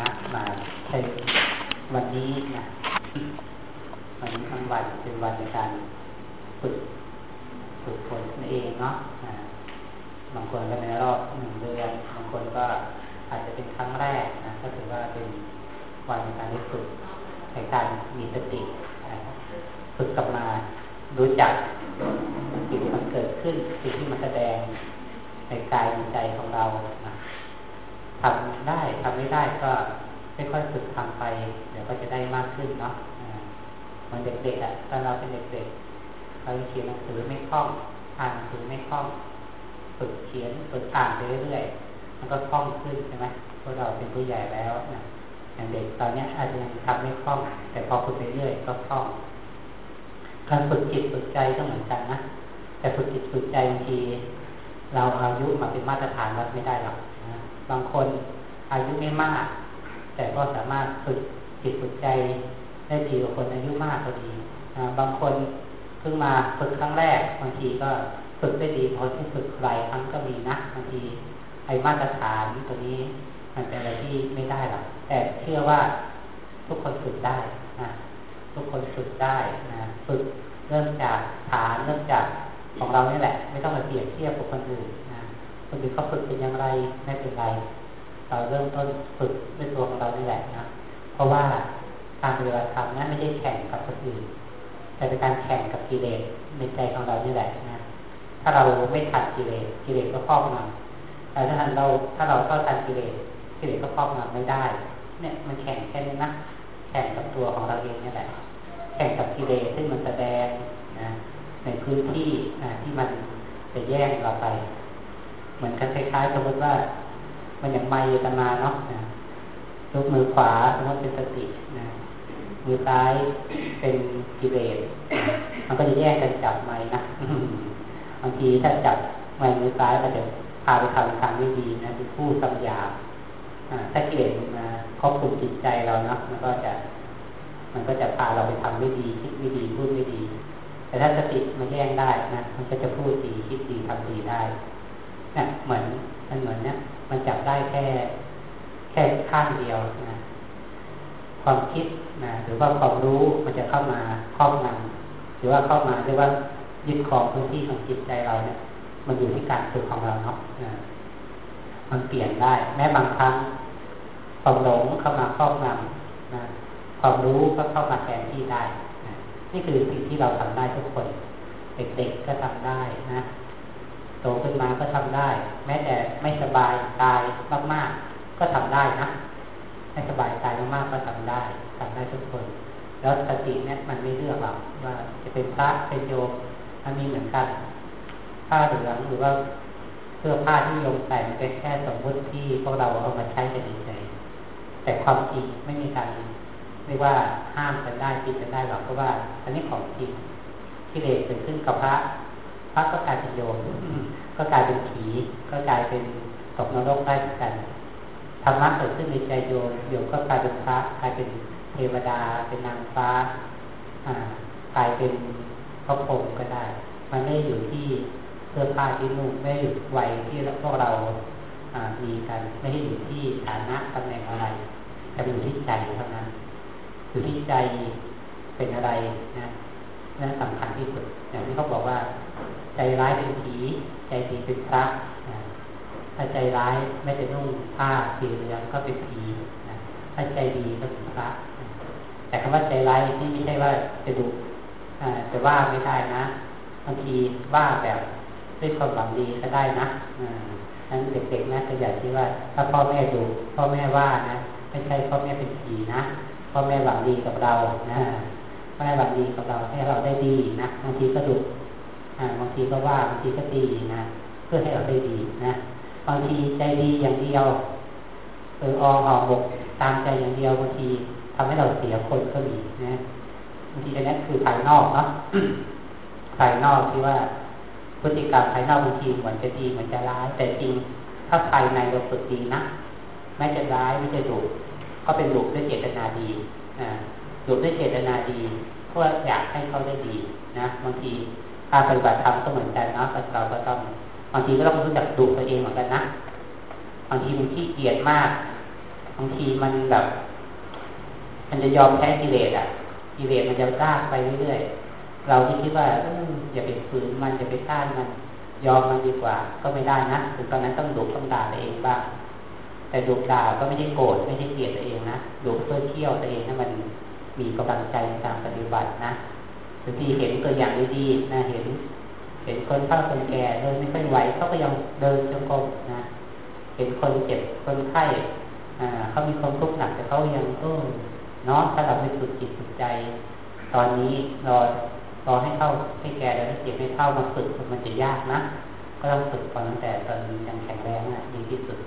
นะมาใช้วันนี้นะวันนี้ทั้งวันเป็นวันในการฝึกฝึกฝนเองเนาะบางคนก็ในรอบหนึ่งเดือนบางคนก็อาจจะเป็นครั้งแรกนะก็ถือว่าเป็นวันในการฝึกในการมีสติฝึกกลับมารู้จักสิ่งที่มันเกิดขึ้นสิ่งที่มันแสดงในกายในใจของเรานะ ทำได้ทำไม่ได้ก็ค่อยๆฝึกทำไป เดี๋ยวก็จะได้มากขึ้นเนาะมันเด็กๆอะตอนเราเป็นเด็กๆเราเขียนหนังสือไม่คล่องอ่านหนังสือไม่คล่องฝึกเขียนฝึกอ่านไปเรื่อยๆมันก็คล่องขึ้นใช่ไหมพวกเราเป็นผู้ใหญ่แล้วนะอย่างเด็กตอนนี้อาจจะยังทำไม่คล่องแต่พอฝึกไปเรื่อยก็คล่องการฝึกจิตฝึกใจก็เหมือนกันนะแต่ฝึกจิตฝึกใจบางทีเราอายุมาเป็นมาตรฐานวัดไม่ได้หรอก บางคนอายุไม่มาก แต่ก็สามารถฝึกจิตฝึกใจได้ดีกว่าคนอายุมากก็ดีบางคนเพิ่งมาฝึกครั้งแรกบางทีก็ฝึกได้ดีพอที่ฝึกหลายครั้งก็มีนะบางทีไอ้มาตรฐานตัวนี้ มันเป็นอะไรที่ไม่ได้หรอกแต่เชื่อว่าทุกคนฝึกได้นะทุกคนฝึกได้นะฝึกเริ่มจากฐานเริ่มจากของเรานี่แหละ ไม่ต้องมาเปรียบเทียบกับคนอื่น คนอื่นเขาฝึกเป็นอย่างไรไม่เป็นไร เราเริ่มต้นฝึกด้วยตัวของเรานี่แหละนะ เพราะว่าการปฏิบัติธรรมนั้นไม่ใช่แข่งกับคนอื่น แต่เป็นการแข่งกับกิเลสในใจของเรานี่แหละนะ ถ้าเราไม่ทันกิเลสกิเลสก็ครอบงำแต่ถ้าเราถ้าเราเข้าทันกิเลสกิเลสก็ครอบงำไม่ได้ เนี่ยมันแข่งแค่นี้นะแข่งกับตัวของเราเองนี่แหละ แข่งกับกิเลสซึ่งมันแสดงนะในพื้นที่นะที่มันจะแย่งเราไป เหมือนกันคล้ายๆ สมมติว่า มันอย่างไม่กันาเนาะนะยกมือขวาสมมติเป็นสตินะมือซ้ายเป็นกิเลสมันก็จะแยกกันจับไม้นะบางทีถ้าจับไม้มือซ้ายก็จะพาไปทำทางไม่ดีนะคือพูดสัญญาถ้ากิเลสมาครอบคุมจิตใจเราเนาะมันก็จะ มันก็จะพาเราไปทำไม่ดีคิดไม่ดีพูดไม่ดี แต่ถ้าสติมันแย่งได้นะมันก็จะพูดดีคิดดีทำดีได้ นี่ยเหมือนมันเหมือนเนี่ยมันจับได้แค่ แค่ข้างเดียวนะ ความคิดนะหรือว่าความรู้มันจะเข้ามาครอบงำหรือว่าเข้ามาเรียกว่ายึดของพื้นที่ของจิตใจเราเนี่ย มันอยู่ที่การฝึกของเราเนาะนะมันเปลี่ยนได้ แม้บางครั้งความหลงเข้ามาครอบงำนะความรู้ก็เข้ามาแทนที่ได้นะนี่คือสิ่งที่เราทำได้ทุกคน เด็กๆก็ทำได้นะ โตขึ้นมาก็ทำได้ แม้แต่ไม่สบายกายมาก ๆ ก็ทำได้นะไม่สบายกายมากๆก็ทำได้ทำได้ทุกคน แล้วสติเนี่ยมันไม่เลือกหรอกว่าจะเป็นพระเป็นโยมมันมีเหมือนกันผ้าเหลืองหรือว่าเสื้อผ้าที่โยมใส่เป็นแค่สมมติที่พวกเราเอามาใช้กันเฉยแต่ความจริงไม่มีการไม่ว่าห้ามกันได้ปิดกันได้หรอกเพราะว่า อันนี้ของจริงที่เลสเกิดขึ้นกับพระ พระก็กลายเป็นโยมก็กลายเป็นผี ก็กลายเป็นตกนรกได้เหมือนกันธรรมะเกิดขึ้นในใจโยมโยมก็กลายเป็นพระกลายเป็นเทวดา เป็นนางฟ้า อ่ากลายเป็นพระพรหมก็ได้ มันไม่อยู่ที่เสื้อผ้าที่นุ่งไม่อยู่วัยที่พวกเราามีกันไม่ได้อยู่ที่ฐานะตำแหน่งอะไรแต่อยู่ที่ใจเท่านั้นอยู่ที่ใจเป็นอะไรนะนั่นสำคัญที่สุดอย่างที่เขาบอกว่า ใจร้ายเป็นผีใจดีเป็นพระถ้าใจร้ายไม่จะนุ่งผ้าสีเหลืองก็เป็นผีถ้าใจดีก็เป็นพระ แต่คำว่าใจร้ายนี่ไม่ใช่ว่าจะดูจะว่าไม่ได้นะบางทีว่าแบบด้วยความหวังดีก็ได้นะนั้นเด็กๆนะก็อย่าคิดว่า ถ้าพ่อแม่ดูพ่อแม่ว่านะไม่ใช่พ่อแม่เป็นผีนะพ่อแม่หวังดีกับเรานะพ่อแม่หวังดีกับเราให้เราได้ดีนะบางทีก็ดุ บางทีก็ว่าบางทีก็ดีนะเพื่อให้เราได้ดีนะบางทีใจดีอย่างเดียวเอออหอกบกตามใจอย่างเดียวบางทีทำให้เราเสียคนก็มีนะบางทีอันนี้คือภายนอกเนาะภายนอกที่ว่าพฤติกรรมภายนอกบางทีเหมือนจะดีเหมือนจะร้าย แต่จริงถ้าภายในเราฝึกดีนะไม่จะร้ายไม่จะดุก็เป็นดุด้วยเจตนาดีนะดุด้วยเจตนาดีเพื่ออยากให้เขาได้ดีนะบางที การปฏิบัติธรรมก็เหมือนกันเนาะเราก็ต้องบางทีก็ต้องรู้จักดุตัวเองเหมือนกันนะบางทีมันขี้เกียจมากบางทีมันแบบ มันจะยอมแพ้กิเลสอะกิเลสมันจะลากไปเรื่อยๆเราที่คิดว่าอย่าไปฝืนมันอย่าไปต้านมันยอมมันดีกว่า ก็ไม่ได้นะถึงตอนนั้นต้องดุต้องด่าตัวเองบ้างแต่ดุด่าก็ไม่ใช่โกรธไม่ใช่เกลียดตัวเองนะดุเพื่อเที่ยวตัวเองให้มันมีกำลังใจในการปฏิบัตินะ บางทีเห็นตัวอย่างดีๆนะเห็น เห็นคนเฒ่าคนแก่เดินไม่ค่อยไหวเขาก็ยังเดินจงกรมนะเห็นคนเจ็บคนไข้เขามีความทุกข์หนักแต่เขายังก็เนาะถ้าเราไม่ฝึกจิตฝึกใจ ตอนนี้รอรอให้เข้าให้แก่แล้วเจ็บไม่เข้ามาฝึกมันจะยากนะก็ต้องฝึกก่อนตั้งแต่ตอนยังแข็งแรงนะดีที่สุด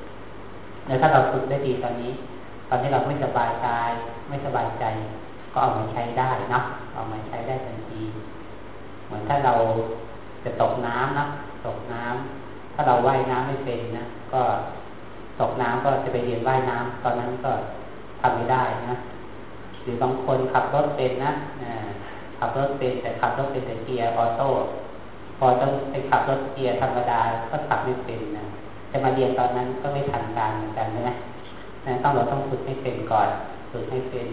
แล้วถ้าเราฝึกได้ดีตอนนี้ ตอนที่เราไม่สบายกาย ไม่สบายใจ ก็เอามาใช้ได้นะเอามาใช้ได้ทันที เหมือนถ้าเราจะตกน้ำนะตกน้ำถ้าเราว่ายน้ำไม่เป็นนะก็ตกน้ำก็จะไปเรียนว่ายน้ำตอนนั้นก็ทำไม่ได้นะหรือบางคนขับรถเป็นนะขับรถเป็นแต่ขับรถเป็นแต่เกียร์ออโต้พอต้องไปขับรถเกียร์ธรรมดาก็ขับไม่เป็นนะจะมาเรียนตอนนั้นก็ไม่ทันการเหมือนกันนะนะต้องเราต้องฝึกให้เป็นก่อนฝึกให้เป็น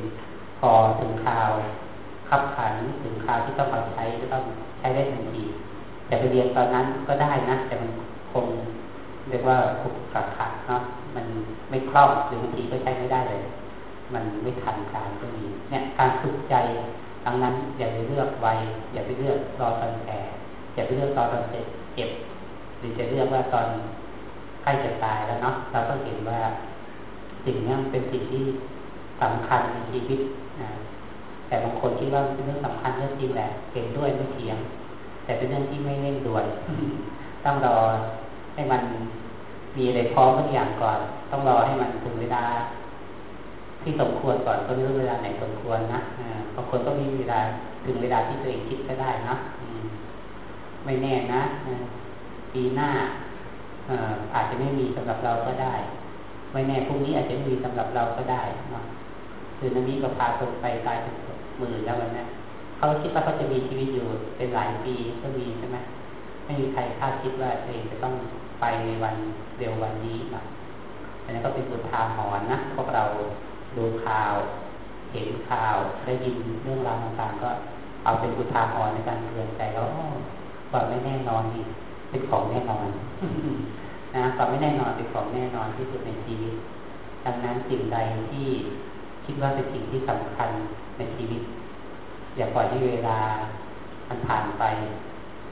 พอถึงคราวขับขันถึงคราวที่ต้องเอาใช้ก็ต้องใช้ได้ทันทีจะไปเรียนตอนนั้นก็ได้นะ แต่มันคงเรียกว่าขุกขัดขัดเนาะมันไม่คล่องหรือบางทีก็ใช้ไม่ได้เลย มันไม่ทันการก็มีเนี่ยการฝึกใจดังนั้นอย่าไปเลือกไวอย่าไปเลือกรอตอนแก่อย่าไปเลือกรอตอนเจ็บหรือจะเลือกว่าตอนใกล้จะตายแล้วเนาะเราก็เห็นว่าสิ่งนี้เป็นสิ่งที่ สำคัญในชีวิตนะแต่บางคนคิดว่าเป็นเรื่องสำคัญเรื่องจริงแหละเห็นด้วยไม่เถียง แต่เป็นเรื่องที่ไม่เร่งด่วนต้องรอให้มันมีอะไรพร้อมทุกอย่างก่อน ต้องรอให้มันถึงเวลาที่สมควรก่อนก็ไม่รู้เวลาไหนสมควรนะบางคนก็มีเวลาถึงเวลาที่ตัวเองคิดก็ได้นะไม่แน่นะปีหน้าอาจจะไม่มีสำหรับเราก็ได้ ไม่แน่พรุ่งนี้อาจจะมีสำหรับเราก็ได้นะ คือนันนี้ก็พาคนไปตายเป็นหมื่นแล้ววันนี้เขาคิดว่าเขาจะมีชีวิตอยู่เป็นหลายปีก็มีใช่ไหมไม่มีใครคาดคิดว่าตัวเองจะต้องไปในวันเร็ววันนี้นะอันนี้ก็เป็นสุดทางหอนนะพวกเราดูข่าว เห็นข่าวได้ยินเรื่องราวต่างๆก็เอาเป็นอุทาหรณ์ในการเตือนใจแล้วความไม่แน่นอนนี่เป็นของแน่นอนนะความไม่แน่นอนเป็นของแน่นอนที่สุดในชีวิตดังนั้นสิ่งใดที่ คิดว่าเป็นสิ่งที่สำคัญในชีวิต อย่าปล่อยให้เวลามันผ่านไป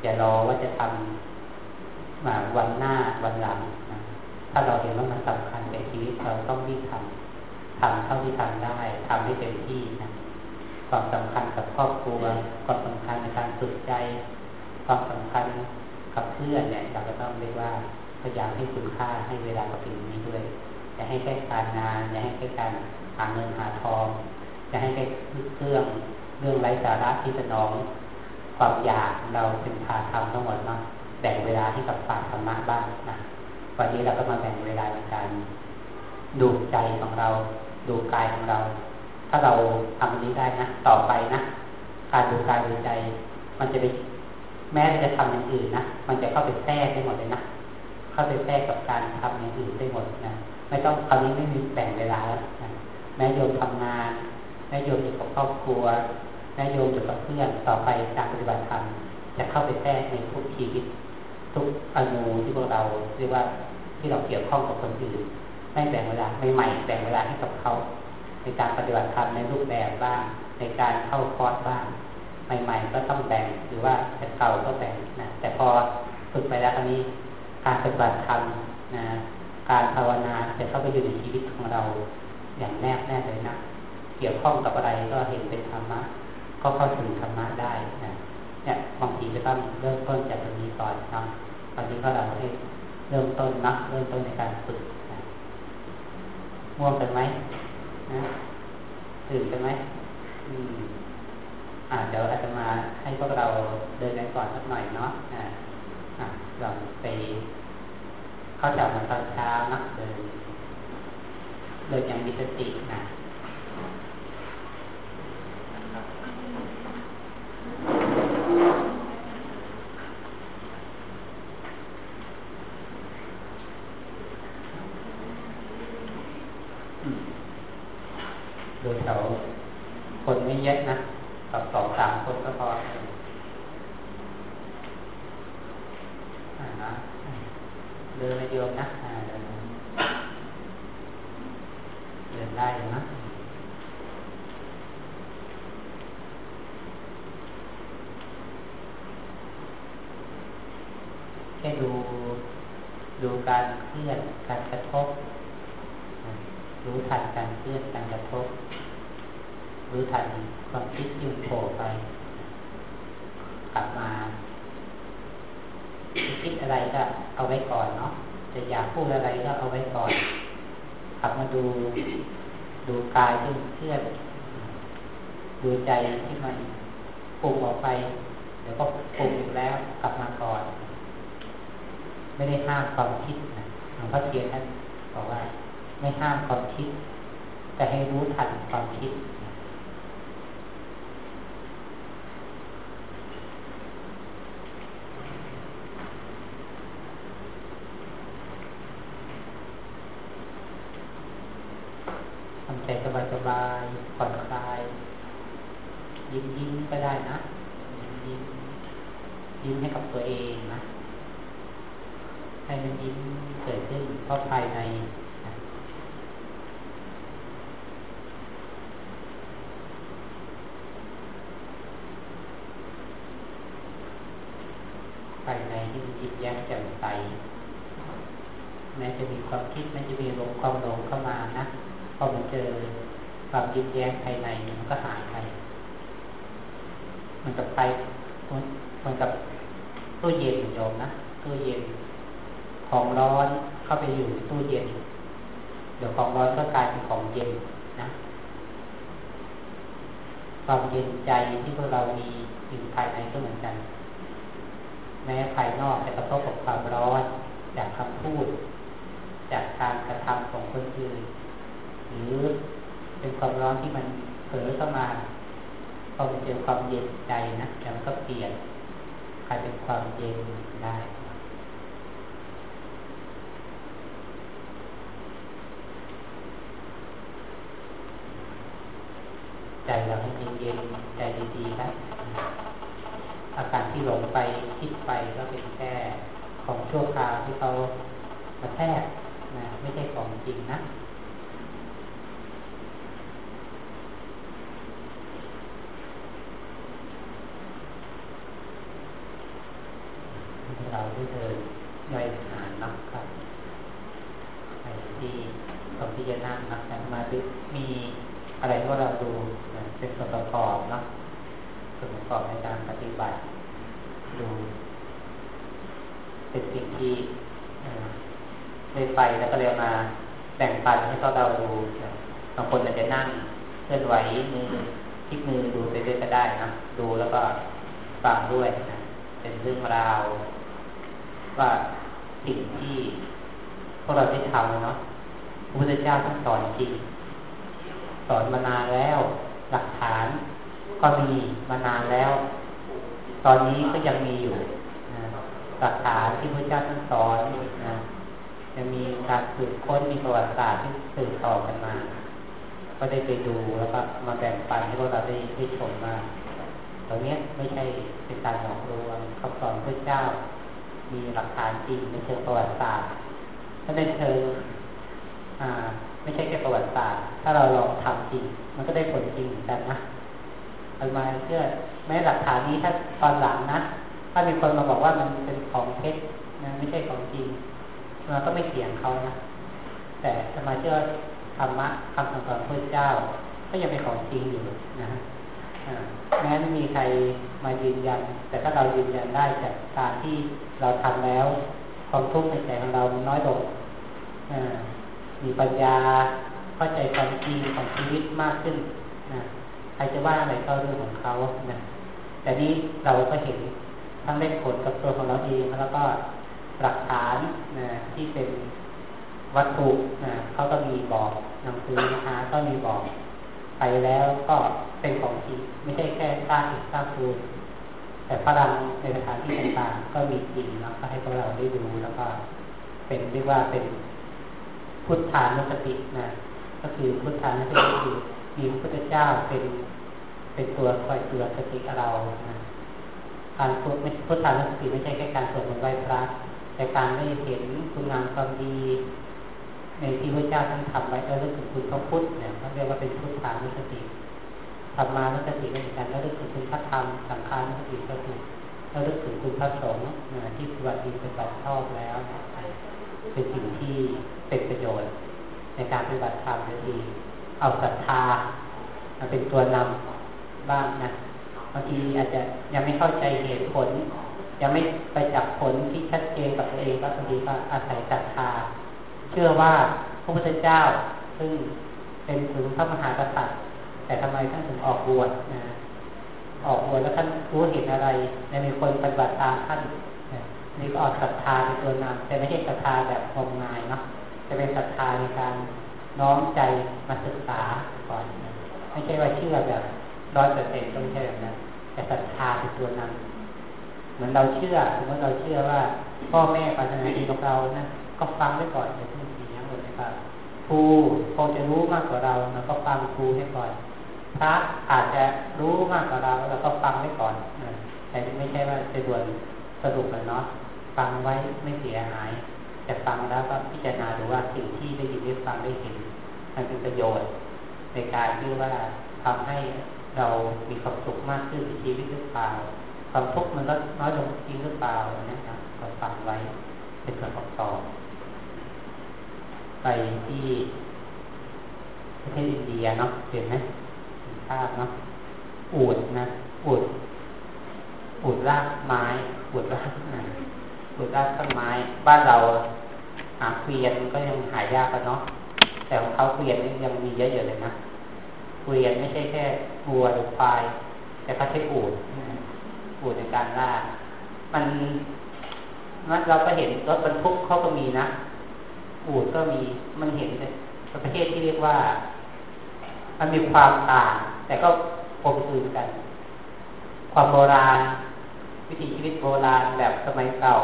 อย่ารอว่าจะทำมาวันหน้าวันหลังนะถ้าเราเห็นว่ามันสำคัญในชีวิตเราต้องรีบทำทำเท่าที่ทำได้ทำให้เต็มที่นะความสำคัญกับครอบครัวความสำคัญในการฝึกใจ ความสำคัญกับเพื่อนเนี่ยเราก็ต้องเรียกว่าพยายามให้คุณค่าให้เวลากับสิ่งนี้ด้วย อย่าให้แค่การงานอย่าให้แค่การหาเงินหาทองอย่าให้แค่เครื่องเรื่องไร้สาระที่จะน้องความอยากเราเป็นพาทำทั้งหมดเนาะแบ่งเวลาให้กับฝ่ายธรรมะบ้างนะวันนี้เราก็มาแบ่งเวลาในการดูใจของเรา ดูกายของเรา ถ้าเราทำนี้ได้นะต่อไปนะการดูกายดูใจ มันจะไปแม้จะทำอย่างอื่นนะมันจะเข้าไปแทรกได้หมดเลยนะเข้าไปแทรกกับการทำอย่างอื่นได้หมดนะ ไม่ต้องคราวนี้ไม่มีแบ่งเวลาแล้วแม้โยมทำงานแม้โยมอยู่กับครอบครัวแม้โยมอยู่กับเพื่อนต่อไปการปฏิบัติธรรมจะเข้าไปแทรกในทุกชีวิต ทุกอนุที่พวกเราเรียกว่าที่เราเกี่ยวข้องกับคนอื่นไม่แบ่งเวลาไม่ใหม่แบ่งเวลาให้กับเขาในการปฏิบัติธรรมในรูปแบบบ้าง ในการเข้าคอร์สบ้าง ใหม่ๆ ก็ต้องแบ่งหรือว่าจะเก่าก็แบ่งนะแต่พอฝึกไปแล้วคราวนี้การปฏิบัติธรรมนะ การภาวนาจะเข้าไปอยู่ในชีวิตของเราอย่างแนบแน่เลยนะเกี่ยวข้องกับอะไรก็เห็นเป็นธรรมะก็เข้าถึงธรรมะได้นะเนี่ยบางทีจะต้องเริ่มต้นจากตรงนี้ก่อนนะตอนนี้ก็เราให้เริ่มต้นนะเริ่มต้นในการฝึกนะง่วงกันไหมนะตื่นกันไหมอืมอ่าเดี๋ยวอาจจะมาให้พวกเราเดินกันก่อนสักหน่อยเนาะอ่าอ่าลองไป เขาจับมาตอนเช้านะเดินเดินอย่างมีสตินะโดยแถวคนไม่เยอะนะกับสองสามคนก็พอนะ เดินไปโยมนะเดินเดินได้นะแค่ดูดูการเคลื่อนการกระทบ รู้ทันการเคลื่อนการกระทบ รู้ทันความคิดที่โผล่ไป กลับมา คิดอะไรก็เอาไว้ก่อนเนาะจะอยากพูดอะไรก็เอาไว้ก่อนกลับมาดูดูกายที่เคลื่อนดูใจที่มันปรุงออกไปเดี๋ยวก็ปรุงอีกแล้วกลับมาก่อน ไม่ได้ห้ามความคิดนะหลวงพ่อเทียนท่านบอกว่า ไม่ห้ามความคิด แต่ให้รู้ทันความคิดทำ ใจสบายๆผ่อนคลาย ยิ้มยิ้มก็ได้นะยิ้มยิ้มยิ้มให้กับตัวเองนะ ให้มันยิ้มเกิดขึ้นเพราะภายในภายในที่มันยิ้มแย้มแจ่มใสแม้จะมีความคิดแม้จะมีลมความหลงเข้ามานะ พอมันเจอความยิ้มแย้มภายในมันก็หายไปมันกับไปมันกับตู้เย็นโยมนะตู้เย็น ของร้อนเข้าไปอยู่ในตู้เย็น เดี๋ยวของร้อนก็กลายเป็นของเย็นนะความเย็นใจที่พวกเรามีอยู่ภายในก็เหมือนกัน แม้ภายนอกจะกระทบกับความร้อนจากคำพูด จากการกระทำของคนอื่น หรือเป็นความร้อนที่มันเผลอเข้ามาพอมันเจอความเย็นใจนะแล้วมันก็เปลี่ยนกลายเป็นความเย็นได้ใจเราให้เย็นๆใจดีๆนะอาการที่หลงไปคิดไปก็เป็นแค่ของชั่วคราวที่เขากระแทกนะไม่ใช่ของจริงนะ เราได้เดินย่อยอาหานับครับไปที่ตรงที่จะนั่งนับแต่มาดูมีอะไรที่เราดูเป็นส่วนประกอบเนาะส่วนประกอบในการปฏิบัติ ดูเป็นสิ่งที่ได้ไปแล้วก็เรียมาแบ่งปันให้เขาเราดูบางคนอาจจะนั่งเคลื่อนไหวมือคลิกมือดูไปด้วยก็ได้นะดูแล้วก็ฟังด้วยนะเป็นเรื่องราว ว่าสิ่งที่พวกเราได้ทำเนาะพระพุทธเจ้าท่านสอนจริง สอนมานานแล้ว หลักฐานก็มีมานานแล้ว ตอนนี้ก็ยังมีอยู่หลักฐานที่พระเจ้าท่านสอนนะยังมีการสืบค้นมีประวัติศาสตร์ที่สืบต่อกันมา ก็ได้ไปดูแล้วก็มาแบ่งปันให้พวกเราได้ได้ชมมาตรงนี้ไม่ใช่เป็นการหลอกลวงคำสอนพระเจ้า มีหลักฐานจริงในเชิงประวัติศาสตร์ถ้าในเชิงไม่ใช่แค่ประวัติศาสตร์ ถ้าเราลองทำจริง มันก็ได้ผลจริงเหมือนกันนะเอามาเชื่อแม้หลักฐานนี้ถ้าตอนหลังนะ ถ้ามีคนมาบอกว่ามันเป็นของเท็จนะไม่ใช่ของจริงเราก็ไม่เถียงเขานะ แต่สมาเชื่อธรรมะคำสอนของพระเจ้า ก็ยังเป็นของจริงอยู่นะ แม้ไม่มีใครมายืนยัน แต่ถ้าเรายืนยันได้จากการที่เราทำแล้ว ความทุกข์ในใจของเรามัน้อยลงมีปัญญาเข้าใจความจริงของชีวิตมากขึ้นนะใครจะว่าอะไรก็เรื่องของเขานะแต่นี้เราก็เห็นทั้งได้ผลกับตัวของเราเองแล้วก็หลักฐานนะที่เป็นวัตถุนะเขาก็มีบอกหนังสือนะคะก็มีบอก ไปแล้วก็เป็นของจริงไม่ใช่แค่สร้างอิฐสร้างปูนแต่พลังในสถานที่ต่างๆก็มีจริงแล้วก็ให้พวกเราได้ดูแล้วก็เป็นเรียกว่าเป็นพุทธานุสตินะก็คือพุทธานุสติคือมีพระพุทธเจ้าเป็น เป็นตัวคอยเตือนสติเราการพุทธพุทธานุสติไม่ใช่แค่การสวดมนต์ไหว้พระแต่การได้เห็นคุณงามความดี ในที่พระเจ้าท่านทำไว้แล้วรู้สึกคุณพระพุทธเนี่ยเขาเรียกว่าเป็นพุทธานุสติธรรมานุสติก็เหมือนกันแล้วรู้สึกคุณพระธรรมสังฆานุสติก็คือแล้วรู้สึกคุณพระสงฆ์ที่ปฏิบัติดีปฏิบัติชอบแล้ว เป็นสิ่งที่เป็นประโยชน์ ในการปฏิบัติธรรมดีเอาศรัทธามาเป็นตัวนำบ้างนะบางทีอาจจะยังไม่เข้าใจเหตุผล ยังไม่ไปจับผลที่ชัดเจนกับตัวเองก็บางทีก็อาศัยศรัทธา เชื่อว่าพระพุทธเจ้า ซึ่งเป็นถึงพระมหากษัตริย์ แต่ทำไมท่านถึงออกบวชนะออกบวชแล้วท่านรู้เห็นอะไรในมีคนปฏิบัติตามท่านนี่ก็ออกศรัทธาในตัวนำแต่ไม่ใช่ศรัทธาแบบงมงายเนาะจะเป็นศรัทธาในการน้อมใจมาศึกษาก่อนไม่ใช่ว่าเชื่อแบบร้อยเปอร์เซ็นต์ต้องใช่แบบนั้นแต่ศรัทธาเป็นตัวนำเหมือนเราเชื่อสมมติเราเชื่อว่า พ่อแม่ปรารถนาดีกับเรานะก็ฟังไว้ก่อนเพิ่งเสียงหมดนะ ครูคงจะรู้มากกว่าเราเราก็ฟังครูให้ก่อน พระอาจจะรู้มากกว่าเราเราก็ฟังไว้ก่อนแต่ไม่ใช่ว่าจะด่วนสรุปเลยเนาะฟังไว้ไม่เสียหาย แต่ฟังแล้วก็พิจารณาดูว่าสิ่งที่ได้ยินได้ฟังได้เห็น มันเป็นประโยชน์ ในการที่ว่าทำให้เรามีความสุขมากขึ้นในชีวิตหรือเปล่าความทุกข์มันก็น้อยลงจริงหรือเปล่านะครับก็ฟังไว้เป็นส่วนประกอบ ไปที่ประเทศอินเดียเนาะเห็นไหมภาพเนาะอูดนะอูดอูดรากไม้อูดรากอูดรากต้นไม้ บ้านเราหาเกวียนก็ยังหายากกันเนาะแต่ของเขาเกวียนยังมีเยอะๆเลยนะเกวียนไม่ใช่แค่วัวหรือควายแต่เขาใช้อูดอูดในการล่ามันเราก็เห็นรถบรรทุกเขาก็มีนะ อูดก็มีมันเห็นประเทศที่เรียกว่า มันมีความต่าง แต่ก็กลมกลืนกัน ความโบราณ วิถีชีวิตโบราณแบบสมัยเก่า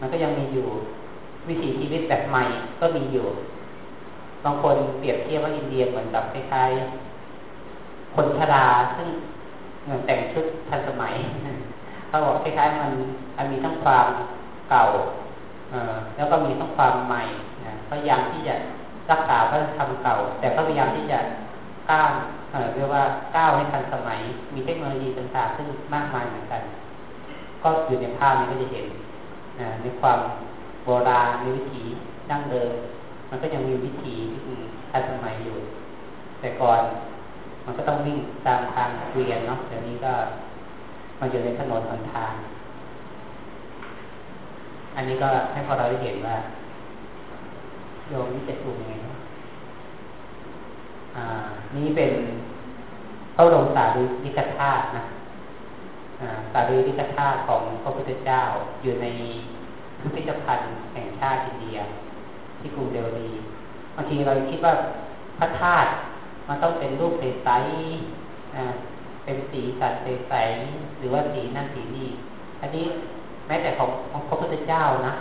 มันก็ยังมีอยู่ วิถีชีวิตแบบใหม่ก็มีอยู่บางคนเปรียบเทียบว่าอินเดียเหมือนกับคล้ายๆคนชราซึ่งแต่งชุดทันสมัยเขาบอกคล้ายๆมันมันมีทั้งความเก่าแล้วก็มีทั้งความใหม่ พยายามที่จะรักษาพระธรรมเก่า แต่ก็พยายามที่จะก้าวเรียกว่าก้าวให้ทันสมัย มีเทคโนโลยีต่างๆซึ่งมากมายเหมือนกัน ก็อยู่ในภาพนี้ก็จะเห็นในความโบราณในวิถีดั้งเดิม มันก็ยังมีวิถีที่ทันสมัยอยู่ แต่ก่อนมันก็ต้องวิ่งตามทางเกวียนเนาะเดี๋ยวนี้ก็มันอยู่ในถนนหนทาง อันนี้ก็ให้พอเราได้เห็นว่า โยมนี่จะถูกยังไงอ่า นี่เป็นพระบรมสารีริกธาตุนะสารีริกธาตุของพระพุทธเจ้าอยู่ในพิพิธภัณฑ์แห่งชาติอินเดีย ที่กรุงเดลีบางทีเราคิดว่าพระธาตุมันต้องเป็นรูปใสๆเป็นสีสันใสๆหรือว่าสีนั่นสีนี่อันนี้แม้แต่ของของพระพุทธเจ้านะ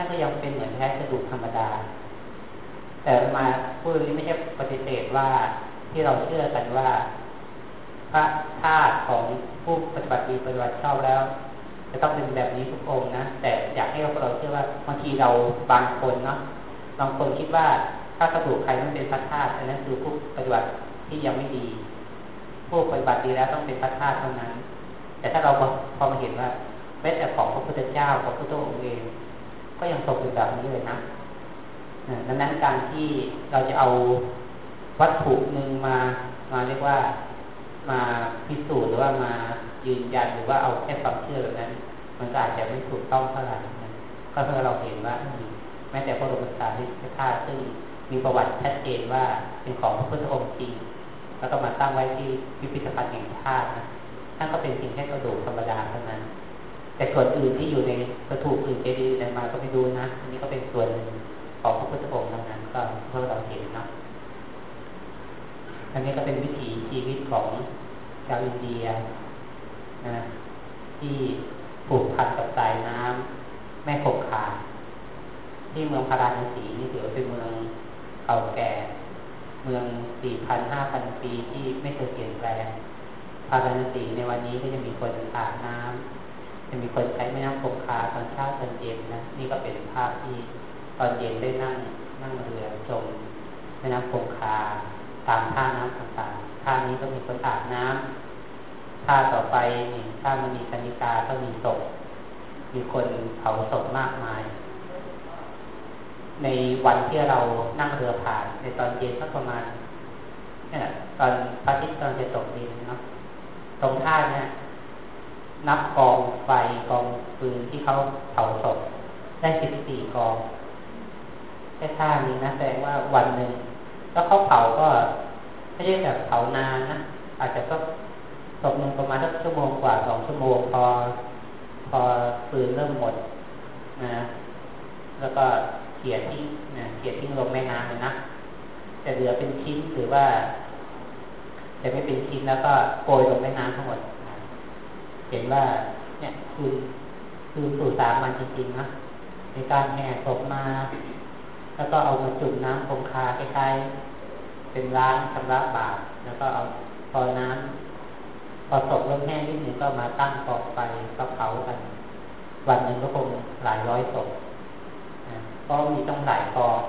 านก็ยังเป็นเหมือนแค่กระดูกธรรมดา แต่มาพูดนี้ไม่ใช่ปฏิเสธว่าที่เราเชื่อกันว่า พระธาตุของผู้ปฏิบัติดีปฏิบัติชอบแล้ว จะต้องเป็นแบบนี้ทุกองนะ แต่อยากให้เราเราเชื่อว่าบางทีเราบางคนเนาะบางคนคิดว่าถ้ากระดูกใครต้องเป็นพระธาตุอันนั้นคือผู้ปฏิบัติที่ยังไม่ดีผู้ปฏิบัติดีแล้วต้องเป็นพระธาตุเท่านั้น แต่ถ้าเราพอมาเห็นว่าแม้แต่ของพระพุทธเจ้าของพระพุทธองค์เอง ก็ยังตกอยู่แบบนี้เลยนะดังนั้นการที่เราจะเอาวัตถุหนึ่งมามาเรียกว่ามาพิสูจน์หรือว่ามายืนยันหรือว่าเอาแค่ความเชื่อแบบนั้น มันก็อาจจะไม่ถูกต้องเท่าไหร่ก็เพื่อเราเห็นว่าแม้แต่พระบรมสารีริกธาตุซึ่งมีประวัติชัดเจนว่าเป็นของพระพุทธองค์จริงแล้วก็มาตั้งไว้ที่พิพิธภัณฑ์แห่งชาตินะท่านก็เป็นเพียงแค่กระดูกธรรมดาเท่านั้น แต่ส่วนอื่นที่อยู่ในวัตถุอื่นเจดีย์อะไรมาก็ไปดูนะอันนี้ก็เป็นส่วนของพระพุทธองค์ทั้งนั้นก็เพื่อเราเห็นนะอันนี้ก็เป็นวิถีชีวิตของชาวอินเดียนะที่ผูกพันกับสายน้ำแม่คกคาที่เมืองพาราณสีนี่ถือว่าเป็นเมืองเก่าแก่ เมืองสี่พันห้าพันปีที่ไม่เคยเปลี่ยนแปลงพาราณสีในวันนี้ก็จะมีคนอาบน้ำ จะมีคนใช้แม่น้ำคงคาตอนเช้าตอนเย็นนะ นี่ก็เป็นภาพที่ตอนเย็นได้นั่งนั่งเรือชมแม่น้ำคงคาตามท่าน้ำต่างๆท่านี้ก็มีคนอาบน้ำท่าต่อไปนี่ท่ามันมีคณิกาก็มีศพมีคนเผาศพมากมาย ในวันที่เรานั่งเรือผ่าน ในตอนเย็นสักประมาณเนี่ยตอนพระอาทิตย์กำลังจะตกดินเนาะตรงท่าเนี่ย นับกองไฟกองฟืนที่เขาเผาศพได้สิบสี่กองแค่ท่านี้นะแสดงว่าวันหนึ่งแล้วเขาเผาก็ไม่ใช่แบบเผานานนะอาจจะก็ตกหนึ่งประมาณสักชั่วโมงกว่าสองชั่วโมงพอ พอฟืนเริ่มหมดนะแล้วก็เขียที่นะเขียทิ้งลงแม่น้ำเลยนะจะเหลือเป็นชิ้นหรือว่าจะไม่เป็นชิ้นแล้วก็โกยลงแม่น้ำทั้งหมด เห็นว่าเนี่ยคือคือสู่สามันจริงๆนะในการแห่ศพมา แล้วก็เอามาจุ่มน้ำคงคาคล้ายๆเป็นล้างชำระบาปแล้วก็เอาพอน้ำพอศพเริ่มแห้งนิดนึงก็มาตั้งกองไฟก็เผากัน วันหนึ่งก็คงหลายร้อยศพเพราะมีต้องหลายกอง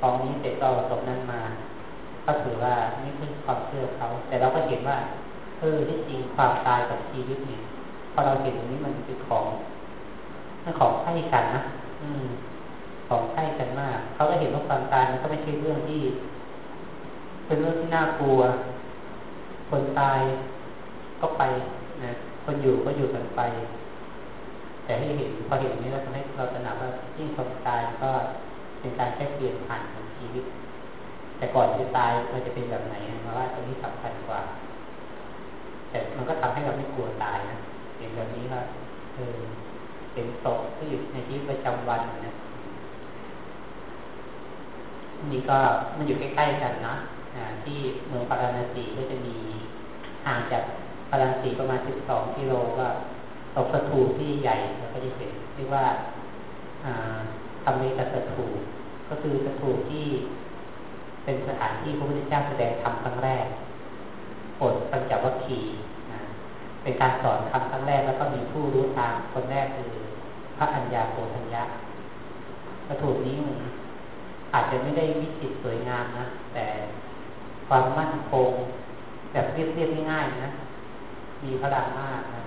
กองนี้เสร็จก็ศพนั้นมา ก็ถือว่านี่คือความเชื่อเขา แต่เราก็เห็นว่าเออที่จริงความตายกับชีวิตเนี่ย พอเราเห็นตรงนี้มันเป็นของมันของใช่กันนะอืม ของใช่กันมาก เขาก็เห็นว่าความตายมันก็ไม่ใช่เรื่องที่ เป็นเรื่องที่น่ากลัว คนตายก็ไปนะคนอยู่ก็อยู่กันไป แต่ให้เห็นพอเห็นนี้เราทำให้เราตระหนักว่ายิ่งความตายก็เป็นการแค่เปลี่ยนผ่านของชีวิต แต่ก่อนจะตายเราจะเป็นแบบไหนมาว่าตรงนี้สำคัญกว่า แต่มันก็ทำให้เราไม่กลัวตายนะ แบบนี้ว่าเออเป็นศพที่อยู่ในชีวิตประจำวันนะนี่ก็มันอยู่ใกล้ๆกันนะที่เมืองปาราณสีก็จะมีห่างจากปาราณสีประมาณ 12 กิโลก็ตกสถูที่ใหญ่เราก็จะเห็นเรียกว่าทำในกสถูก็คือสถูที่เป็นสถานที่พระพุทธเจ้าแสดงธรรมครั้งแรกปดปัญจวัคคีย์ เป็นการสอนคำครั้งแรกแล้วก็มีผู้รู้ทางคนแรกคือพระอัญญาโกธัญญะสถูนี้อาจจะไม่ได้วิจิตสวยงามนะแต่ความมั่นคงแบบเรียบๆง่ายๆนะมีพลังมากนะ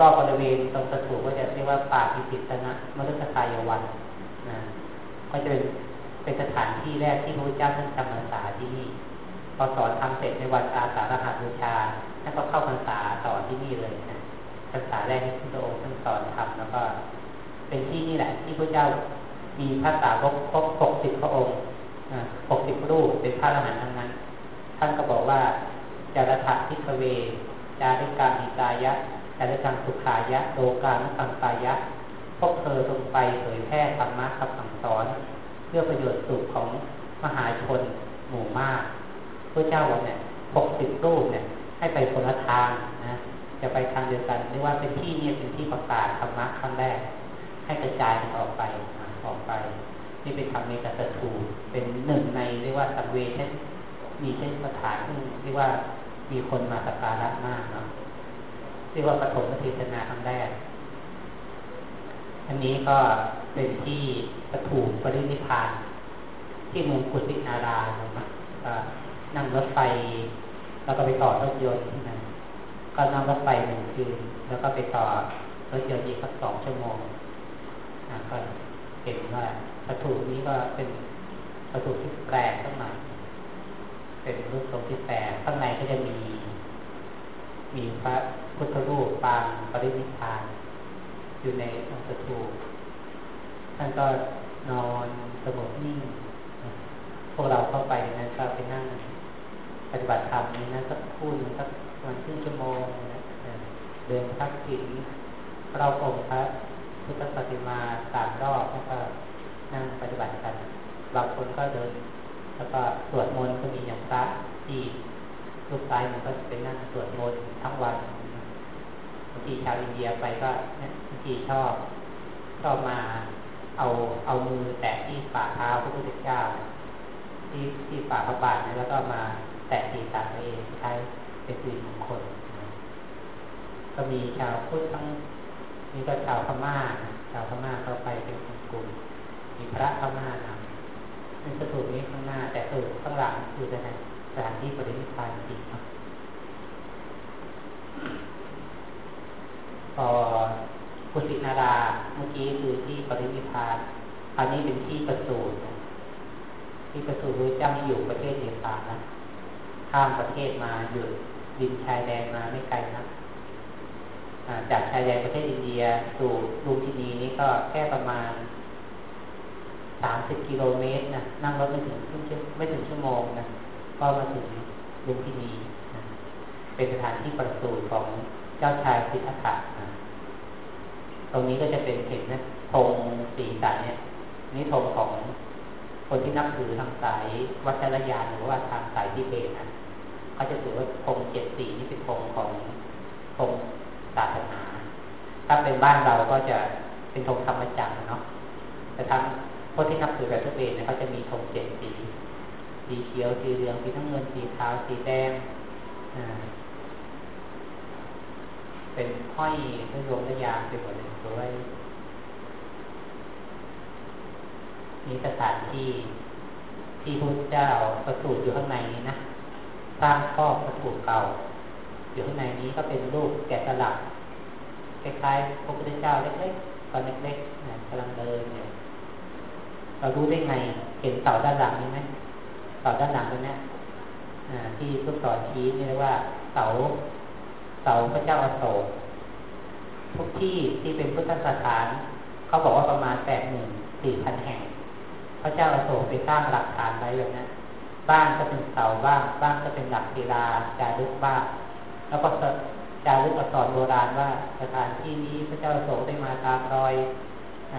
รอบๆบริเวณตรงสถูก็จะเรียกว่าป่าพิจิตนะมฤคทายวันนะก็จะเป็นเป็นสถานที่แรกที่พระเจ้าท่านจำพรรษาที่นี่ พอสอนทำเสร็จในวันอาสาฬหบูชาท่านก็เข้าพรรษาต่อที่นี่เลยนะพรรษาแรกที่พระองค์ท่านสอนทำแล้วก็ เป็นที่นี่แหละ ที่พระเจ้ามีพระสาวกครบหกสิบพระองค์หกสิบรูปเป็นพระอรหันต์ทั้งนั้น ท่านก็บอกว่าจารถะทิคเว จาริการอิตายะจาริการสุขายะโลกานุสังตายะ พวกเธอลงไปเผยแพร่ธรรมะคำสั่งสอน เพื่อประโยชน์สุขของมหาชนหมู่มาก ระเจ้าบอกเนี่ยหกสิบรูปเนี่ย ให้ไปคนละทางนะจะไปทางเดียวกันเรียกว่าเป็นที่เนี่ยเป็นที่ประกาศธรรมะครั้งแรก ให้กระจายออกไปออกไปที่เป็นทำในกัตถูเป็นหนึ่งในเรียกว่าสังเวชมีเช่นสถานที่เรียกว่ามีคนมาสักการะมากเนาะเรียกว่าปฐมเทศนาครั้งแรก อันนี้ก็เป็นที่ปถูปรินิพาน ที่เมืองกุสินาราเนาะ นั่งรถไฟ แล้วก็ไปต่อรถยนต์นะก็นั่งรถไฟหนึ่งคืนแล้วก็ไปต่อรถยนต์อีกสักสองชั่วโมงก็เห็นว่าประตูนี้ก็เป็นประตูที่แปลกข้างในเป็นรูปทรงที่แปลกข้างในก็จะมี มีพระพุทธรูปปางปรินิพานอยู่ในประตูท่านก็นอนสงบนิ่ง พวกเราเข้าไปนั้นก็ไปนั่ง ปฏิบัติธรรมนี่นะสักคู่นึงสักวันครึ่งชั่วโมงเดินพักถินเราองค์พระพุทธปฏิมาสามรอบแล้วก็นั่งปฏิบัติกัน บางคนก็เดิน แล้วก็สวดมนต์ก็มีอย่างพระที่ลูกซ้ายมันก็เป็นนั่งสวดมนต์ทั้งวันบางทีชาวอินเดียไปก็เนี่ยบางทีชอบชอบมาเอาเอามือแตะที่ฝ่าเท้าพระพุทธเจ้า ที่ที่ฝ่าพระบาทนะแล้วก็มา แตะศีรษะตัวเองใช้เป็นสิริมงคลก็มีชาวพุทธทั้งนี่ก็ชาวพม่าชาวพม่าเข้าไปเป็นกลุ่มมีพระพม่านำเป็นสถูปนี้ข้างหน้า แต่สถูปข้างหลังคือสถานสถานที่ปรินิพพานจริงพอพุทธินาราเมื่อกี้คือที่ปรินิพพานอันนี้เป็นที่ประสูติที่ประสูติพระเจ้าอยู่ประเทศเนปาลนะ ข้ามประเทศมาอยู่ดินชายแดนมาไม่ไกลนะจากชายแดนประเทศอินเดียสู่ลุมพินีนี้ก็แค่ประมาณสามสิบกิโลเมตรนะนั่งรถไม่ถึงไม่ถึงชั่วโมงนะก็มาถึงลุมพินีนะเป็นสถานที่ประสูติของเจ้าชายสิทธัตถะนะตรงนี้ก็จะเป็นเห็นนะธงสีสันเนี่ยนี่ธงของ คนที่นับถือทางสายวัชรยานหรือว่าทางสายทิเบตนะเขาจะถือว่าธงเจ็ดสีนี่เป็นธงของธงศาสนา ถ้าเป็นบ้านเราก็จะเป็นธงธรรมจักรเนาะแต่ทางพวกที่นับถือแบบทุเบศเนี่ยเขาจะมีธงเจ็ดสีสีเขียวสีเหลืองสีน้ำเงินสีขาวสีแดงเป็นห้อยด้วยดวงระยางไปหมดเลยสวย มีสถานที่ที่พระเจ้าประสูติอยู่ข้างในนี้นะสร้างครอบประสูติเก่า อยู่ข้างในนี้ก็เป็นรูปแกะสลักคล้ายๆพระพุทธเจ้าเล็กๆตอนเล็กๆนะกำลังเดินเนี่เรารู้ได้ไงเห็นเสาด้านหลังนี้ไหมเสาด้านหลังตรงนี้ที่ทุกสอนชี้นี่เรียกว่าเสาเสาพระเจ้าอโศกทุกที่ที่เป็นพุทธสถาน เขาบอกว่าประมาณแปดหมื่นสี่พันแห่ง พระเจ้าอโศกไปสร้างหลักฐานไว้แบบนั้นบ้านก็เป็นเสาบ้างบ้านก็เป็นหลักศิลาจารึกบ้าง แล้วก็จารึกอักษรโบราณว่าสถานที่นี้พระเจ้าโสได้มาตามรอยอ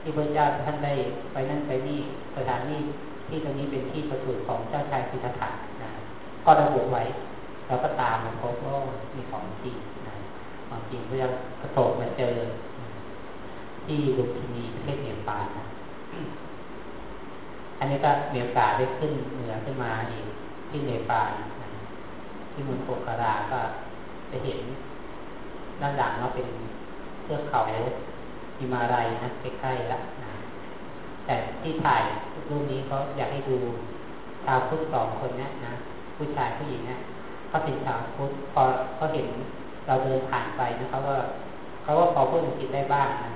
ที่พระเจ้าท่านได้ไปนั่นไปนี่สถานนี้ที่ตรงนี้เป็นที่ประสูติของเจ้าชายสิทธัตถะนะก็ระบุไว้แล้วก็ตามมาพบว่ามีของจริงนะของจริงพระเจ้ากระโถกมาเจอ ที่ลุมพินีประเทศเนปาลนะ อันนี้ก็มีโอกาสได้ขึ้นเหนือขึ้นมาอีกที่เนปาลที่เมืองโปคาราก็จะเห็นด้านหลังว่าเป็นเทือกเขาหิมาลัยนะใกล้ๆแล้วนะแต่ที่ถ่ายรูปนี้เขาอยากให้ดูชาวพุทธสองคนนี้นะผู้ชายผู้หญิงเนี่ยเขาเป็นชาวพุทธพอเขาเห็นเราเดินผ่านไปนะเขาก็เขาก็พอพูดอังกฤษได้บ้างนะ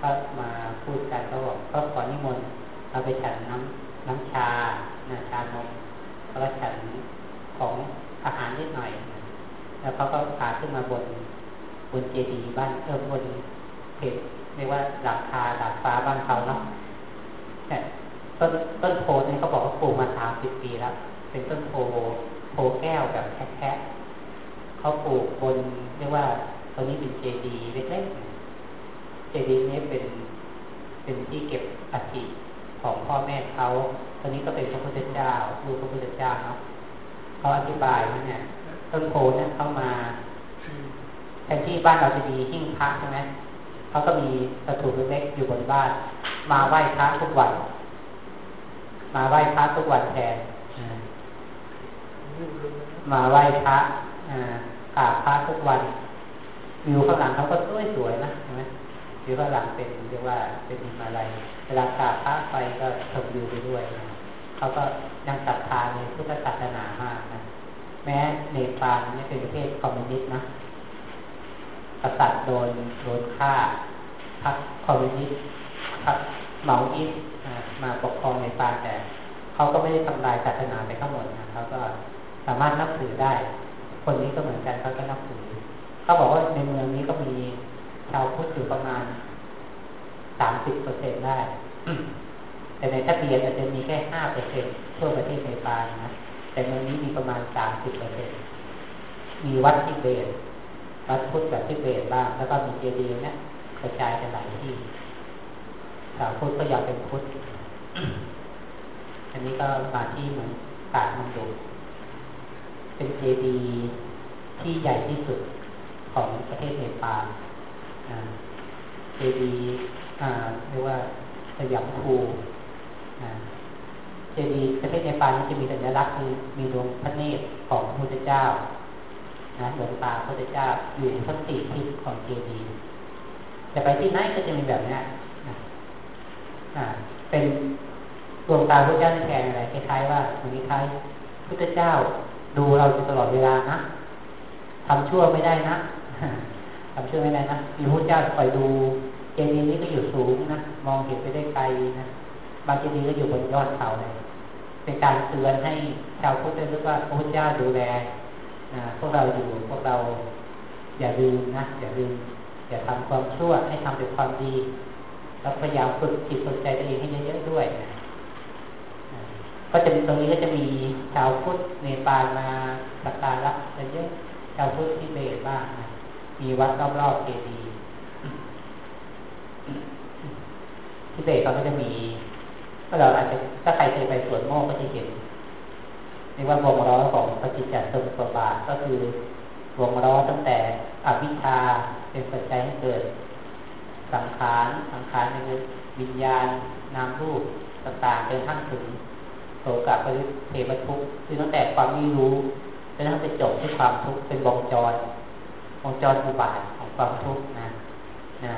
ก็มาพูดกันเขาบอกก็ขอนิมนต์ เราไปฉันน้ำน้ำชานะชานมแล้วก็ฉันของอาหารนิดหน่อย แล้วเขาก็พาขึ้นมาบนบนเจดีย์บ้านเออบนเพจเรียกว่าหลักคาดาดฟ้าบ้านเขาเนาะต่ต้นต้นโพนี่เขาบอกว่าปลูกมาสามสิบปีแล้ว เป็นต้นโพโพแก้วแบบแคะเขาปลูกบนเรียกว่าตอนนี้เป็นเจดีย์เล็กๆเจดีย์นี้เป็นเป็นที่เก็บอัฐิ ของพ่อแม่เขาตอนนี้ก็เป็นพระพุทธเจ้าลูพระพุทธเจ้าเนาะเขาอธิบายว่าเนี่ยต้นโพนี่ยเข้ามาแทนที่บ้านเราจะมีหิ้งพระใช่ไหมเขาก็มีสถูปเล็กๆอยู่บนบ้าน มาไหว้พระทุกวัน มาไหว้พระทุกวันแทนมาไหว้พระกราบพระทุกวันวิวข้างหลังเขาก็สวยสวยนะใช่ไหม วิวข้าหลังเป็นเรียกว่าเป็นอะไรเวลากราบพระไปก็ชมวิวไปด้วยนะเขาก็ยังศรัทธาในพุทธศาสนามากนะแม้เนปาลนี่เป็นประเทศคอมมิวนิสต์นะกษัตริย์โดนโดนฆ่าพรรคคอมมิวนิสต์พรรคเหมาอิสมาปกครองในปาลแต่เขาก็ไม่ได้ทำลายศาสนาไปทั้งหมดนะเขาก็สามารถนับถือได้ คนนี้ก็เหมือนกันเขาก็นับถือเขาบอกว่าในเมืองนี้ก็มี ชาวพุทธอยู่ประมาณสามสิบเปอร์เซ็นได้ แต่ในทะเบียนอาจจะมีแค่ห้าเปอร์เซ็นทั่วประเทศเนปาลนะ แต่เมืองนี้มีประมาณสามสิบเปอร์เซ็นมีวัดที่เบสวัดพุทธแบบที่เบสบ้าง แล้วก็มีเจดีย์เนี่ยกระจายกันหลายที่ สาวพุทธก็อยากเป็นพุทธ อันนี้ก็มาที่เหมือนกาดมันดูเป็นเจดีย์ที่ใหญ่ที่สุดของประเทศเนปาล เจดีย์เรียกว่าสยามภูเจดีย์ประเทศเนปาลจะมีสัญลักษณ์คือมีดวงพระเนตรของพระพุทธเจ้านะดวงตาพระพุทธเจ้าอยู่ทั้งสี่ทิศของเจดีย์จะไปที่ไหนก็จะมีแบบนี้นเป็นดวงตาพระเจ้าแทนอะไรคล้ายๆว่าเหมือนคล้ายพุทธเจ้าดูเราตลอดเวลานะทำชั่วไม่ได้นะ ทำเชั่วไม่ได้นะมีพระเจ้าคอยดูเจดีย์นี้ก็อยู่สูงนะมองเห็นไปได้ไกลนะบางเจดีย์ก็อยู่บนยอดเขาเลยเป็นการเตือนให้ชาวพุทธได้รู้ว่าพระพุทธเจ้าดูแลพวกเราอยู่พวกเราอย่าลืมนะอย่าลืมอย่าทำความชั่วให้ทำแต่ความดี แล้วพยายามฝึกจิตฝึกใจตัวเองให้เยอะๆด้วยนะก็จะตรงนี้ก็จะมีชาวพุทธเนปาลมาสักการะกันเยอะชาวพุทธที่เบตบ้างนะ มีวัดรอบๆเจดีย์ที่เบตเขาก็จะมีก็เราอาจจะถ้าใครเคยไปสวนโมกก็จะเห็นเรียกว่าวงล้อของปฏิจจสมุปบาทก็คือวงล้อตั้งแต่อวิชชาเป็นปัจจัยให้เกิด สังขารสังขารคือวิญญาณนามรูปต่างๆจนทั้งถึงโสกะปริเทวทุกข์คือตั้งแต่ความไม่รู้จนทั้งไปจบที่ความทุกข์เป็นวงจร วงจรอุบาทของความทุกข์นะนะ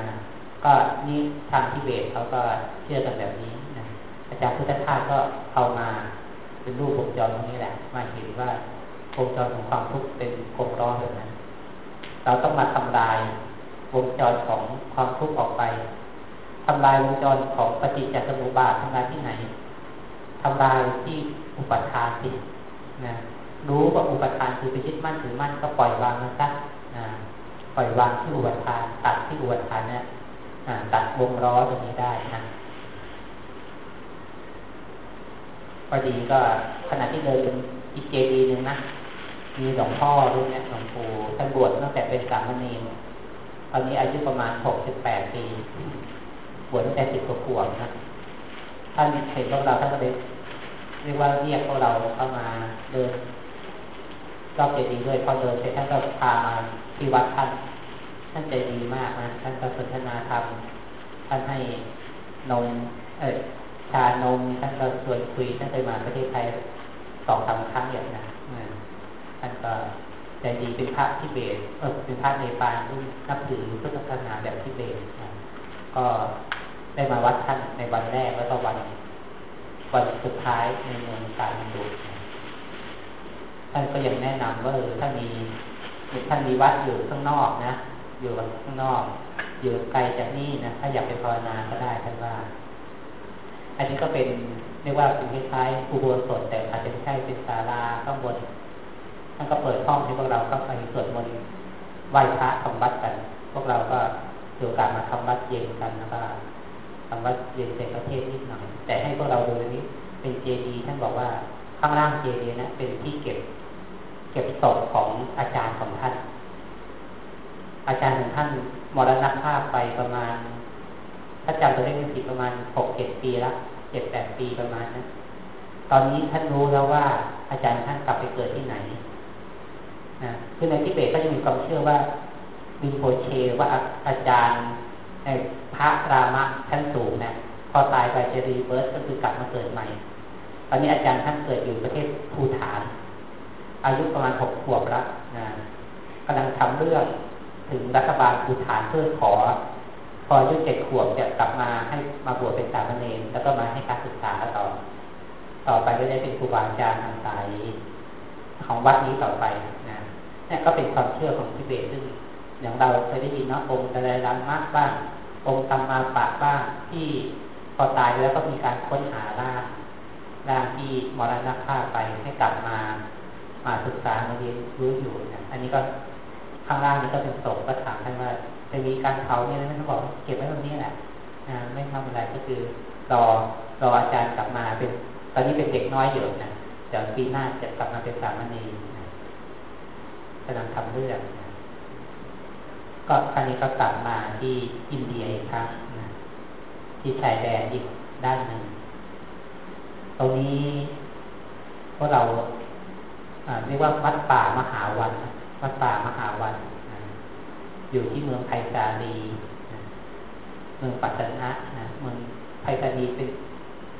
ก็นี่ทางทิเบตเขาก็เชื่อกันแบบนี้นะอาจารย์พุทธทาสก็เอามาเป็นรูปวงจรตรงนี้แหละ มาเห็นว่าวงจรของความทุกข์เป็นกลมร้อนแบบนั้น เราต้องมาทำลายวงจรของความทุกข์ออกไปทำลายวงจรของปฏิจจสมุปบาททำลายที่ไหนทำลายที่อุปทานสินะรู้ว่าอุปทานคือไปยึดมั่นถือมั่นก็ปล่อยวางนะจ๊ะ ปล่อยวางที่อุปทาน ตัดที่อุปทานเนี่ยตัดวงล้อตรงนี้ได้นะพอดีก็ขณะที่เดินอีกเจดีหนึ่งนะมีหลวงพ่อด้วยเนี่ยหลวงปู่ท่านบวชตั้งแต่เป็นสามเณรตอนนี้อายุประมาณหกสิบแปดปีบวชตั้งแต่สิบกว่าขวบนะท่านเห็นพวกเราท่านก็เลยเรียกว่าเรียกพวกเราเข้ามาเดิน รอบเจดีย์ด้วยพอเดินเสร็จท่านก็พามาที่วัดท่าน ท่านใจดีมากนะท่านก็สนทนาธรรมท่านให้นมเออชานมท่านก็ชวนคุยท่านเคยมาประเทศไทยสองสามครั้งอย่างนะท่านก็ใจดีเป็นพระทิเบตเออเป็นพระในปานที่นับถือพุทธศาสนาแบบทิเบตนะก็ได้มาวัดท่านในวันแรกแล้วก็วันวันสุดท้ายในเมืองการดู ท่านก็ยังแนะนำว่าท่านมีท่านมีวัดอยู่ข้างนอกนะ อยู่ข้างนอก อยู่ไกลจากนี่นะ ถ้าอยากไปภาวนาก็ได้ท่านว่า อันนี้ก็เป็นเรียกว่าเป็นคล้ายๆอุโบสถแต่อาจจะไม่ใช่เป็นศาลาข้างบนท่านก็เปิดห้องให้พวกเราก็ไปสวดมนต์ไหว้พระทำวัดกัน พวกเราก็ดูการมาทำวัดเย็นกันแล้วก็ทำวัดเย็นเสร็จประเทศนิดหน่อย แต่ให้พวกเราดูนี้ เป็นเจดีย์ท่านบอกว่า ข้างล่างเจดีย์นะเป็นที่เก็บ เก็บศพของอาจารย์ของท่าน อาจารย์ของท่านมรณภาพไปประมาณ ถ้าจำตัวเลขไม่ผิดประมาณหกเจ็ดปีละเจ็ดแปดปีประมาณนะตอนนี้ท่านรู้แล้วว่าอาจารย์ท่านกลับไปเกิดที่ไหนนะคือในทิเบตก็จะมีความเชื่อว่าดินโพเชว่าอาจารย์พระรามะท่านสูงนะพอตายไปจะรีเบิร์ตก็คือกลับมาเกิดใหม่ ตอนนี้อาจารย์ท่านเกิดอยู่ประเทศภูฐาน อายุประมาณหกขวบแล้วนะกำลังทำเรื่องถึงรัฐบาลภูฐานเพื่อขอ พออายุเจ็ดขวบจะกลับมาให้มาบวชเป็นสามเณรแล้วก็มาให้การศึกษาต่อ ต่อไปก็ได้เป็นครูบาอาจารย์ทางสายของวัดนี้ต่อไปนะนี่ก็เป็นความเชื่อของทิเบตซึ่งอย่างเราเคยได้ยินนะองค์อะไรรังมากบ้างองค์ธรรมาปะบ้างที่พอตายแล้วก็มีการค้นหาร่าง ร่างที่มรณภาพไปให้กลับมามาศึกษามาเรียนรู้อยู่นะอันนี้ก็ข้างล่างนี้ก็เป็นศพก็ถามท่านว่าจะมีการเผาเนี่ยนะท่านบอกเก็บไว้ตรงนี้แหละนะไม่ทำอะไรก็คือรอรออาจารย์กลับมาเป็น ตอนนี้เป็นเด็กน้อยอยู่นะเดี๋ยวปีหน้าจะกลับมาเป็นสามเณรกำลังทำเรื่องนะก็ครั้งนี้ก็กลับมาที่อินเดียอีกครั้งนะที่ชายแดนอีกด้านหนึ่ง ตรงนี้พวกเราเรียกว่าวัดป่ามหาวัน วัดป่ามหาวัน อยู่ที่เมืองไผ่สาลีเมืองปัตตนะนะเมืองไผ่สาลีเป็น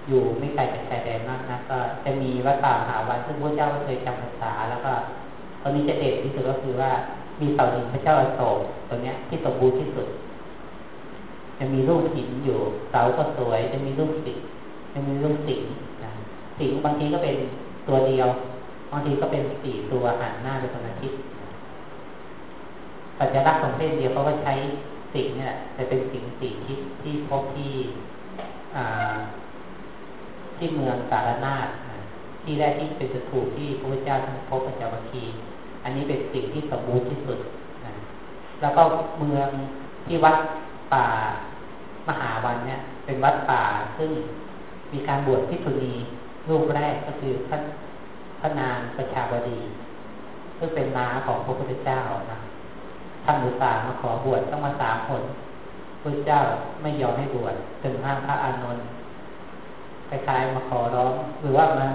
อยู่ไม่ไกลจากชายแดนมากนะก็จะมีวัดป่ามหาวันซึ่งพระเจ้าก็เคยจำพรรษาแล้วก็ตอนนี้จะเด่นที่สุดก็คือว่ามีเสาหินพระเจ้าอโศกตัวเนี้ยที่สมบูรณ์ที่สุด จะมีรูปหินอยู่เสาก็สวย จะมีรูปสิจะมีรูปสิง สิงบางทีก็เป็นตัวเดียว บางทีก็เป็นสี่ตัวหันหน้าไปทางอาทิตย์สัญลักษณ์ของเส้นเดียวเขาก็ใช้สิ่งเนี่ยจะเป็นสิ่งสิ่งที่ที่พบที่ที่เมืองสารนาฏที่แรกที่เป็นสถูปที่พระพุทธเจ้าท่านพบปัญจวัคคีอันนี้เป็นสิ่งที่สมบูรณ์ที่สุดแล้วก็เมืองที่วัดป่ามหาวันเนี่ย เป็นวัดป่าซึ่งมีการบวชพิษุณี รูปแรกก็คือท่านพระนางประชาบดีซึ่งเป็นนาของพระพุทธเจ้านะท่านอุตส่าห์มาขอบวชต้องมาสามคนพระเจ้าไม่ยอมให้บวชถึงห้างพระอานนท์คล้ายๆมาขอร้องหรือว่ามา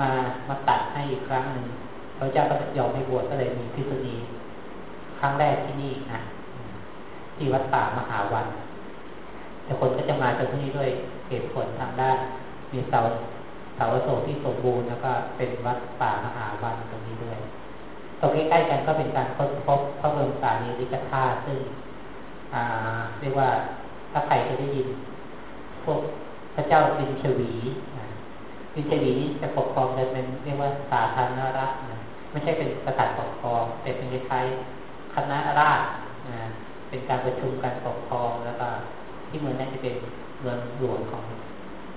มามาตัดให้อีกครั้งหนึ่งพระเจ้าก็ยอมให้บวชก็เลยมีพิษุณีครั้งแรกที่นี่นะที่วัดป่ามหาวัน แต่คนก็จะมาจากที่นี่ด้วยเหตุผลทางด้านมีเสา เสาโศกที่สมบูรณ์แล้วก็เป็นวัดป่ามหาวันตรงนี้ด้วยตรงใกล้ๆกันก็เป็นการค้นพบพระบรมสารีริกธาตุซึ่งเรียกว่าถ้าใครจะได้ยิน พวกพระเจ้าดินชวีดินชวีนี้จะปกครองกันเป็นเรียกว่าสาธารณรัฐนะไม่ใช่เป็นสถานปกครองแต่เป็นคล้ายๆคณะราษฎรเป็นการประชุมการปกครองแล้วก็ที่เมืองนั้จะเป็นเมืองหลวงของ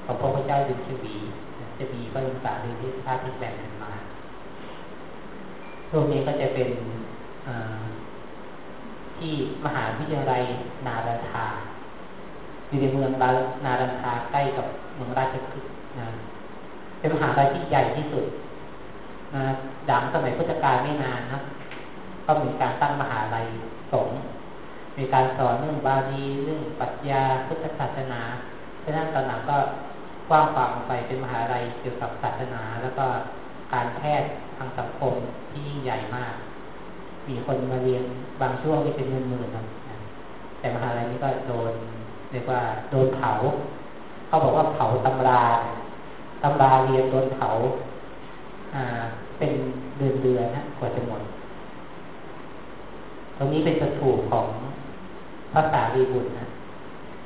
ของพระเจ้าดินชวี จะมีพระบรมสารีริกธาตุที่แบ่งกันมารูปนี้ก็จะเป็นที่มหาวิทยาลัยนาราธาอยู่ในเมืองนาราธาใกล้กับเมืองราชคฤห์นะเป็นมหาวิทยาลัยที่ใหญ่ที่สุดนะดังสมัยพุทธกาลไม่นานนะก็มีการตั้งมหาลัยสงฆ์มีการสอนเรื่องบาลีเรื่องปรัชญาพุทธศาสนาฉะนั้นตอนหลังก็ กว้างขวางไปเป็นมหาลัยเกี่ยวกับศาสนา แล้วก็การแพทย์ทางสังคมที่ยิ่งใหญ่มาก มีคนมาเรียนบางช่วงที่เป็นเงินหมื่นนะแต่มหาลัยนี้ก็โดนเรียกว่าโดนเผา เขาบอกว่าเผาตำราตำราเรียนโดนเผา อ่า เป็นเดือนเดือนนะกว่าจะหมด ตรงนี้เป็นสถูปของพระสารีบุตรนะ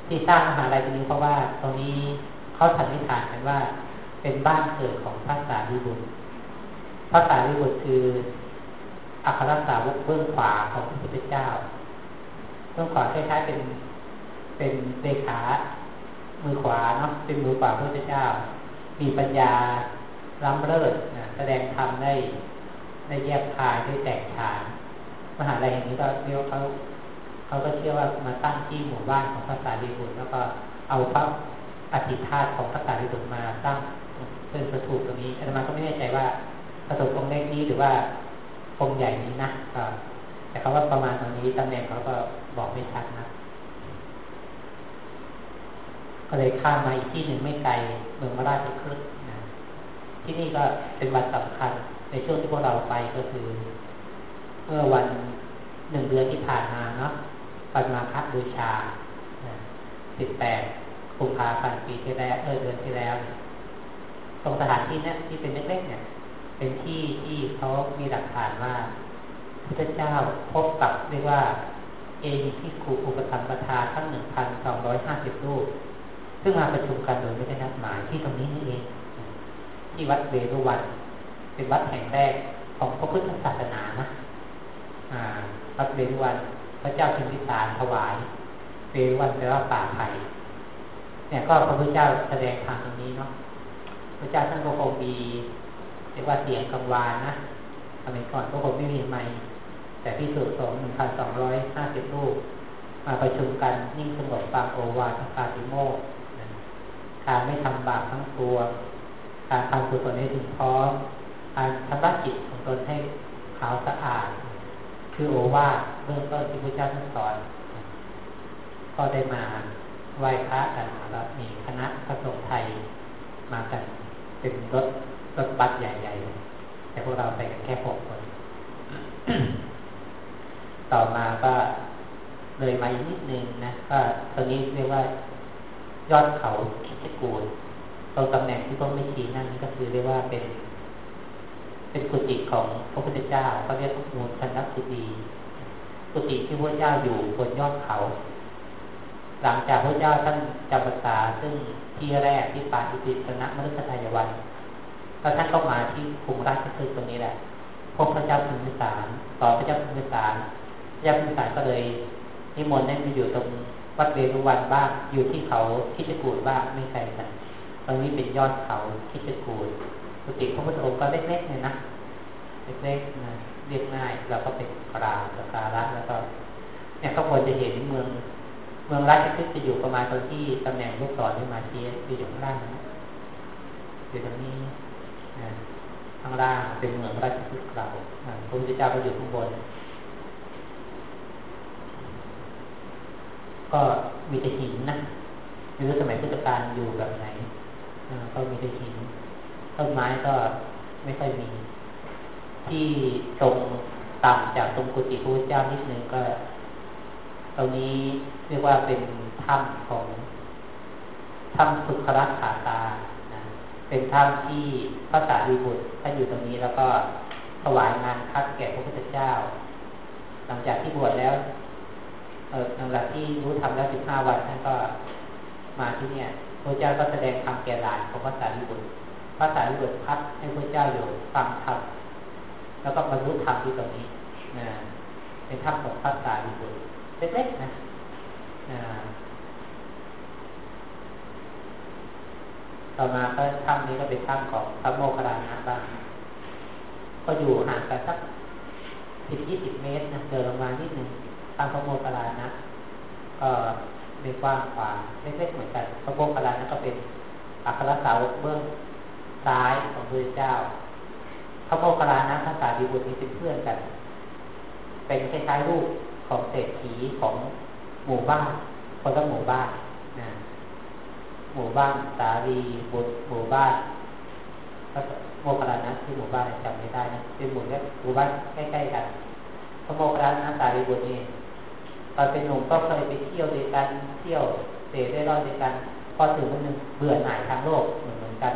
ที่สร้างมหาลัยตรงนี้เพราะว่าตรงนี้ เขาสันนิษฐานกันว่า เป็นบ้านเกิดของพระสารีบุตร พระสารีบุตรคืออัครสาวกเบื้องขวาของพระพุทธเจ้า เบื้องขวาคล้ายๆเป็นเป็นเลขามือขวาเนาะเป็นมือขวาพระพุทธเจ้า มีปัญญาล้ำเลิศนะแสดงธรรมได้ได้แยกคายได้แตกฉานมหาลัยแห่งนี้ก็เรียกเขาเขาก็เชื่อว่ามาตั้งที่หมู่บ้านของพระสารีบุตรแล้วก็เอาพระ อธิธาตของพระสารีบุตรมาตั้งเป็นประตูตรงนี้อาตมาก็ไม่แน่ใจว่าผสมองค์เล็กนี้หรือว่าองค์ใหญ่นี้นะแต่เขาว่าประมาณตรงนี้ตำแหน่งเขาก็บอกไม่ชัดนะก็เลยข้ามมาอีกที่หนึ่งไม่ไกลเมืองมราชคฤห์นะที่นี่ก็เป็นวันสำคัญในช่วงที่พวกเราไปก็คือ เมื่อวันหนึ่งเดือนที่ผ่านมาเนาะปันมาคับูชาสิบแปด กุมภาพันธ์ปีที่แล้วเออเดือนที่แล้วตรงสถานที่นี้ที่เป็นเล็กๆเนี่ย เป็นที่ที่เขามีหลักฐานว่าพระเจ้าพบกับเรียกว่า เอหิพิคูอุปถัมปทาทั้งหนึ่งพันสองร้อยห้าสิบรูป ซึ่งมาประชุมกันโดยไม่ได้นัดหมายที่ตรงนี้นี่เอง ที่วัดเวรุวัน เป็นวัดแห่งแรกของพระพุทธศาสนานะวัดเวรุวัน พระเจ้าพิมพิสารถวาย เวรุวันแปลว่าป่าไผ่ เนี่ยก็พระพุทธเจ้าแสดงทางตรงนี้เนาะพระเจ้าท่านก็คงมีเรียกว่าเสียงกังวานนะสมัยก่อนก็คงไม่มีไมแต่พิสูจน์สองหนึ่งพันสองร้อยห้าสิบรูปมาประชุมกันนิ่งสงบฟังโอวาทปาติโมกการไม่ทำบาปทั้งตัว การทำกุศลให้ถึงพร้อม การชำระจิตของตนให้ขาวสะอาด คือโอวาทเบื้องต้นที่พระเจ้าท่านสอน ก็ได้มา ไหว้พระกันแล้วมีคณะพระสงฆ์ไทยมากันเป็นรถรถบัสใหญ่ๆ แต่พวกเราไปกันแค่หกคน ต่อมาก็เลยมาอีกนิดนึงนะก็ตอนนี้เรียกว่ายอดเขาคิดกูลตรงตำแหน่งที่พระไม่ชี้นั่นก็คือเรียกว่าเป็น เป็นกุฏิของพระพุทธเจ้าเขาเรียกว่ามูลคันนักุฏิกุฏิที่พระเจ้าอยู่บนยอดเขา หลังจากพระเจ้าท่านจำพรรษาซึ่งที่แรกที่ปาอิติสนะมฤคทายวันแล้วท่านก็มาที่กรุงราชคฤห์ตรงนี้แหละพบพระเจ้าพิมพิสารต่อพระเจ้าพิมพิสารพระเจ้าพิมพิสารก็เลยนิมนต์ให้มาอยู่ตรงวัดเวรุวันบ้างอยู่ที่เขาคิดกูดบ้างไม่ไกลกันตรงนี้เป็นยอดเขาคิดกูดกุฏิพระพุทธองค์ก็เล็กๆเลยนะเล็กๆนะเรียกง่ายเราก็เป็นกราบสการะแล้วก็เนี่ยข้างบนจะเห็นเมือง เมืองราชคฤห์จะอยู่ประมาณตรงที่ตำแหน่งลูกศรที่มาเชียอยู่ข้างล่างนะอยู่ตรงนี้ข้างล่างเป็นเมืองราชคฤห์เราพระพุทธเจ้าก็อยู่ข้างบน ก็มีแต่หินนะไม่รู้สมัยพุทธกาลอยู่แบบไหนก็มีแต่หินต้นไม้ก็ไม่ค่อยมี ที่ตรงต่ำจากตรงกุฏิพระพุทธเจ้านิดนึงก็ ตรงนี้เรียกว่าเป็นถ้ำของถ้ำสุขรัตขาตานะเป็นถ้ำที่พระสารีบุตรท่านอยู่ตรงนี้แล้วก็ถวายงานคัดแก่พระพุทธเจ้า หลังจากที่บวชแล้วเออหลังจากที่รู้ทำแล้วสิบห้าวันท่านก็มาที่เนี่ยพระเจ้าก็แสดงธรรมแก่หลานของพระสารีบุตรพระสารีบุตรพักให้พระเจ้าอยู่ฟังธรรมแล้วก็บรรลุธรรมที่ตรงนี้นะเป็นธรรมของพระสารีบุตร เล็กๆนะต่อมาก็ถ้ำนี้ก็เป็นถ้ำของพระโมคคัลลานะบ้างก็อยู่ห่างกันสักสิบยี่สิบเมตรนะเดินลงมานิดหนึ่งถ้ำพระโมคคัลลานะก็ม่กว้างขวางเล็กๆเหมือนกันพระโมคคัลลานะก็เป็นอัครสาวกเบื้องซ้ายของพระเจ้าพระโมคคัลลานะพระสารีบุตรนี้เป็นเพื่อนกัน เป็นคล้ายๆรูป ของเศรษฐีของหมู่บ้านคนละหมู่บ้านนะหมู่บ้านสารีบุตรหมู่บ้านพระโมคคัลานะที่หมู่บ้านจำไม่ได้นะเป็นหมู่หมู่บ้านใกล้ๆกันพระโมคคัลานะสารีบุตรนี่ตอนเป็นหนุ่มก็เคยไปเที่ยวด้วยกันเที่ยวเสได้รอดด้วยกันพอถึงวันหนึ่งเบื่อหน่ายทางโลกเหมือนเหมือนกัน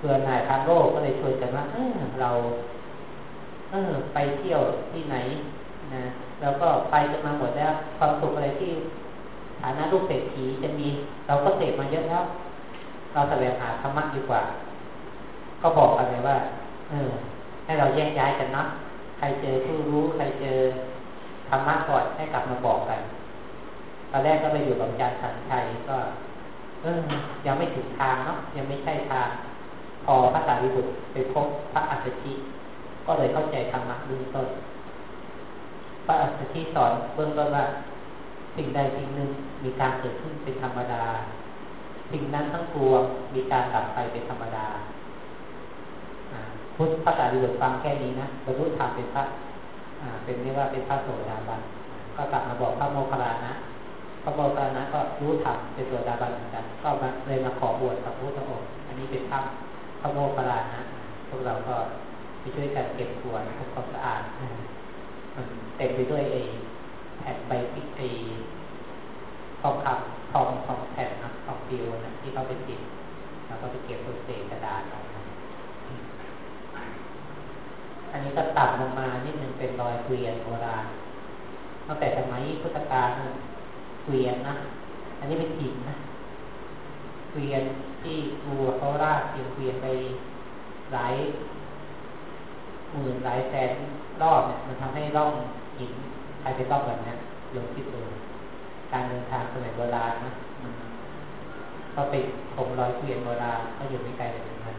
เบื่อหน่ายทางโลกก็เลยชวนกันว่าเออเรา เออไปเที่ยวที่ไหนนะ แล้วก็ไปกันมาหมดแล้ว ความสุขอะไรที่ฐานะลูกเศรษฐีจะมี เราก็เสพมาเยอะแล้วเราแสวงหาธรรมะดีกว่า ก็บอกกันเลยว่า เออ ให้เราแยกย้ายกันนะใครเจอผู้รู้ใครเจอธรรมะก่อนให้กลับมาบอกกันตอนแรกก็ไปอยู่กับอาจารย์สันชัยก็ เออยังไม่ถึงทางเนาะยังไม่ใช่ทาง พอพระสารีบุตรไปพบพระอัสสชิก็เลยเข้าใจธรรมะเบื้องต้น พระอัสสชิสอนเบื้องต้นว่าสิ่งใดสิ่งหนึ่งมีการเกิดขึ้นเป็นธรรมดา สิ่งนั้นทั้งปวงมีการดับไปเป็นธรรมดาพุทธพระสารีบุตรฟังแค่นี้นะบรรลุธรรมเป็นพระเป็นเรียกว่าเป็นพระโสดาบันก็กลับมาบอกพระโมคคัลลานะพระโมคคัลลานะก็รู้ธรรมเป็นโสดาบันเหมือนกันก็มาเลยมาขอบวชกับพระพุทธองค์อันนี้เป็นธรรมพระโมคคัลลานะพวกเราก็ไปช่วยกันเก็บขวดทำความสะอาด เต็มไปด้วยไอ้แผ่นใบพิกไอ้ทองคำทองทองแผ่นนะทองฟิวนะที่เขาไปติดแล้วก็ไปเก็บตัวเศษกระดาษออกมาอันนี้ก็ตัดลงมานิดนึงเป็นรอยเกวียนโบราณตั้งแต่สมัยพุทธกาลเกวียนนะอันนี้เป็นหินนะเกวียนที่วัวเขาราดเกวียนไปหลาย หมื่นหลายแสนรอบเนี่ยมันทำให้ร่องหินใครไปต้องแบบนี้ลงคิดดูการเดินทางสมัยโบราณนะมันก็ไปถมรอยเกวียนโบราณก็อยู่ไม่ไกลจากนั้น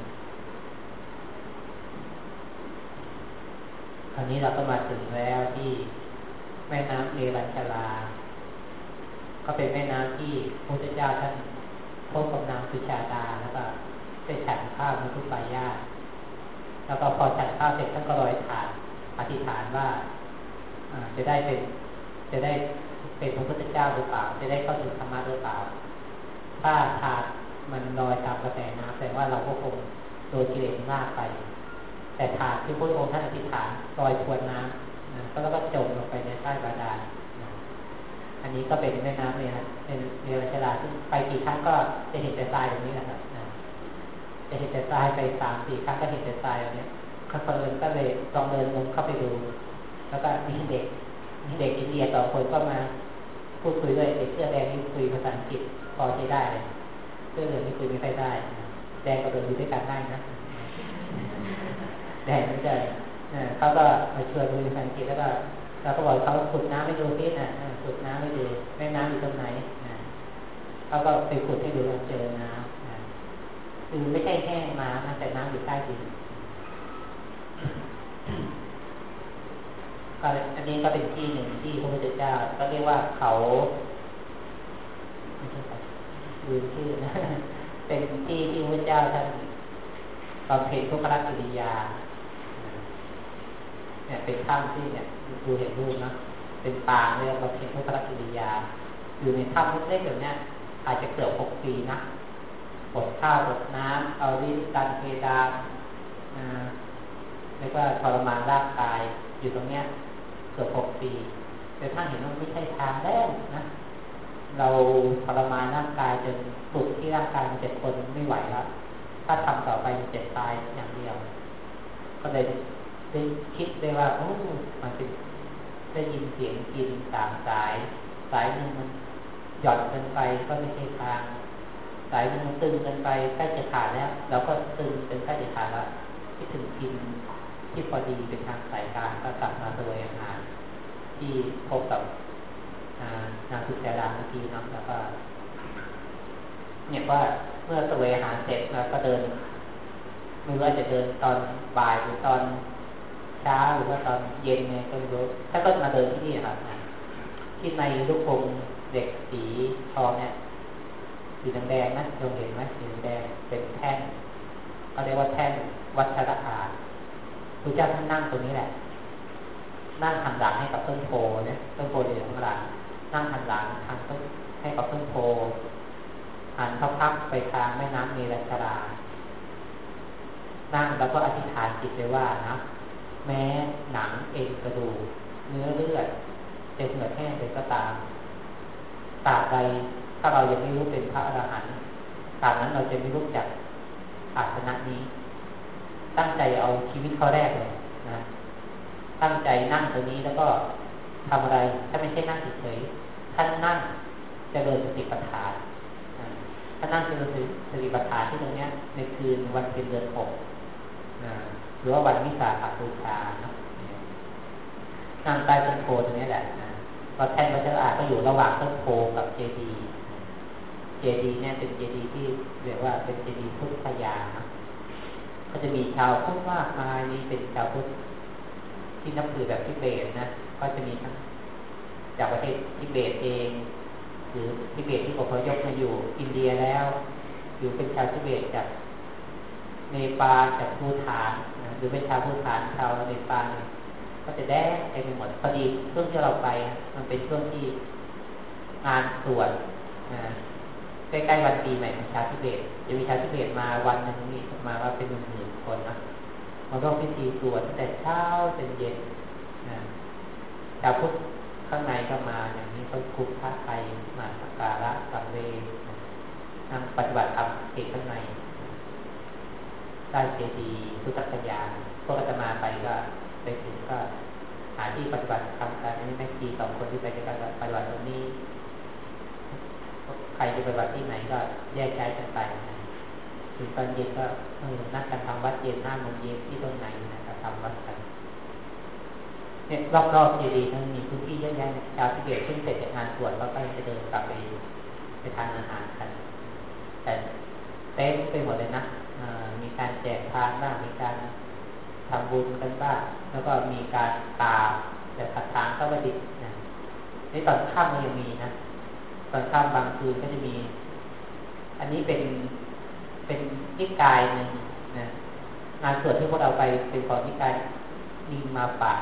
คราวนี้เราก็มาถึงแล้วที่แม่น้ำเอรัญชลา ก็เป็นแม่น้ำที่พระเจ้าท่านพบกับนางสุชาดาแล้วก็ไปฉันข้าวมุทุปายาต แล้วก็พอฉันข้าวเสร็จท่านก็ลอยถานอธิษฐานว่าจะได้เป็น จะได้เป็นพระพุทธเจ้าหรือเปล่า จะได้เข้าถึงธรรมะหรือเปล่า ถ้าถาดมันลอยตามกระแสน้ำแสดงว่าเราก็คงโดนกิเลสลากไป แต่ถาดที่พระองค์ท่านอธิษฐานลอยทวนน้ำนะก็แล้วก็จมลงไปในใต้บาดาลอันนี้ก็เป็นแม่น้ำเนี่ยนะเป็นเรือชลาที่ไปกี่ครั้งก็จะเห็นแต่ทรายตรงนี้แหละครับ จะเห็นแต่ทรายไปสามสี่ครั้งก็เห็นแต่ทรายแบบนี้เขาเปิดก็เลยลองเดินลงเข้าไปดู แล้วก็มีเด็กมีเด็กอินเดียต่อคนก็มาพูดคุยด้วยเด็กเสื้อแดงนี่คุยภาษาอังกฤษพอใช้ได้เลยเสื้อเหลืองนี่คุยไม่ค่อยได้ แดงกับเหลืองอยู่ด้วยกันได้นะแดงไม่ได้เขาก็มาชวนคุยภาษาอังกฤษแล้วก็เราก็บอกเขาขุดน้ำไม่ดูพิษนะขุดน้ำไม่ดูแม่น้ำอยู่ตรงไหนเขาก็ไปขุดให้ดูแล้วเจอน้ำ คือไม่ใช่แห้งมาแต่น้ำอยู่ใต้ดินก็อันนี้ก็เป็นที่หนึ่งที่พระพุทธเจ้าก็เรียกว่าเขาไม่ใช่ลืมชื่อนะเป็นที่ที่พระเจ้าท่านบำเพ็ญทุกขลักษิริยา เนี่ยเป็นถ้ำที่เนี่ยดูเห็นรูปนะเป็นป่าเรียกว่าเพ็ญทุกขลักษิริยา อยู่ในถ้ำเล็กๆแบบนี้อาจจะเกือบหกปีนะ อดข้าวอดน้ำเอาดินกันเพดานเรียกว่าทรมานร่างกายอยู่ตรงเนี้ยเกือบหกปี แต่ท่านเห็นว่าไม่ใช่ทางแรกนะ เราทรมานร่างกายจนสุดที่ร่างกายมันจะทนไม่ไหวแล้วถ้าทำต่อไปมันจะตายอย่างเดียว ก็เลยได้คิดได้ว่าโอ้มันเป็นได้ยินเสียงกินตางสาย สายหนึ่งมันหย่อนเกินไปก็ไม่ใช่ทาง สายหนึ่งมันตึงกินไปใกล้จะขาดแล้วเราก็ตึงเป็นใกล้จะขาดแล้วคิดถึงกินที่พอดีเป็นทางสายกลางก็กลับมาตัวอาหารที่พบกับนางสุจาราเมื่อกี้นะแล้วก็เนี่ยว่าเมื่อตัวอาหารเสร็จแล้วก็เดินไม่ว่าจะเดินตอนบ่ายหรือตอนเช้าหรือว่าตอนเย็นเนี่ยก็ไม่รู้ถ้าก็มาเดินที่นี่ครับที่ในลูกคงเด็กสีทองเนี่ย สีแดงๆนะเราเห็นไหมสีแดงเป็นแท่นเขาเรียกว่าแท่นวัชระอาพระเจ้าท่านนั่งตรงนี้แหละ นั่งหันหลังให้กับต้นโพนี่ยต้นโพอยู่ข้างหลังนั่งหันหลังทางต้นให้กับต้นโพหันเข้าพักไปทางแม่น้ำเมรัชรานั่งแล้วก็อธิษฐานจิตเลยว่านะแม้หนังเอ็นกระดูกเนื้อเลือดจะเหือแห้งเป็นก็ตามตราบใด ถ้าเรายังไม่รู้เป็นพระอรหันต์ตาบนั้นเราจะไม่รู้จักอาสนะนี้ ตั้งใจเอาชีวิตเขาแรกเลยนะตั้งใจนั่งตรงนี้แล้วก็ทำอะไร ถ้าไม่ใช่นั่งเฉยท่านนั่งจะเดินสติปัฏฐานถ้านนั่งจะเดินสติปัฏฐานที่ตรงนี้ในคืนวันเป็นเดือนหกหรือว่าวันวิสาขบูชานะนั่งใต้ต้นโพตรงนี้แหละนะก็แท่นพระเจ้าอาก็อยู่ระหว่างต้นโพกับเจดีย์ เจดีเนี่ยเป็นเจดีที่เรียกว่าเป็นเจดีพุทธยาก็จะมีชาวพุทธมากมายนี่เป็นชาวพุทธที่นับถือแบบทิเบตนะก็จะมีทั้งจากประเทศทิเบตเอง หรือทิเบตที่อพยพมาอยู่อินเดียแล้ว อยู่เป็นชาวทิเบตจากเนปาลจากภูฐานหรือเป็นชาวภูฐานชาวเนปาลก็จะแดงไปหมดพอดีช่วงที่เราไป มันเป็นช่วงที่งานสวดนะ ใกล้ๆวันปีใหม่ของชาวทิเบตจะมีชาวทิเบตมาวันหนึ่งนี่มาว่าเป็นหมื่นคนนะมาร่วมพิธีสวดตั้งแต่เช้าจนเย็นนะชาวพุทธข้างในก็มาอย่างนี้เขาคุกพระไทยมาสักการะสังเวชนั่งปฏิบัติธรรมเอกข้างในใต้เจดีย์พุทธคยานพวกอาตมาไปก็ไปถึงก็หาที่ปฏิบัติทำการนี้แม่ชีสองคนที่ไปในการปฏิบัติตรงนี้ ใครจะไปฏิบัติที่ไหนก็แยกย้ายกันไปนะถึงตอนเย็นก็นัดกันทำวัดเย็นหน้าโมงเย็นที่ตรงไหนนะครับทำวัดกันเนี่ยรอบๆเจดีย์นั้นมีพื้นที่เยอะแยะชาวทิเบตขึ้นเสร็จจากงานสวดแล้วก็จะเดินกลับไปไปทานอาหารกัน แต่เต็มไปหมดเลยนะมีการแจกทานบ้างมีการทำบุญกันบ้างแล้วก็มีการตาแต่ขัดทางเข้ามาดิบนะในตอนค่ำมันยังมีนะ ตอนค่ำบางคืนก็จะมี อันนี้เป็นเป็นนิกายหนึ่งนะงานสวดที่พวกเราไปเป็นของนิกายมีมาปาก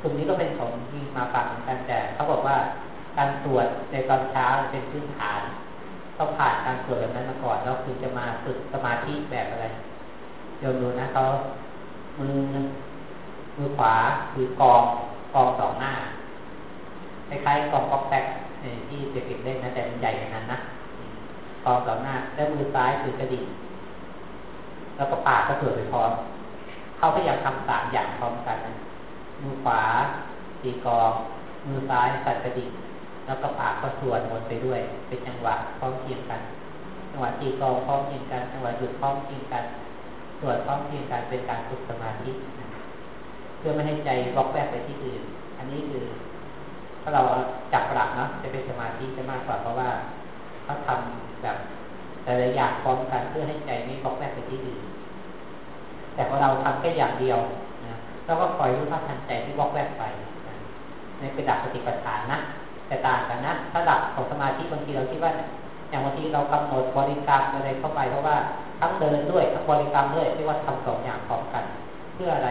กลุ่มนี้ก็เป็นของมีมาปากเหมือนกันแต่เขาบอกว่าการสวดในตอนเช้าเป็นพื้นฐานต้องผ่านการสวดแบบนั้นมาก่อนแล้วคือจะมาฝึกสมาธิแบบอะไรโยมดูนะเขามือมือขวาคือกองกองสองหน้าคล้ายๆกองกอกแป๊ก ที่เด็กๆเล่นนะแต่มันใหญ่ขนาดนั้นนะกองสองหน้า แล้วมือซ้ายคือกระดิ่งแล้วก็ปากก็สวดไปพร้อม เขาพยายามทำสามอย่างพร้อมกันนะมือขวาตีกอง มือซ้ายสัตกระดิกแล้วก็ปากก็สวดหมดไปด้วย เป็นจังหวะพร้อมเพียงกัน จังหวะตีกองพร้อมเพียงกัน จังหวะหยุดพร้อมเพียงกันสวดพร้อมเพียงกันเป็นการฝึกสมาธิ เพื่อไม่ให้ใจบล็อกแวกไปที่อื่น อันนี้คือ ถ้าเราจับหลักเนาะจะเป็นสมาธิจะมากกว่าเพราะว่าเขาทำแบบแต่ละอย่างพร้อมกันเพื่อให้ใจไม่บล็อกแวกไปที่อื่นแต่พอเราทำแค่อย่างเดียวนะเราก็คอยรู้ท่าทันใจที่บล็อกแวกไปในเป็นดักปฏิปทานนะแต่ต่างกันนะถ้าดักของสมาธิบางทีเราคิดว่า อย่างบางทีเรากำหนดบริกรรมอะไรเข้าไปเพราะว่าทั้งเดินด้วยทั้งบริกรรมด้วยเรียกว่าทำสองอย่างพร้อมกัน เพื่ออะไร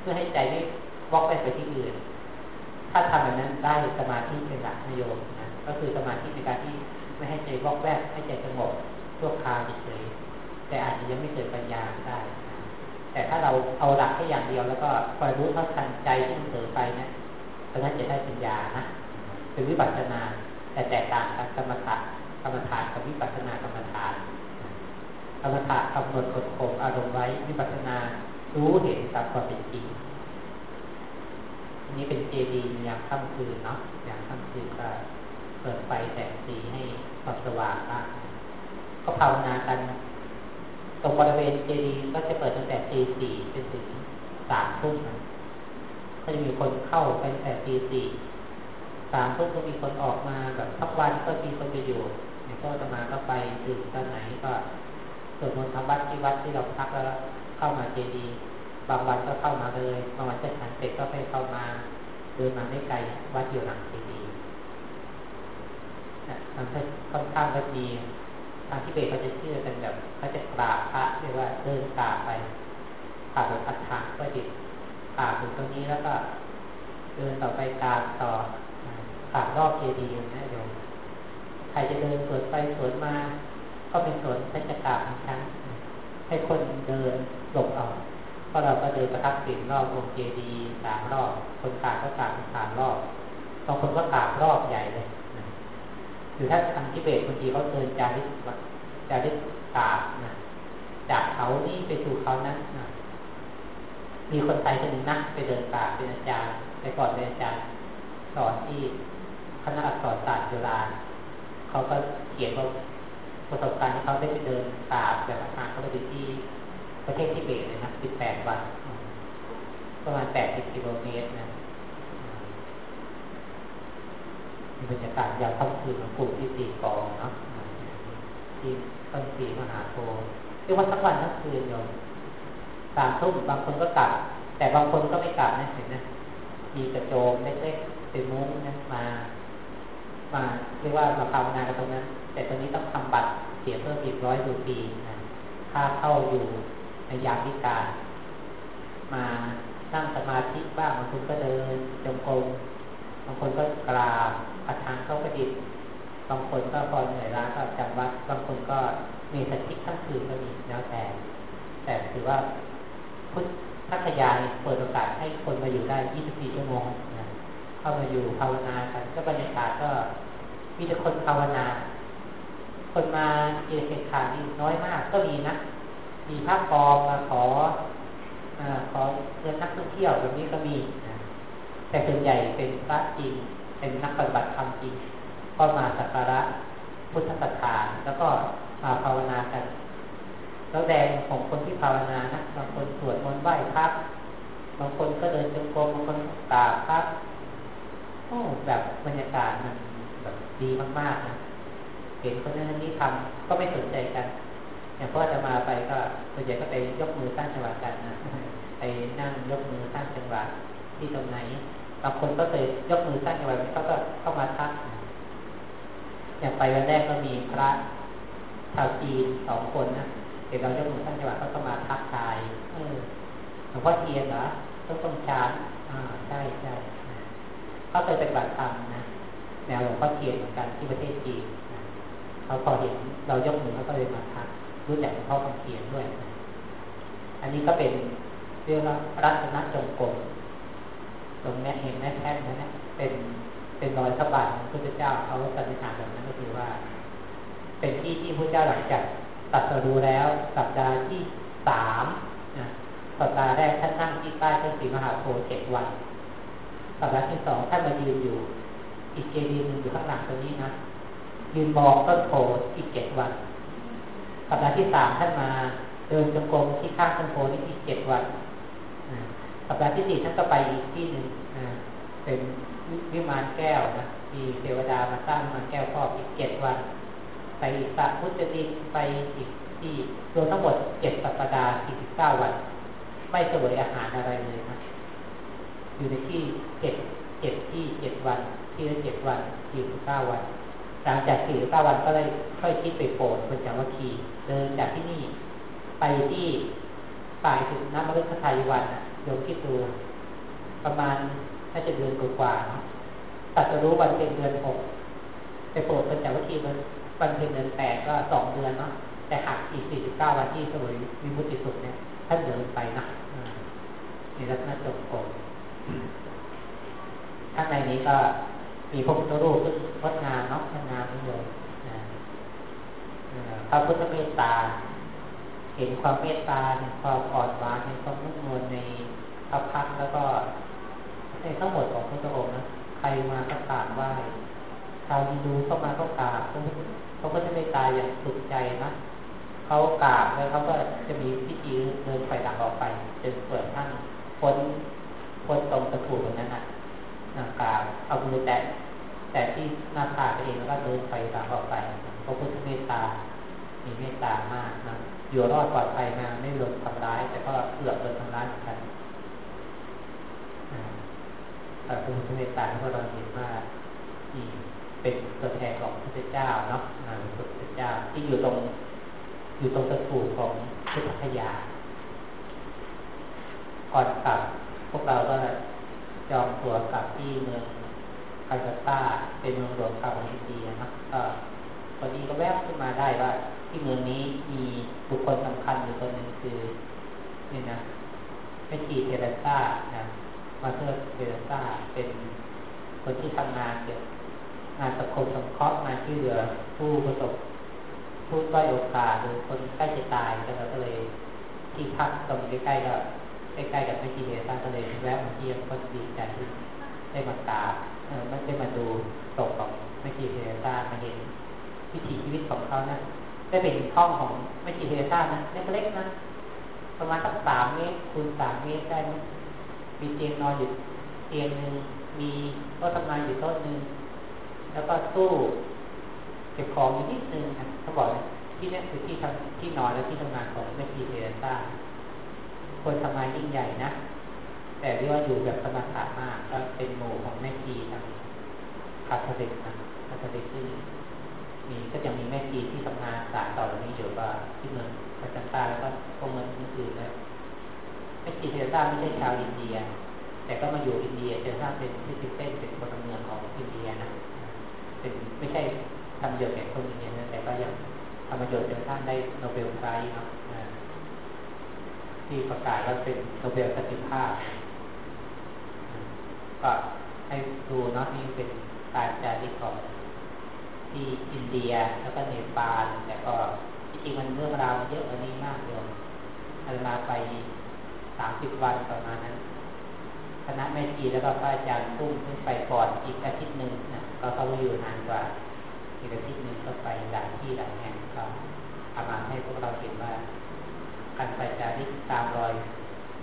เพื่อให้ใจไม่บล็อกไปไปที่อื่น ถ้าทำแบบนั้นได้สมาธิเป็นหลักนโยมนะก็คือสมาธิในการที่ไม่ให้ใจบล็อกแวกให้ใจสงบชั่วคราวเฉยแต่อาจจะยังไม่เกิดปัญญาได้นะแต่ถ้าเราเอาหลักแค่อย่างเดียว แล้วก็คอยรู้เท่าทันใจที่มันเผลอไปนะตอนนั้นจะได้ปัญญานะเป็นวิปัสสนา แต่แตกต่างกันกรรมฐานกรรมฐานกับวิปัสสนากรรมฐานกรรมฐานกำหนดกดข่มอารมณ์ไว้วิปัสสนารู้เห็นตามความเป็นจริง นี้เป็นเจดีย์ยามค่ำคืนเนาะยามค่ำคืนก็เปิดไฟแสงสีให้ความสว่างบ้างก็ภาวนากันตรงบริเวณเจดีย์ก็จะเปิดตั้งแต่ตีสี่จนถึงสามทุ่มก็จะมีคนเข้าไปตั้งแต่ตีสี่สามทุ่มก็มีคนออกมาแบบทักวันก็มีคนไปอยู่เนี่ยก็จะมาก็ไปตื่นตอนไหนก็สวดมนต์ทำวัดที่วัดที่เราพักแล้วเข้ามาเจดีย์ บางวันก็เข้ามาเลยบางวันจะฉันเสร็จก็ไปเข้ามาเดินมาไม่ไกลวัดอยู่หลังเจดีย์มันค่อนข้างก็ดีทางที่เบสเขาจะเชื่อกันแบบเขาจะกราบพระเรียกว่าเดินกราบไปกราบแบบอัฐะก็ดิกราบถึงตรงนี้แล้วก็ เดินต่อไปกราบต่อกราบรอบเจดีย์นะโยมใครจะเดินสวนไปสวนมา ก็เป็นสวนท่านจะกราบอีกครั้งให้คนเดินหลบออก ก็เราก็เดินประทับสินรอบองค์เจดีย์สามรอบ คนกราบก็กราบสามรอบบางคนก็กราบรอบใหญ่เลยหรือถ้าทางทิเบตบางทีเขาเดินจาริกจาริกกาบนะจากเขานี่ไปสู่เขานั้นนะมีคนไทยคนนึงนะไปเดินกาบเป็นอาจารย์ไปก่อนเป็นอาจารย์สอนที่คณะอักษรศาสตร์จุฬาเขาก็เขียนว่าประสบการณ์ที่เขาได้ไปเดินกาบแบบทางเขาไปที่ ประเทศทิเบตเลยนะสิบแปดวันประมาณแปดสิบกิโลเมตรนะมีบรรยากาศยาวค่ำคืนของกลุ่มที่สี่กองเนาะที่ต้นสีมหาโพธิ์เรียกว่าทั้งวันทั้งคืนโยมสามทุ่มบางคนก็กลับ แต่บางคนก็ไม่กลับนะเห็นนะมีกระโจมเล็กๆเป็นมุ้งนะมามาเรียกว่ามาภาวนากันตรงนั้น แต่ตอนนี้ต้องทำบัตรเสียเพิ่มอีกร้อยรูปีนะค่าเข้าอยู่ ในยามวิการ มานั่งสมาธิบ้างบางคนก็เดินจงกรมบางคนก็กราบอาทางเข้าประดิษฐ์บางคนก็พอเหนื่อยล้าก็จำวัด บางคนก็มีสติทั้งคืนก็มีแล้วแต่ แต่ถือว่าพุทธคยายเปิดโอกาสให้คนมาอยู่ได้ 24 ชั่วโมงนะเข้ามาอยู่ภาวนากันก็บรรยากาศก็มีแต่คนภาวนา คนมาเจริญขานี่น้อยมากก็มีนะ มีภาพปอมมาขออขอเงินนักท่องเที่ยวแบบนี้ก็มีนะแต่ส่วนใหญ่เป็นพระจริงเป็นนักปฏิบัติธรรมจริงก็มาสักการะพุทธสถานแล้วก็มาภาวนากัน แล้วแดงของคนที่ภาวนานะบางคนสวดมนต์ไหว้พระบางคนก็เดินจงกรมบางคนกราพระโอ้แบบบรรยากาศมันแบบดีมากๆนะเห็นคนนั้นนี้ทำก็ไม่สนใจกัน อย่างพ่อจะมาไปก็ส่วนใหญ่ก็ไปยกมือสร้างจังหวะกันนะไปนั่งยกมือสร้างจังหวะที่ตรงไหนบางคนก็เคยยกมือสร้างจังหวะเขาก็เข้ามาทักอย่างไปวันแรกก็มีพระชาวจีนสองคนนะเดี๋ยวเรายกมือสร้างจังหวะเขาก็มาทักทายเออหลวงพ่อเทียนเหรอต้องต้องชานอ่าใช่ใช่เขาเคยป็นบัตรธรรมนะแนวหลวงพ่อเทียนเหมือนกันที่ประเทศจีนเขาพอเห็นเรายกมือเขาก็เลยมาทัก รู้จักหลวงพ่อคำเทียนด้วย อันนี้ก็เป็นเรื่องรัตนจงกรมตรงนี้เห็นแม่แท่นนะเป็นเป็นรอยสะบัดของพระเจ้าเขาสันนิษฐานแบบนั้นก็คือว่า เป็นที่ที่พระเจ้าหลังจากตัดสรู้แล้วสัปดาห์ที่สามสัปดาห์แรกท่านนั่งที่ใต้ต้นสีมหาโพธิ์เจ็ดวันสัปดาห์ที่สองท่านมายืนอยู่ อีกเจดีย์หนึ่งอยู่ข้างหลังตรงนี้นะยืนมองต้นโพอีกเจ็ดวัน สัปดาห์ที่สามท่านมา เดินจงกรมที่ข้างต้นโพนี่อีกเจ็ดวันสัปดาห์ที่สี่ท่านก็ไปอีกที่หนึ่งเป็นวิมานแก้วนะมีเทวดามาสร้างวิมานแก้วครอบอีกเจ็ดวัน ไปอีสระพุทธดินไปอีกที่รวมทั้งหมดเจ็ดสัปดาห์สี่สิบเก้าวัน ไม่เสวยอาหารอะไรเลยนะอยู่ในที่เจ็ดเจ็ดที่เจ็ดวัน ที่ละเจ็ดวันสี่สิบเก้าวัน หลังจากสี่สิบเก้าวันก็เลยค่อยคิดไปโปรดเป็นจังวัคีเดินจากที่นี่ ไปที่ปลายถึงน้ำมฤคทายวันนะโยมคิดดูประมาณถ้าจะเดือนกว่าๆเนาะตัดจะรู้วันเป็นเดือนหกไปโปรดเป็นจังวัคีมันวันเป็นเดือนแปดก็สองเดือนเนาะแต่หักอีกสี่สิบเก้าวันที่สวยมีมุติสุดเนี่ยท่านเดินไปนะในลักษณะจงกรมข้างในนี้ก็ มีพระพุทธรูปงดงามเนาะงดงามนี่เลยพระพุทธเมตตา เห็นความเมตตาเห็นความอ่อนหวานเห็นความนุ่มนวลในพระพักแล้วก็ในทั้งหมดของพระองค์นะใครมาก็กราบไหว้ชาวฮินดูเข้ามาก็กราบเขาก็จะไม่ตายอย่างสุขใจนะเขากราบแล้วเขาก็จะมีพิธีเดินไปหลังออกไปจนเปิดท่านพ้นพ้นตรงตะปูตรงนั้นนะ กราบเอามือแตะแต่ที่หน้าผากเองแล้วก็เดินไปหลังออกไปพระพุทธเมตตา มีเมตตามากนะอยู่รอดปลอดภัยมาไม่โดนทำร้าย แต่ก็เกือบโดนทำร้ายเหมือนกันพระพุทธเมตตาที่เราเห็นว่าเป็นตัวแทนของพระเจ้าเนาะพระพุทธเจ้าที่อยู่ตรงอยู่ตรงตะปูของพุทธคยาก่อนกลับพวกเราก็ จองตัวกลับที่เมืองคาร์ตาเป็นเมืองหลวงของอินเดียนะก็พอดีก็แวบขึ้นมาได้ว่า ที่เมืองนี้มีบุคคลสำคัญอยู่คนหนึ่งคือนี่นะแม่ชีเทเรซ่านะ Mother เทเรซ่าเป็นคนที่ทำงานเกี่ยวงานสังคมสงเคราะห์งานช่วยเหลือผู้ประสบผู้ด้อยโอกาสหรือคนใกล้จะตายแล้วก็เลยที่พักตรงใกล้ๆก็ ใกล้ๆกับแม่ชีเทเรซ่าก็เลยแวะมาเยี่ยมก็ดีใจที่ได้มากราบเออไม่ได้มาดูศพของแม่ชีเทเรซ่ามาเห็นวิถีชีวิตของเขานะได้เป็นห้องของแม่ชีเทเรซ่านะเล็กๆนะประมาณสักสามเมตรคูณสามเมตรได้มีเตียงนอนอยู่เตียงหนึ่งมีโต๊ะทำงานอยู่โต๊ะหนึ่งแล้วก็ตู้เก็บของอยู่นิดนึงนะเขาบอกนะที่นี่คือที่ทำที่นอนและที่ทำงานของแม่ชีเทเรซ่า คนทำงานยิ่งใหญ่นะ แต่เรียกว่าอยู่แบบสมถะมากก็เป็นหมู่ของแม่ชีทางคาทอลิกนะคาทอลิกที่มีก็จะมีแม่ชีที่ทำงานสายต่อแบบนี้อยู่ว่าที่เมืองกัลกัตตาแล้วก็พวกเมืองอื่นๆนะแม่ชีเทเรซ่าไม่ใช่ชาวอินเดีย แต่ก็มาอยู่อินเดียเทเรซ่าเป็นที่ติดเต้นเป็นคนเมืองของอินเดียนะเป็นไม่ใช่ทำประโยชน์แก่คนอินเดียนะแต่ก็ยังทำประโยชน์จนท่านได้ Nobel Prize เนาะ ที่ประกาศว่าเป็นโนเบลสันติภาพก็ให้ดูเนาะนี่เป็นการจาริกของที่อินเดียแล้วก็เนปาลแต่ก็จริงมันเรื่องราวเยอะกว่านี้มากเลยอาตมาไปสามสิบวันประมาณนั้นคณะแม่ชีแล้วก็พระอาจารย์พุ่งขึ้นไปก่อนอีกอาทิตย์หนึ่งนะเราเขาอยู่นานกว่าอีกอาทิตย์หนึ่งก็ไปหลายที่หลายแห่งก็ทำมาให้พวกเราเห็นว่า การไปจาริกตามรอย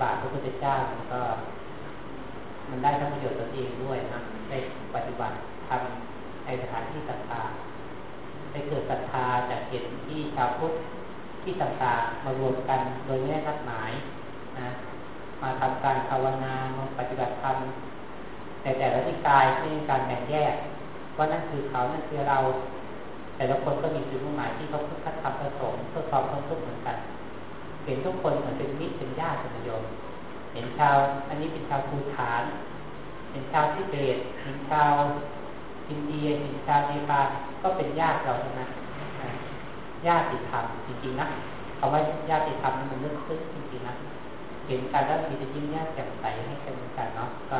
บาทพระพุทธเจ้ามันก็ มันได้ทั้งประโยชน์ตัวเองด้วยนะได้ปฏิบัติทำในสถานที่ต่างๆได้เกิดศรัทธาจากเห็นที่ชาวพุทธที่ต่างๆมารวมกันโดยไม่ได้นัดหมายนะมาทำการภาวนามาปฏิบัติธรรมแต่แต่ละที่กายไม่มีการแบ่งแยกว่านั่นคือเขานั่นคือเรา แต่ละคนก็มีจุดมุ่งหมายที่เขาคัดทำผสมเพื่อความพ้นทุกข์เหมือนกัน เห็นทุกคนเหมือนเป็นมิตรเป็นญาติเป็นโยมเห็นชาว อันนี้เป็นชาวภูฐาน เห็นชาวทิเบตเห็นชาวอินเดียเห็นชาวเนปาลก็เป็นญาติเราทั้งนั้นญาติธรรมจริงๆนะคำว่าญาติธรรมมันเรื่องซึ้งจริงๆนะเห็นการแล้วมีแต่ยิ้มแย้มแจ่มใสให้กันกันเนาะก็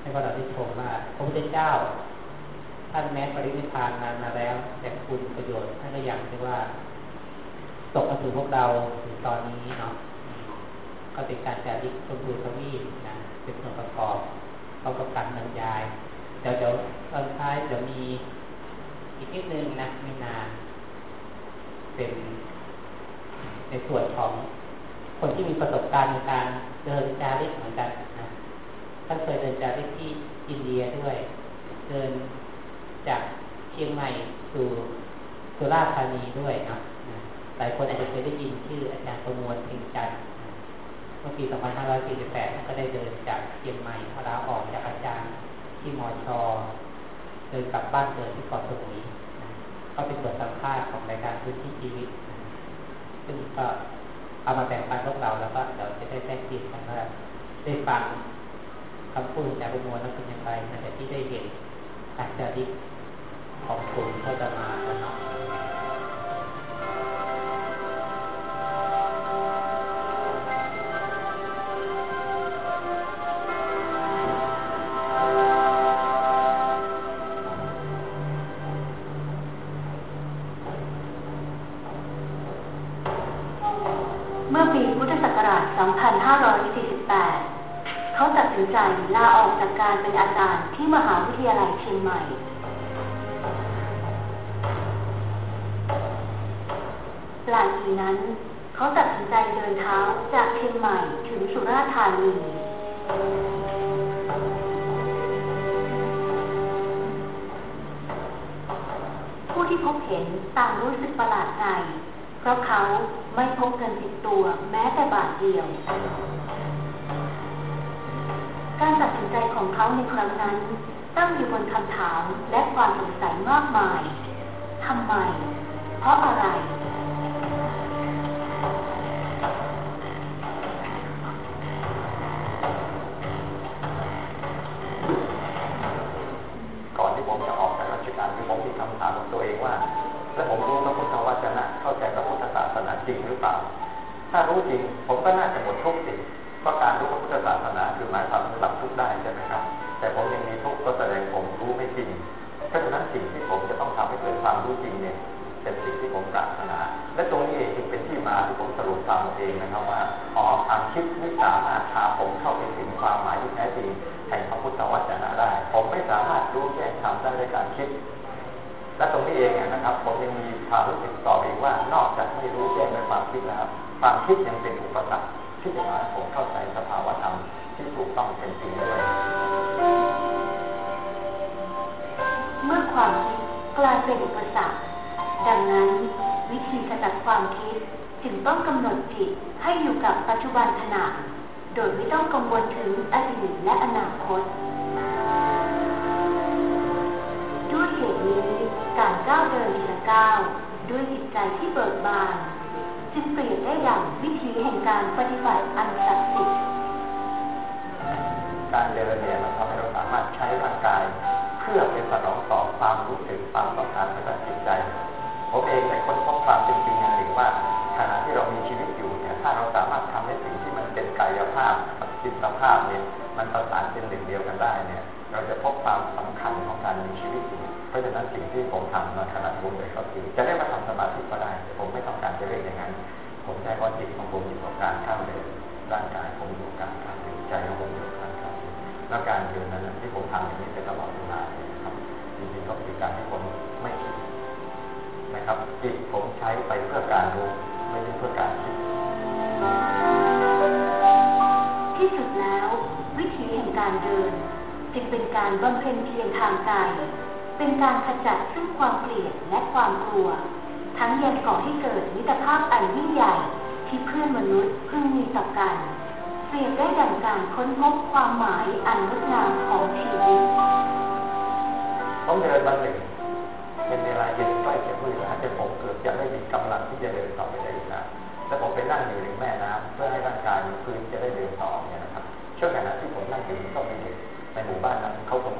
ให้พวกเราได้ชมว่าพระพุทธเจ้าท่านแม้ปรินิพานานมาแล้วแต่คุณประโยชน์ท่านก็ยังที่ว่า ตกมาถึงพวกเราถึงตอนนี้เนาะก็เป็นการจาริกชมพูทวีปนะเป็นส่วนประกอบเขากับการบรรยายเดี๋ยวเดี๋ยวตอนท้ายจะมีอีกนิดนึงนะไม่นานเป็นในส่วนของคนที่มีประสบการณ์ในการเดินจาริกเหมือนกันนะท่านเคยเดินจาริกที่อินเดียด้วย เดินจากเชียงใหม่สู่สุราษฎร์ธานีด้วยนะ ลายคนอาจจะเคยได้ยินชื่ออาจารย์ประมวลเพ็งจันทร์เมื่อปี 2548ท่านก็ได้เดินจากเชียงใหม่พลาออกจากอาจารย์ที่มอชอเดินกลับบ้านเกิดที่เกาะสมุยก็เป็นบทสัมภาษณ์ของรายการพื้นที่ชีวิต ซึ่งก็เอามาแบ่งปันพวกเราแล้วก็เดี๋ยวจะได้แทรกเปลี่ยนกันว่าได้ฟังคำพูดจากประมวลแล้วเป็นยังไงหลังจากที่ได้เห็นอาจารย์ของกลุ่มก็จะมาแล้วเนาะ ผู้ที่พบเห็นต่างรู้สึกประหลาดใจ เพราะเขาไม่พกเงินติดตัวแม้แต่บาทเดียว การตัดสินใจของเขาในครั้งนั้น ตั้งอยู่บนคำถามและความสงสัยมากมายทำไม เพราะอะไร ถ้ารู้จริง ผมก็น่าจะหมดทุกข์สิเพราะการรู้พระพุทธศาสนาคือหมายความสลับทุกข์ได้ใช่ไหมครับ แต่ผมยังมีทุกข์ก็แสดงผมรู้ไม่จริงเพราะฉะนั้นสิ่งที่ผมจะต้องทำให้เกิดความรู้จริงเนี่ยเป็นสิ่งที่ผมปรารถนา และตรงนี้เองจึงเป็นที่มาที่ผมสรุปตามเองนะครับว่าอ๋อความคิดไม่สามารถพาผมเข้าไปถึงความหมายที่แท้จริงแห่งพระพุทธวจนะได้ ผมไม่สามารถรู้แจ้งทำได้ด้วยการคิด และตรงนี้เองนะครับ ผมยังมีความรู้สึกต่ออีกว่านอกจากไม่รู้แจ้งด้วยความคิดแล้ว ความคิดยังเป็นอุปสรรคที่จะทำให้ผมเข้าใจสภาวธรรมที่ถูกต้องเป็นจริงด้วย เมื่อความคิดกลายเป็นอุปสรรค ดังนั้น วิธีขจัดความคิดจึงต้องกำหนดจิตให้อยู่กับปัจจุบันขณะโดยไม่ต้องกังวลถึงอดีตและอนาคตด้วยเหตุนี้การก้าวเดินทีละก้าวด้วยจิตใจที่เบิกบาน จึงเปรียบได้ดังวิธีแห่งการปฏิบัติอันศักดิ์สิทธิ์การเดินเนี่ยมันทำให้เราสามารถใช้ร่างกาย เพื่อเป็นสนองตอบความรู้สึกความต้องการทางจิตใจ ผมเองได้ค้นพบความเป็นจริงอย่างหนึ่งว่าขณะที่เรามีชีวิตอยู่เนี่ยถ้าเราสามารถทำให้สิ่งที่มันเป็นกายภาพกับจิตภาพเนี่ยมันประสานเป็นหนึ่งเดียวกันได้เนี่ย เราจะพบความสำคัญของการมีชีวิตอยู่เพราะฉะนั้นสิ่งที่ผมทำในขณะนี้เลยก็คือจะได้มาทำสมาธิก็ได้ ผมไม่ต้องการจะเรียกอย่างนั้น ผมใช้ว่าจิตของผมอยู่กับการข้ามเดินร่างกายผมอยู่กับการข้ามเดินใจของผมอยู่กับการข้ามเดินแล้วการเดินนั้นที่ผมทำอย่างนี้เป็นตลอดเวลาเลยครับจริงๆก็คือการที่ผมไม่คิดนะครับจิตผมใช้ไปเพื่อการรู้ไม่ใช่เพื่อการคิดที่สุดแล้ว วิถีแห่งการเดิน จึงเป็นการบำเพ็ญเพียรทางกายเป็นการขจัดซึ่งความเกลียดและความกลัว ทั้งยังก่อให้เกิดมิตรภาพอันยิ่งใหญ่ที่เพื่อนมนุษย์เพึงมีต่อกันเปรียบได้ดังการค้นพบความหมายอันงดงามของชีวิตผมเดินมาหนึ่งเป็นเวลาเย็นใกล้จะมืดแล้วแต่ผมเกือบจะไม่มีกำลังที่จะเดินต่อไปได้อีกแล้วแล้วผมไปนั่งอยู่ริมแม่น้ำเพื่อให้ร่างกายมีพื้นจะได้เดินต่อเนี่ยนะครับช่วงขณะที่ผมนั่งอยู่ก็มีเด็กในหมู่บ้านนั้นเขาสม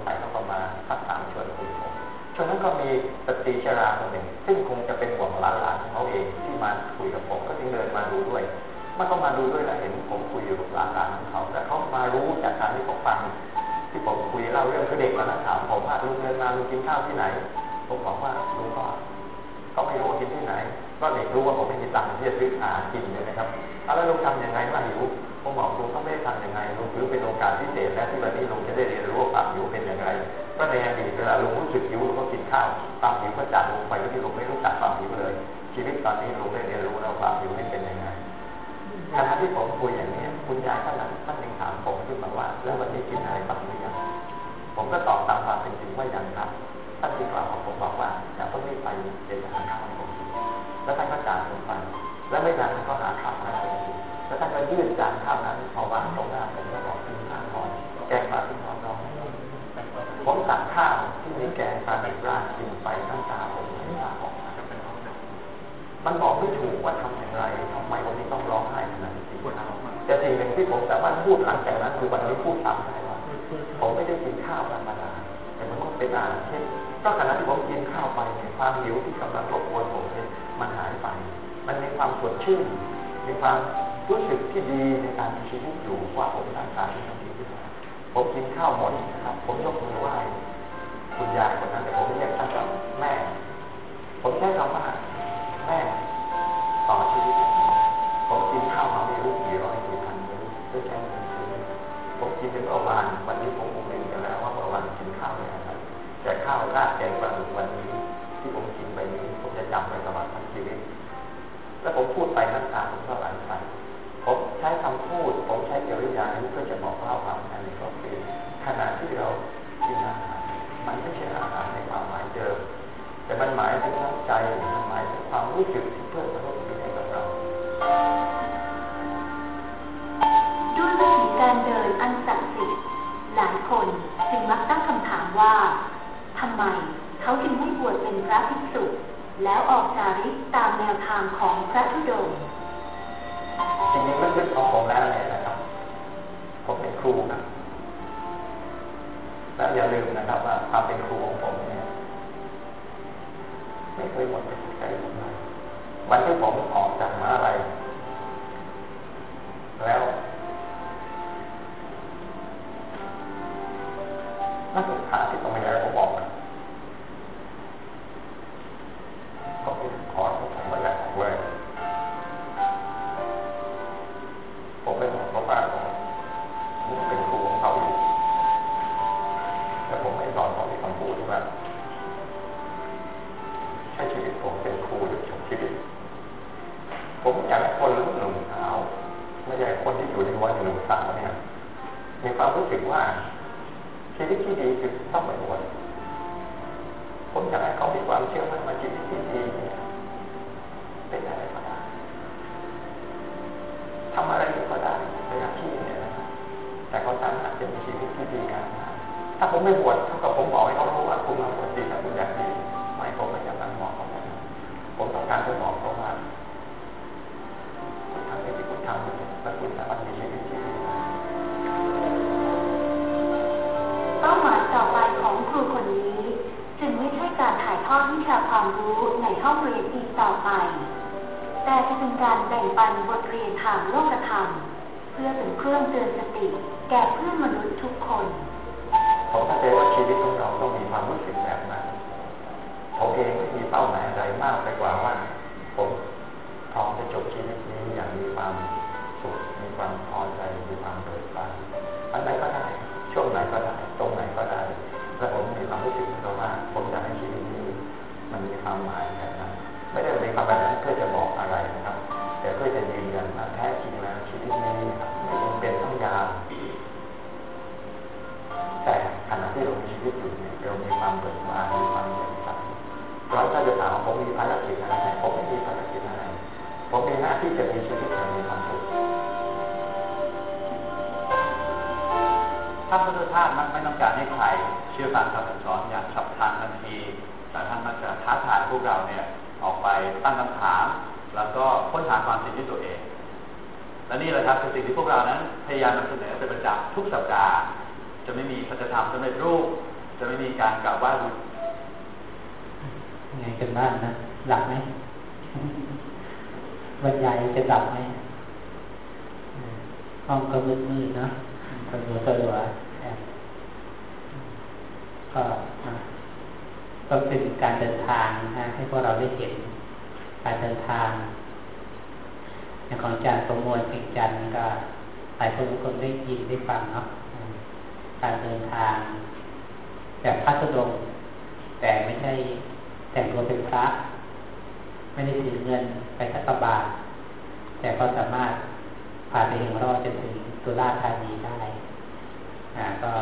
ผมช่วงนั้นก็มีสตรีชราคนหนึ่ง ซึ่งคงจะเป็นห่วงหลานๆของเขาเองที่มาคุยกับผมก็จึงเดินมาดูด้วยมื่อเขามาดูด้วยแล้วเห็นผมคุยอยู่กับหลานๆของเขาแล้วเขามารู้จากการที่เขาฟังที่ผมคุยเล่าเรื่องคือเด็กมาถามผมว่าลุงเดินมาลุงกินข้าวที่ไหน ผมบอกว่าลุงก็ก็ไม่รู้กินที่ไหน ก็เด็กรู้ว่าผมไม่มีตังค์ที่จะซื้ออาหารกินเลยนะครับแล้วลุงทำยังไงว่าหิวผมบอกลุงต้องไม่ได้ทำยังไงลุงถือเป็นโอกาสพิเศษและที่วันนี้ลุงจะได้เรียน ก็ในอดีตเวลาลุงรู้สึกหิวลุงก็กินข้าวความหิวก็จากลงไปก็ที่ลุงไม่รู้จักความหิวเลย ชีวิตตอนนี้ลุงได้เรียนรู้แล้วความหิวนี่เป็นยังไงขณะที่ผมคุยอย่างนี้ คุณยายก็นั่ง มันบอกไม่ถูกว่าทำอย่างไรทำไมวันนี้ต้องร้องไห้ขนาดนี้แต่สิ่งหนึ่งที่ผมสามารถพูดหลังจากนั้นคือวันนี้พูดซ้ำได้ว่าผมไม่ได้กินข้าวธรรมดาแต่มันก็เป็นอาหารเช่นก็ขณะที่ผมกินข้าวไปเนี่ยความหิวที่กำลังรบกวนผมเนี่ยมันหายไป มันมีความสดชื่นมีความรู้สึกที่ดีในการมีชีวิตอยู่ว่าผมร่างกายที่มันดีขึ้นมาผมกินข้าวหมดนะครับ ผมยกมือไหว้คุณยายคนนั้นแต่ผมเรียกท่านว่าแม่ ผมใช้คำว่า แม่ต่อชีวิต ว่าทำไมเขาจึงไม่บวชเป็นพระภิกษุ แล้วออกจาริกตามแนวทางของพระธุดงค์จริงๆลึกๆของผมแล้วเนี่ยนะครับ ผมเป็นครูครับและอย่าลืมนะครับว่าความเป็นครูของผมเนี่ยไม่เคยหมดไปจิตใจผมเลยวันที่ผมออกจากมหาลัยแล้ว นักศึกษาที่ตรงนี้ผมบอกนก็คือขอให้ผมมาแหละเว้ยผมเป็นของเขาบ้านผมเป็นครูของเขาอยู่แต่ผมไม่สอนเขาที่คำพูดว่าใช้ชีวิตผมเป็นครูอยู่ชมชีวิตผมอยากให้คนรุ่นหนุ่มสาวไม่ใช่คนที่อยู่ในวัยหนุ่มสาวเนี่ยมีความรู้สึกว่า ชีวิตที่ดีคือต้องไม่อวดผมอยากให้เขามีความเชื่อมั่นว่าชีวิตที่ดีเนี่ยเป็นอะไรก็ได้ทำอะไรก็ได้เป็นอาชีพเนี่ยนะแต่เขาสามารถจะมีชีวิตที่ดีกันถ้าผมไม่บวชเท่ากับผมบอกให้เขารู้ว่าคุณมาบวชดีแต่คุณอยากดีไม่ผมไม่อยากนั้นบอกเขาผมต้องการจะบอกเขาว่าคุณทำในที่คุณทำเนี่ยและคุณสามาร นี้ จึงไม่ใช่การถ่ายทอดวิชาความรู้ในห้องเรียนอีกต่อไป แต่จะเป็นการแบ่งปันบทเรียนทางโลกธรรม เพื่อเป็นเครื่องเตือนสติ แก่เพื่อนมนุษย์ทุกคนผมเข้าใจว่าชีวิตของเราต้องมีความรู้สึกแบบนั้นผมเองไม่มีเป้าหมายอะไรมากไปกว่าว่า ความหมายแบบนั้นไม่ได้มีความแบบนั้นเพื่อจะบอกอะไรนะครับ แต่เพื่อจะยืนยันว่าแท้จริงแล้วชีวิตนี้นะครับไม่จำเป็นต้องยาวแต่ขณะที่เรามีชีวิตอยู่เนี่ยเรามีความเบิกบานมีความเย็นใจร้อยถ้าจะถามว่าผมมีภารกิจอะไรผมไม่มีภารกิจอะไรผมมีหน้าที่จะมีชีวิตอย่างมีความสุขท่านพุทธทาสมักไม่ต้องการให้ใครเชื่อฟังคำสอนอย่างฉั พวกเราเนี่ยออกไปตั้งคำถาม แล้วก็ค้นหาความจริงด้วยตัวเอง และนี่แหละครับคือสิ่งที่พวกเรานั้นพยายามนำเสนอเป็นประจำทุกสัปดาห์ จะไม่มีสัจธรรมสำเร็จรูป จะไม่มีการกล่าวว่าบุญไงกันบ้างนะ หลับไหมบรรยายจะหลับไหมห้องก็มืดมืดๆเนาะสลัวสลัวแอบก็อะ ก็เป็นการเดินทางนะให้พวกเราได้เห็นการเดินทางอย่างของอาจารย์สมมวลสิงจันทร์ก็ทลายคนบางคนได้ยินได้ฟังเนาะการเดินทางแบบพัสดงแต่ไม่ใช่แต่งตัวเป็นพระ ไม่ได้ถือเงินไปทักบาทแต่ก็สามารถพาไปถึงรอดจนถึงตุลาธานีได้อ่าก็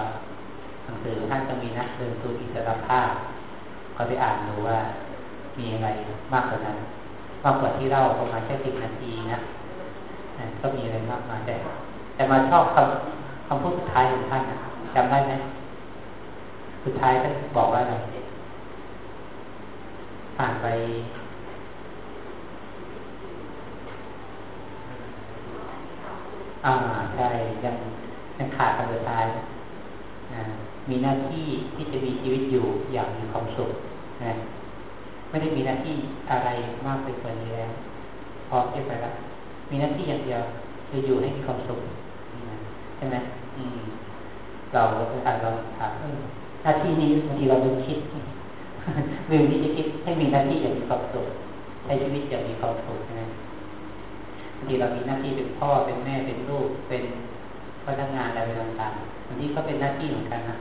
หนังสือท่านก็มีนะเดินสู่อิสรภาพ ก็ไปอ่านดูว่า มีอะไรมากกว่านั้น มากกว่าที่เล่าประมาณแค่สิบนาทีนะก็มีอะไรมากมายแต่แต่มาชอบคำคำพูดสุดท้ายของท่านนะจำได้ไหมสุดท้ายท่านบอกว่าอะไรผ่านไปอ่าใช่ยังยังขาดคำสุดท้ายมีหน้าที่ที่จะมีชีวิตอยู่อย่างมีความสุข นะไม่ได้มีหน้าที่อะไรมากไปกว่านี้แล้วพร้อมที่ไปแล้วมีหน้าที่อย่างเดียวคืออยู่ให้มีความสุขใช่ไหมอืม เราอาจเราถามหน้าที่นี้บางทีเราลืมคิดลืมที่จะคิดให้มีหน้าที่อย่างมีความสุขใช้ชีวิตอย่างมีความสุขนะบางทีเรามีหน้าที่เป็นพ่อเป็นแม่เป็นลูกเป็นพนักงานอะไรต่างๆบางทีก็เป็นหน้าที่เหมือนกันนะ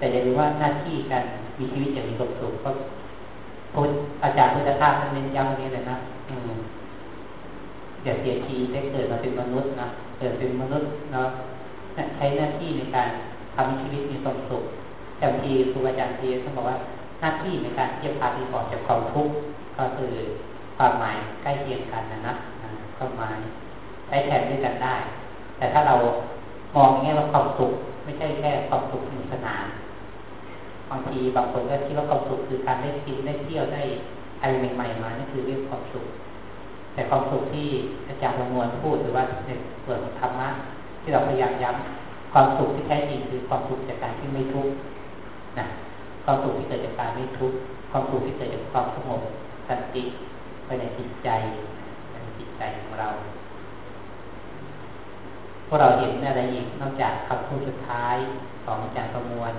แต่อย่าลืมว่าหน้าที่การมีชีวิตอย่างมีความสุขก็พุทธอาจารย์พุทธทาสท่านเน้นย้ำนี้เลยนะอืมอย่าเสียทีได้เกิดมาเป็นมนุษย์นะเกิดเป็นมนุษย์เนาะใช้หน้าที่ในการทำให้ชีวิตมีความสุขแต่บางทีครูอาจารย์ทีท่านบอกว่าหน้าที่ในการที่จะพาที่ออกจากความทุกข์ก็คือความหมายใกล้เคียงกันนะนะความหมายใช้แทนด้วยกันได้ แต่ถ้าเรามองอย่างนี้ว่าความสุขไม่ใช่แค่ความสุขสนุกสนาน บางทีบางคนก็คิดว่าความสุขคือการได้กินได้เที่ยวได้อะไรใหม่ๆมานี่คือเรียกความสุข แต่ความสุขที่อาจารย์ประมวลพูดหรือว่าในส่วนของธรรมะที่เราพยายามย้ำความสุขที่แท้จริงคือความสุขจากการที่ไม่ทุกข์นะความสุขที่เกิดจากการไม่ทุกข์ความสุขที่เกิดจากความสงบสันติภายในจิตใจในจิตใจของเราพวกเราเห็นอะไรอีกนอกจากคำพูดสุดท้ายของอาจารย์ประมวล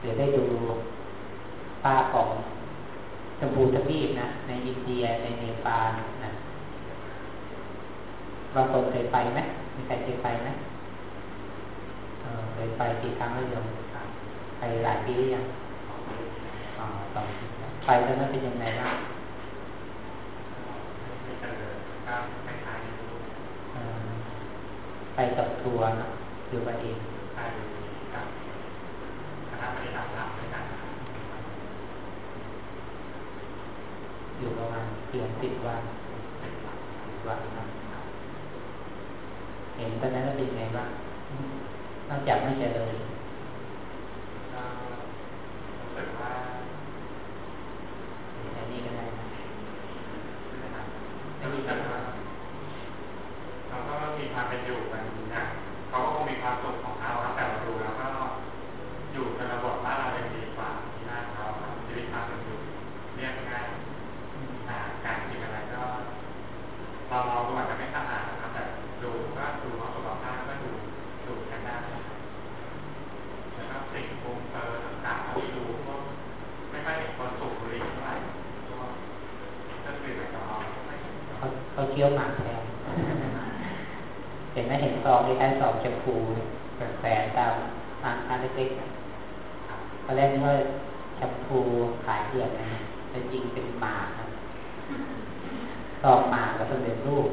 หรือได้ดูป้าของชมพูทวีปนะ ในอินเดียในเนปาลนะบางคนเคยไปไหมมีใครเคยไปไหมเคยไปกี่ครั้งแล้วโยมไปหลายปีหรือยังอ๋อสองปีไปตอนนั้นเป็นยังไงบ้างไปกับทัวร์นะหรือไปเองไปกับคณะปฏิบัติธรรมด้วยกัน อยู่ประมาณเดือนสิบวันสิบวันนะเห็นตอนนั้นเป็นยังไงบ้างนอกจากไม่เจริญก็รู้สึกว่าอันนี้ก็ได้นะไม่มีปัญหาเราก็มีความเป็นอยู่กันนะเขาก็คงมีความสุขของเขาครับแต่เราดูแล้วก็อยู่ในระบบบ้านเราเป็นดีกว่าที่บ้านเขาชีวิตความเป็นอยู่เรียบง่ายการกินอะไรก็เรามองดูอาจจะไม่สะอาดนะครับแต่ดูก็ดูว่าสุขภาพก็ดูดูกันได้แล้วก็สิ่งปรุงเตอร์ต่างๆที่ดูก็ไม่ค่อยเห็นคนสูบบุหรี่เท่าไหร่ก็ก็คือแอลกอฮอล์เขาเคี้ยวหมากแทนเห็นไหมเห็นซองที่ใช้ซองแชมพูแฝงตามร้านค้าเล็กๆตอนแรกนึกว่าแชมพูขายเถื่อนนะแต่จริงเป็นหมากนะซองหมากแล้วสำเร็จรูป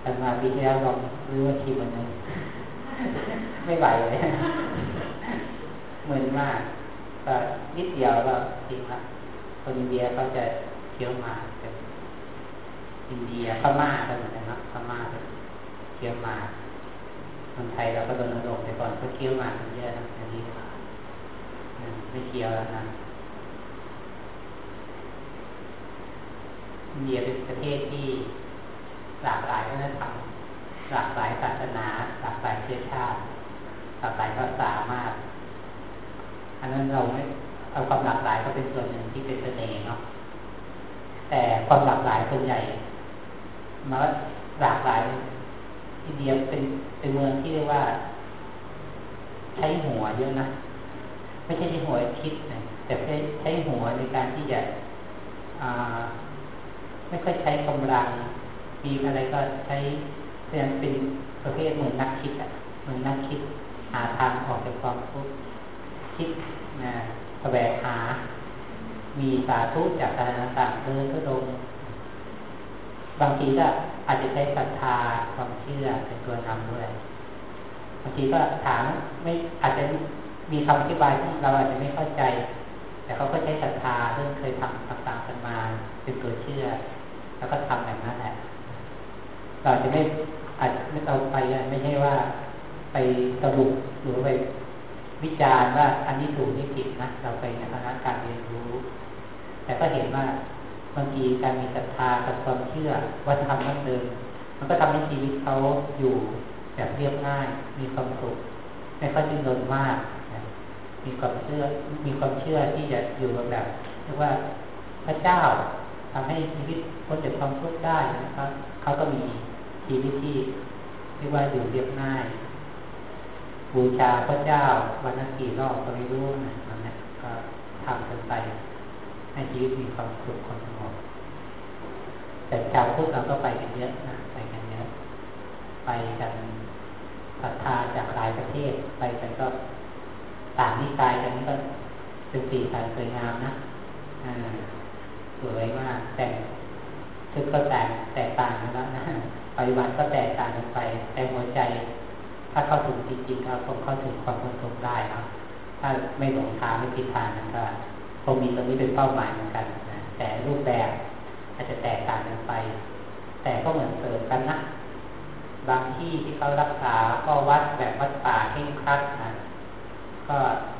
แต่มาปีที่แล้วลองรู้ว่าทีมันนึงไม่ไหวเลยเหมือนมากก็นิดเดียวก็จริงละคนอินเดียเขาจะเคี้ยวหมาก อินเดียพม่าก็เหมือนกันนะพม่าเคี้ยวมาคนไทยเราก็โดนลงแต่ก่อนก็เคี้ยวมาเยอะนะอันนี้ไม่เคี้ยวแล้วนะอินเดียเป็นประเทศที่หลากหลายวัฒนธรรมหลากหลายศาสนา หลากหลายเชื้อชาติ หลากหลายภาษามาก อันนั้นเราไม่เอาความหลากหลายก็เป็นส่วนหนึ่งที่เป็นเสน่ห์เนาะแต่ความหลากหลายส่วนใหญ่ มาหลากหลายอินเดียเป็นเป็นเมืองที่เรียกว่า ใช้หัวเยอะนะไม่ใช่ใช้หัวคิดนะแต่ใช้ใช้หัวในการที่จะไม่ค่อยใช้กำลังมีอะไรก็ใช้เพราะฉะนั้นเป็นประเภทเหมือนนักคิดอะเหมือนนักคิดหาทางออกจากความทุกข์คิดนะแสวงหา มีสาธุจากการต่างๆเดินก็ลง บางทีก็อาจจะใช้ศรัทธาความเชื่อเป็นตัวนำด้วยบางทีก็ถามไม่อาจจะมีคำอธิบายที่เราอาจจะไม่เข้าใจ แต่เขาก็ใช้ศรัทธาเรื่องเคยทำต่างๆกันมาเป็นตัวเชื่อ แล้วก็ทำแบบนั้นแหละเราจะไม่อาจจะไม่เอาไปไม่ใช่ว่าไปสรุปหรือไปวิจารณ์ว่าอันนี้ถูกนี่ผิดนะเราไปในคณะการเรียนรู้ แต่ก็เห็นว่า บางทีการมีศรัทธากับความเชื่อว่าทำนั่นเดิมมันก็ทำให้ชีวิตเขาอยู่แบบเรียบง่าย มีความสุขไม่ค่อยดิ้นรนมากมีความเชื่อมีความเชื่อที่จะอยู่แบบเรียกว่าพระเจ้าทำให้ชีวิตพ้นจากความทุกข์ได้นะครับเขาก็มีชีวิตที่เรียกว่าอยู่เรียบง่าย บูชาพระเจ้าวันละกี่รอบก็ไม่รู้นะมันเนี่ยก็ทำกันไป ให้ชีวิตมีความสุขความสงบแต่ชาวพุทธเราก็ไปกันเยอะนะไปกันเยอะไปกันศรัทธาจากหลายประเทศไปกันก็ต่างนิกายกันก็เป็นสีสันสวยงามนะอ่าสวยมากแต่ชุดก็แตกแตกต่างกันแล้วนะปฏิบัติก็แตกต่างกันไป แต่หัวใจ ถ้าเข้าถึงจริงๆเราคงเข้าถึงความพ้นทุกข์ได้นะถ้าไม่หลงทางไม่ผิดทางนั้นก็ คงมีตรงนี้เป็นเป้าหมายเหมือนกันนะแต่รูปแบบอาจจะแตกต่างกันไป แต่ก็เหมือนเสริมกันนะบางที่ที่เขารักษาก็วัดแบบวัดป่าเข่งครัดนะก็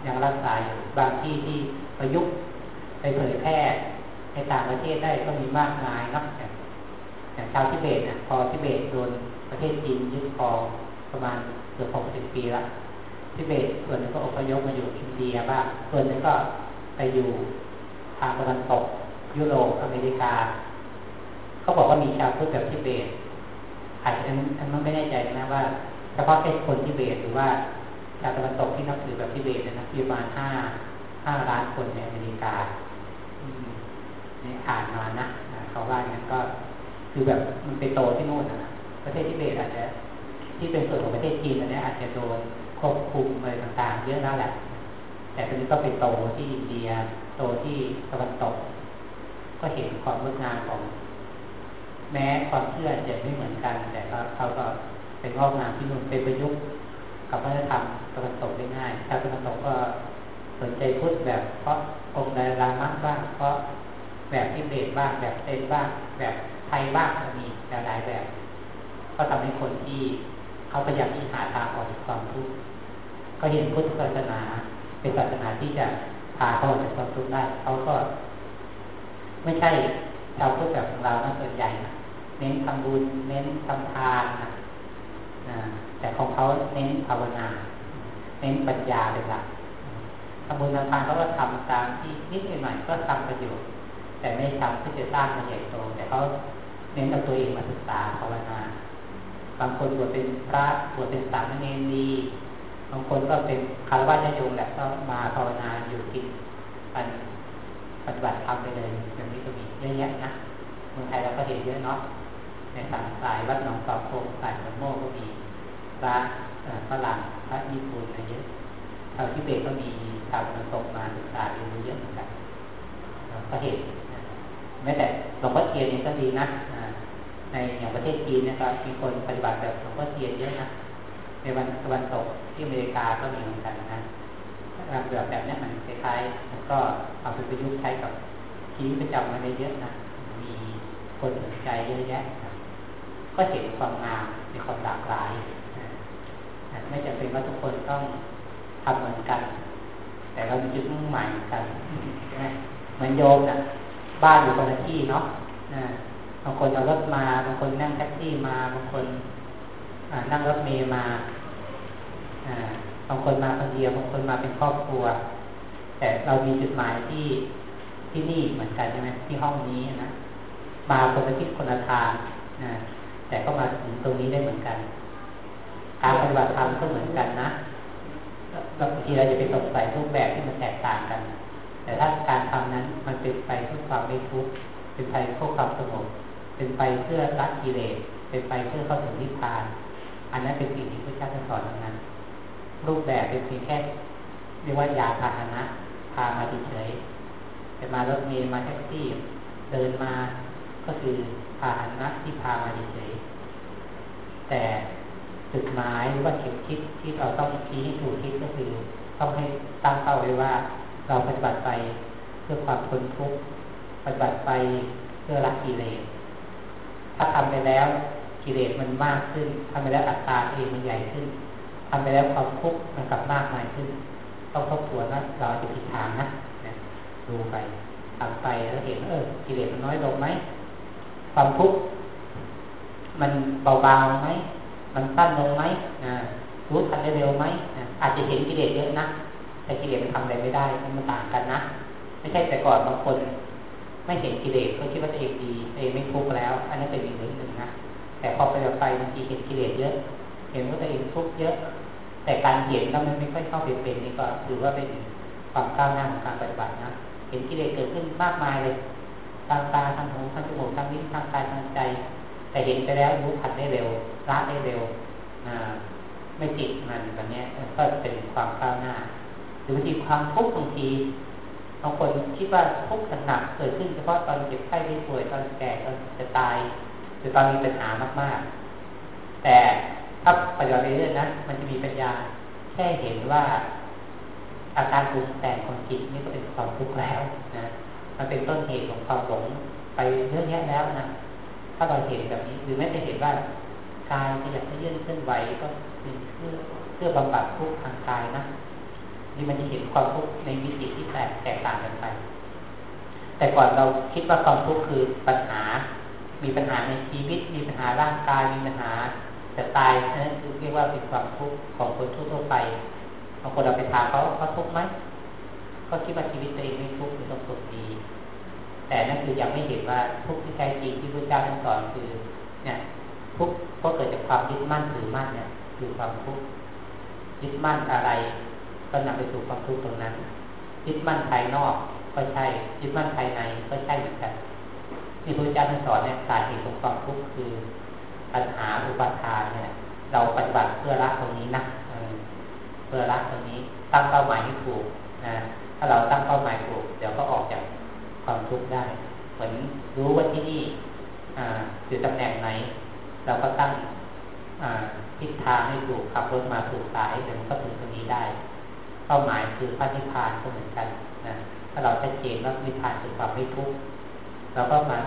ยังรักษาอยู่บางที่ที่ประยุกต์ไปเผยแพร่ในต่างประเทศได้ก็มีมากมายนับอย่างชาวทิเบตนะพอทิเบตโดนประเทศจีนยึดครองประมาณเกือบหกสิบปีละทิเบตส่วนนึงก็อพยพมาอยู่อินเดียบ้างส่วนนึงก็ ไปอยู่ทางตะวันตก ยุโรปอเมริกา เขาบอกว่ามีชาวพุทธแบบทิเบตอาจจะอันนั้นไม่แน่ใจนะว่าเฉพาะแค่คนทิเบตหรือว่าชาวตะวันตกที่นับถือแบบทิเบตนะประมาณห้าห้าล้านคนในอเมริกานี่อ่านมานะเขาว่าอย่างนั้นก็คือแบบมันไปโตที่นู่นนะประเทศทิเบตอาจจะที่เป็นส่วนของประเทศจีนอันนี้อาจจะโดนควบคุมอะไรต่างๆ เยอะแล้วแหละ แต่ตอนนี้ก็ไปโตที่อินเดีย โตที่ตะวันตก ก็เห็นความงดงามของ แม้ความเชื่อจะไม่เหมือนกัน แต่ก็เขาก็เป็นงอกงามที่นู่นเป็นประยุกต์กับวัฒนธรรมตะวันตกได้ง่ายชาวตะวันตกก็สนใจพุทธแบบ เพราะองค์ใดรามะบ้าง เพราะแบบทิเบตบ้าง แบบเซนบ้าง แบบไทยบ้างก็มีหลายแบบ ก็ทำให้คนที่เขาพยายามที่หาทางออกจากความทุกข์ก็เห็นพุทธศาสนา เป็นศาสนาที่จะพาเขาออกจากความทุกข์ได้เขาก็ ไม่ใช่ชาวพุทธแบบของเรานะส่วนใหญ่นะเน้นทำบุญเน้นทำทานนะแต่ของเขาเน้นภาวนา เน้นปัญญาเป็นหลักทำบุญทำทานเขาก็ทำตามที่นิดหน่อยก็ทำประโยชน์แต่ไม่ทำเพื่อจะสร้างมันใหญ่โตแต่เขาเน้นเอาตัวเองมาศึกษาภาวนา บางคนบวชเป็นพระบวชเป็นสามเณรดีางคนก็เป็นคารวะญาโยมแหละก็มาภาวนาอยู่กินกันปฏิบัติธรรมไปเลยอย่างนี้ก็มีเยอะแยะนะเมืองไทยเราก็เห็นเยอะเนาะในสายสายวัดหนองตอกโคงสายสมโมก็มีพระฝรั่งพระญี่ปุ่นอะไรเยอะชาวทิเบตก็มีชาวตะวันตกมาศึกษาเรียนรู้เยอะเหมือนกันก็เห็นแม้แต่หลวงพ่อเทียนนี่ก็ดีนะในอย่างประเทศจีนนะครับมีคนปฏิบัติแบบหลวงพ่อเทียนเยอะนะ ในวันตะวันตกที่อเมริกาก็มีเหมือนกันนะแบบแบบนี้มันคล้ายๆมันก็เอาไปประยุกต์ใช้กับชีวิตประจำวันได้เยอะนะ มีคนสนใจเยอะแยะ ก็เห็นความงามในความหลากหลายไม่จำเป็นว่าทุกคนต้องทำเหมือนกัน แต่เราจุดมุ่งหมายเหมือนกันใช่ไหมเหมือนโยมนะบ้านอยู่คนละที่เนาะบางคนเอารถมา บางคนนั่งแท็กซี่มา บางคน นั่งรถเมย์มาบางคนมาคนเดียวบางคนมาเป็นครอบครัว แต่เรามีจุดหมายที่ที่นี่เหมือนกันใช่ไหมที่ห้องนี้นะมาคนละทิศคนละทางแต่ก็มาถึงตรงนี้ได้เหมือนกัน การปฏิบัติธรรมก็เหมือนกันนะบางทีเราจะไปสงสัยรูปแบบที่มันแตกต่างกัน แต่ถ้าการทำนั้นมันเป็นไปเพื่อความไม่ทุกข์เป็นไปเพื่อความสงบเป็นไปเพื่อละกิเลสเป็นไปเพื่อเข้าถึงนิพพาน อันนั้นเป็นสิ่งที่พระเจ้าสอนทั้งนั้น รูปแบบเป็นเพียงแค่เรียกว่ายาพาหนะพามาเฉยจะมารถเมล์มาแท็กซี่เดินมาก็คือพาหนะที่พามาเฉยแต่จุดหมายหรือว่าเข็มคิดที่เราต้องชี้ให้ถูกคิดก็คือ ต้องให้ตั้งเป้าไว้ว่า เราปฏิบัติไปเพื่อความพ้นทุกข์ปฏิบัติไปเพื่อละกิเลสถ้าทำไปแล้ว กิเลสมันมากขึ้นทำไปแล้วอัตตาเองมันใหญ่ขึ้นทำไปแล้วความทุกข์มันกลับมากมายขึ้น ต้องทบทวนว่าเราจะผิดทางนะดูไปทำไปแล้วเห็นเออกิเลสมันน้อยลงไหมความทุกข์มันเบาๆไหมมันสั้นลงไหมรู้ทันได้เร็วไหมอาจจะเห็นกิเลสเยอะนะแต่กิเลสมันทำอะไรไม่ได้มันต่างกันนะไม่ใช่แต่ก่อนบางคน ไม่เห็นกิเลสก็คิดว่าตัวเองดีตัวเองไม่ทุกข์แล้ว อันนั้นเป็นอีกเรื่องหนึ่งนะ แต่พอไปไปบางทีเห็นกิเลสเยอะ เห็นว่าตัวเองทุกข์เยอะ แต่การเห็นแล้วมันไม่ค่อยเข้าไปเป็นนี่ก็ถือว่าเป็นความก้าวหน้าของการปฏิบัตินะ เห็นกิเลสเกิดขึ้นมากมายเลยทางตาทางหูทางจมูกทางลิ้นทางกายทางใจ แต่เห็นไปแล้วรู้ทันได้เร็วละได้เร็วไม่ติดมันแบบนี้ก็เป็นความก้าวหน้า หรือบางทีความทุกข์บางทีบางคนคิดว่าทุกข์หนักเกิดขึ้นเฉพาะตอนเจ็บไข้ได้ป่วยตอนแก่ตอนจะตาย รือตอนมีปัญหามาก ๆ แต่ถ้าปฏิบัติไปเรื่อยนะมันจะมีปัญญาแค่เห็นว่าอาการปรุงแต่งของจิตนี่ก็เป็นความทุกข์แล้วนะมันเป็นต้นเหตุของความหลงไปเยอะแยะแล้วนะถ้าเราเห็นแบบนี้หรือแม้แต่เห็นว่ากายขยับเยื่นเคลื่อนไหวก็เป็นเพื่อเพื่อบำบัดทุกข์ทางกายนะนี่มันจะเห็นความทุกข์ในวิธีที่แตกแตกต่างกันไป แต่ก่อนเราคิดว่าความทุกข์คือปัญหา มีปัญหาในชีวิต มีปัญหาร่างกาย มีปัญหาจะตายนั่นคือเรียกว่าเป็นความทุกข์ของคนทั่วไปบางคนเราไปถามเขาเขาทุกข์ไหมเขาคิดว่าชีวิตตัวเองไม่ทุกข์เป็นต้องสุขดี แต่นั่นคือยังไม่เห็นว่าทุกข์ที่แท้จริงที่พระเจ้าท่านสอนคือ เนี่ย ทุกข์ก็เกิดจากความยึดมั่นถือมั่นเนี่ย คือความทุกข์ยึดมั่นอะไร ก็นำไปสู่ความทุกข์ตรงนั้น ยึดมั่นภายนอกก็ใช่ยึดมั่นภายในก็ใช่เหมือนกัน ที่พระเจ้าท่านสอนเนี่ยสาเหตุของความทุกข์คือปัญหาอุปทานเนี่ย เราปฏิบัติเพื่อละตรงนี้นะเพื่อละตรงนี้ตั้งเป้าหมายให้ถูกนะถ้าเราตั้งเป้าหมายถูก เดี๋ยวก็ออกจากความทุกข์ได้เหมือนรู้ว่าที่นี่อยู่ตำแหน่งไหน เราก็ตั้งทิศทางให้ถูกขับรถมาถูกสายเดี๋ยวมันก็ถึงตรงนี้ได้ เป้าหมายคือพระนิพพานก็เหมือนกันนะถ้าเราชัดเจนว่านิพพานคือความไม่ทุกข์ เราก็มา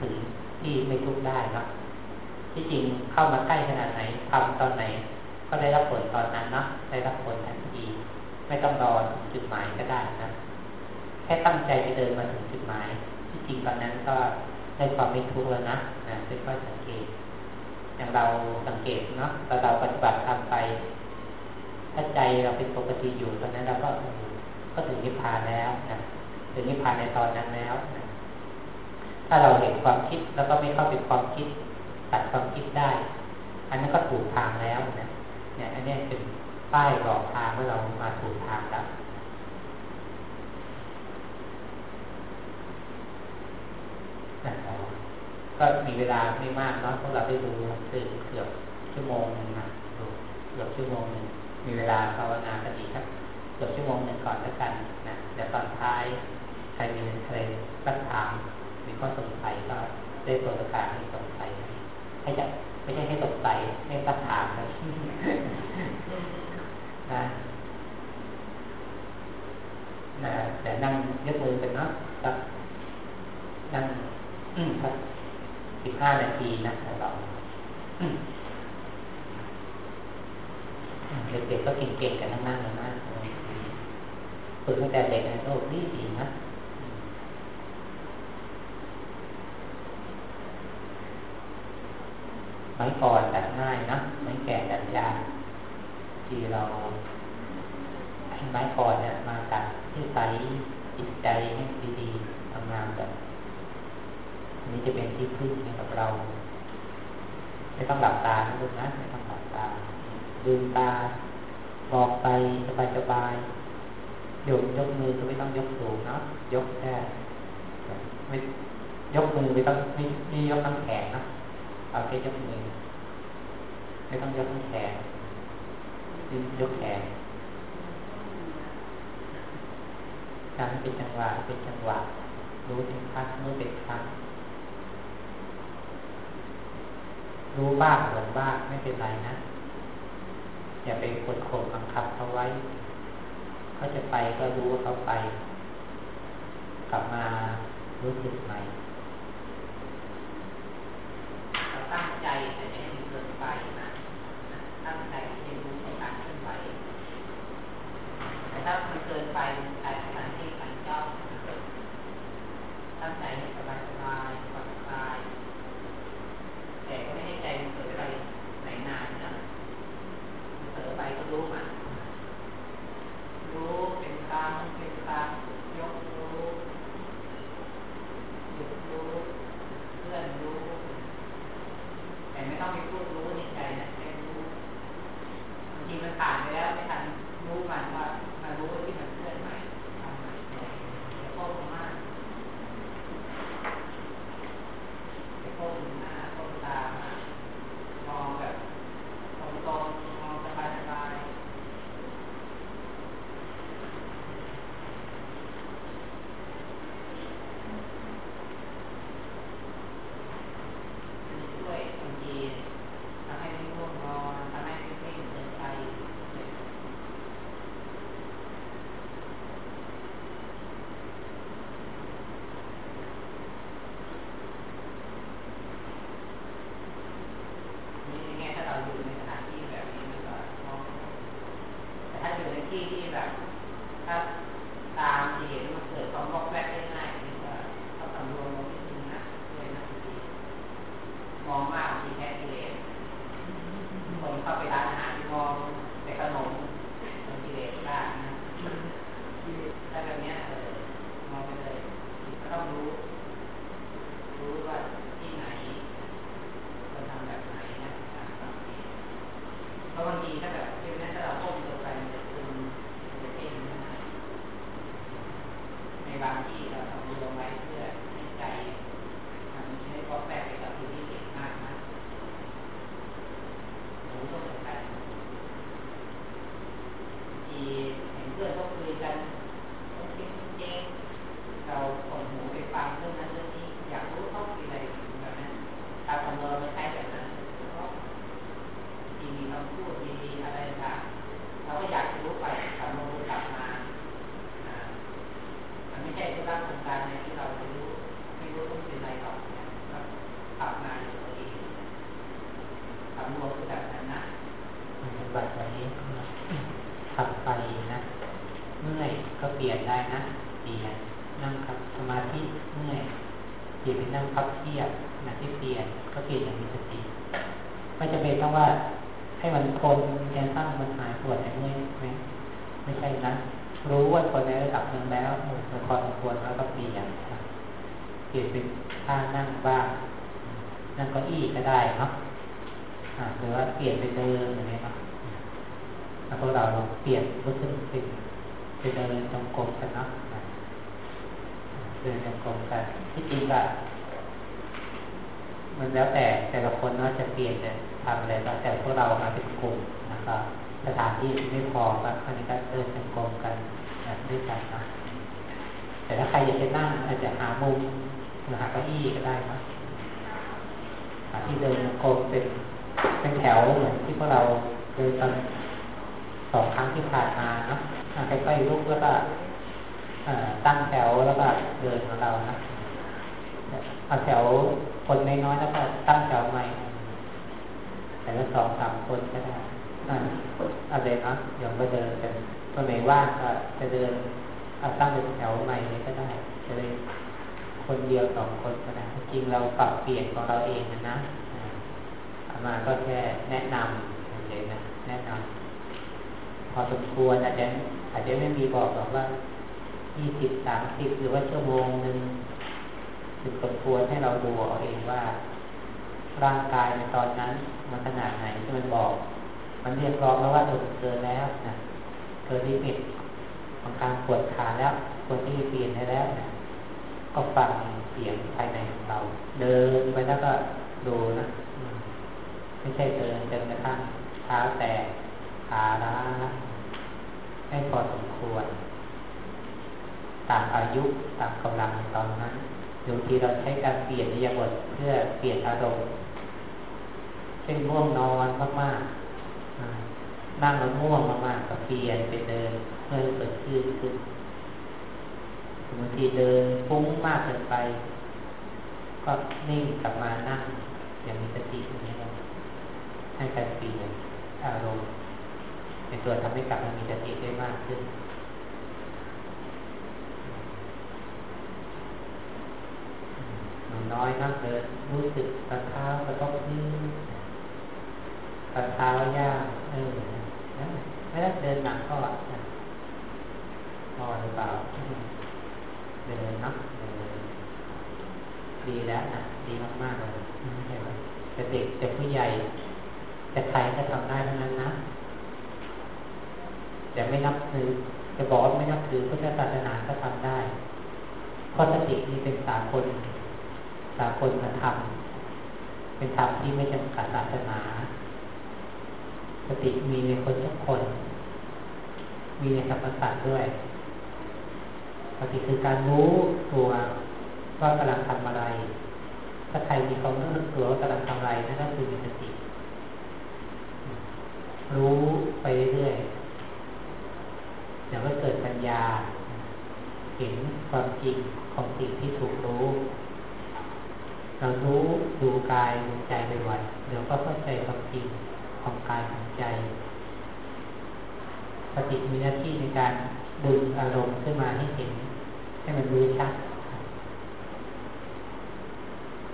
ถึงที่ไม่ทุกข์ได้นะที่จริงเข้ามาใกล้ขนาดไหนทำตอนไหน ก็ได้รับผลตอนนั้นเนาะได้รับผลทันที ไม่ต้องรอจุดหมายก็ได้นะแค่ตั้งใจไปเดินมาถึงจุดหมาย ที่จริงตอนนั้นก็ได้ความไม่ทุกข์แล้วนะนะค่อยๆสังเกต อย่างเราสังเกตเนาะเราเราปฏิบัติทำไป ถ้าใจเราเป็นปกติอยู่ตอนนั้นเราก็ก็ถึงนิพพานแล้วนะถึงนิพพานในตอนนั้นแล้วนะ ถ้าเราเห็นความคิดแล้วก็ไม่เข้าไปความคิดตัดความคิดได้ อันนั้นก็ถูกทางแล้วนะเนี่ยอันนี้เป็นป้ายบอกทางว่าเรามาถูกทางแล้วก็มีเวลาไม่มากเนาะพวกเราได้ดูตื่นเกือบชั่วโมงนึงนะดูเกือบชั่วโมงนึงมีเวลาภาวนากันอีกครับเกือบชั่วโมงหนึ่งก่อนแล้วกันนะเดี๋ยวตอนท้ายใครมีอะไรสักถาม มีข้อสงสัยก็ได้โปรดการให้สงสัยให้จะไม่ใช่ให้สงสัยให้สักถามนะนะนะแต่นั่งยกมือกันเนาะสักนั่งสักสิบห้านาทีนะเราเด็กๆก็เก่งๆกันทั้งนั้นเลยนะฝึกตั้งแต่เด็กนะโอ้ดีดีนะ ไม้ก่อนดัดง่ายนะไม้แก่ดัดยากที่เราไม้ก่อนเนี่ย มากัดที่ใสจิตใจให้ดีๆทำงานแบบนี้จะเป็นที่พึ่งให้กับเรา ไม่ต้องหลับตานะลูกนะไม่ต้องหลับตาลืมตาบอกไปสบายสบายยกยกมือก็ไม่ต้องยกสูงเนาะยกแค่ไม่ยกมือไม่ต้องไม่ไม่ยกทั้งแขนนะ เอาแค่ยกมือไม่ต้องยกแขนยกแขนการเป็นจังหวะเป็นจังหวะรู้เป็นครั้งเมื่อเป็นครั้งรู้บ้างหลงบ้างไม่เป็นไรนะ อย่าไปกดข่มบังคับเขาไว้ เขาจะไปก็รู้ว่าเขาไป กลับมารู้สึกใหม่เรา ตั้งใจแต่ไม่ให้เกินไปนะตั้งใจเรียนรู้ในการเคลื่อนไหวแต่ถ้ามันเกินไป ก็เปลี่ยนได้นะเปลี่ยนนั่งครับสมาธิเมื่อยเปลี่ยนเป็นนั่งพับเทียบนะที่เปลี่ยนก็เปลี่ยนอย่างมีสติไม่จะเป็นต้องว่าให้มันทนยันตั้งมันหายปวดหายเมื่อยไหมไม่ใช่นะรู้ว่าทนในระดับหนึ่งแล้วมันพอสมควรแล้วก็เปลี่ยนเปลี่ยนเป็นท่านั่งบ้างนั่งเก้าอี้ก็ได้เนาะหรือว่าเปลี่ยนไปเดินอย่างนี้เนาะแล้วพวกเราลองเปลี่ยนรู้สึกเป็น ไปเดินจงกรมกันเนาะเดินจงกรมกันที่จริงก็มันแล้วแต่แต่ละคนเนาจะเปลี่ยนจะทำอะไรก็แต่พวกเรามาเป็นกลุ่มนะครับสถานที่ไม่พอก็คราวนี้ก็เดินจงกรมกันด้วยกันนะแต่ถ้าใครอยากจะนั่งอาจจะหามุมหรือหาเก้าอี้ก็ได้นะหาที่เดินโกงเป็นเป็นแถวเหมือนที่พวกเราเดินตอนสองครั้งที่ผ่านมาเนาะ ค่อยๆลุกแล้วก็ตั้งแถวแล้วก็เดินของเรานะเอาแถวคนน้อยๆแล้วก็ตั้งแถวใหม่แต่ละสองสามคนก็ได้อะไรนะย่างก็เดินกันคนไหนว่างก็จะเดินเอาตั้งเป็นแถวใหม่เลยก็ได้จะได้คนเดียวสองคนก็ได้จริงเราปรับเปลี่ยนของเราเองนะนะอามาก็แค่แนะนำเลยนะแนะนำ พอสมควรอาจจะอาจจะไม่มีบอกหรอกว่ายี่สิบสามสิบหรือว่าชั่วโมงหนึ่งถึงสมควรให้เราดูเอาเองว่า ร่างกายในตอนนั้นมันขนาดไหนที่มันบอก มันเรียกร้องแล้วว่าเออเกินแล้วนะเกิน limit ของการปวดขาแล้วควรที่เปลี่ยนได้แล้วนะก็ฟังเสียงภายในของเรา เดินไปแล้วก็ดูนะ ไม่ใช่เดินจนกระทั่งเท้าแตกาล้าให้พอสมควรตามอายุตามกำลังตอนนั้นบางทีเราใช้การเปลี่ยนอิริยาบถเพื่อเปลี่ยนอารมณ์เช่นง่วงนอนมากๆนั่งแล้วง่วงมากๆก็เปลี่ยนไปเดินเพื่อเกิดขึ้นขึ้นบางทีเดินฟุ้งมากเกินไป ก็นิ่งกลับมานั่งอย่างมีสติอย่างนี้ให้การเปลี่ยนอารมณ์ ในตัวทำให้กลับมามีสติได้มากขึ้นน้อยนักเดินรู้สึกตะเท้ากระทบพื้นตะเท้าย่างเออไม่ได้เดินหนักก็พอหรือเปล่าเดินนักเดินดีแล้วนะดีมากๆเลยจะเด็กจะผู้ใหญ่จะใครก็ทำได้ทั้งนั้นนะ จะไม่นับถือจะบอกว่าไม่นับถือพุทธศาสนาก็ทำได้เพราะสตินี่เป็นสากลสากลธรรมเป็นธรรมที่ไม่จำกัดศาสนา สติมีในคนทุกคน มีในสรรพสัตว์ด้วยสติคือการรู้ตัวว่ากำลังทำอะไร ถ้าใครมีความรู้ตัวว่ากำลังทำอะไรนั่นก็คือมีสติรู้ไปเรื่อย ๆเดี๋ยวก็เกิดปัญญา เห็นความจริงของสิ่งที่ถูกรู้ เรารู้ดูกายดูใจไปวันเดี๋ยวก็เข้าใจความจริงของกายของใจสติมีหน้าที่ในการดึงอารมณ์ขึ้นมาให้เห็น ให้มันรู้ชัด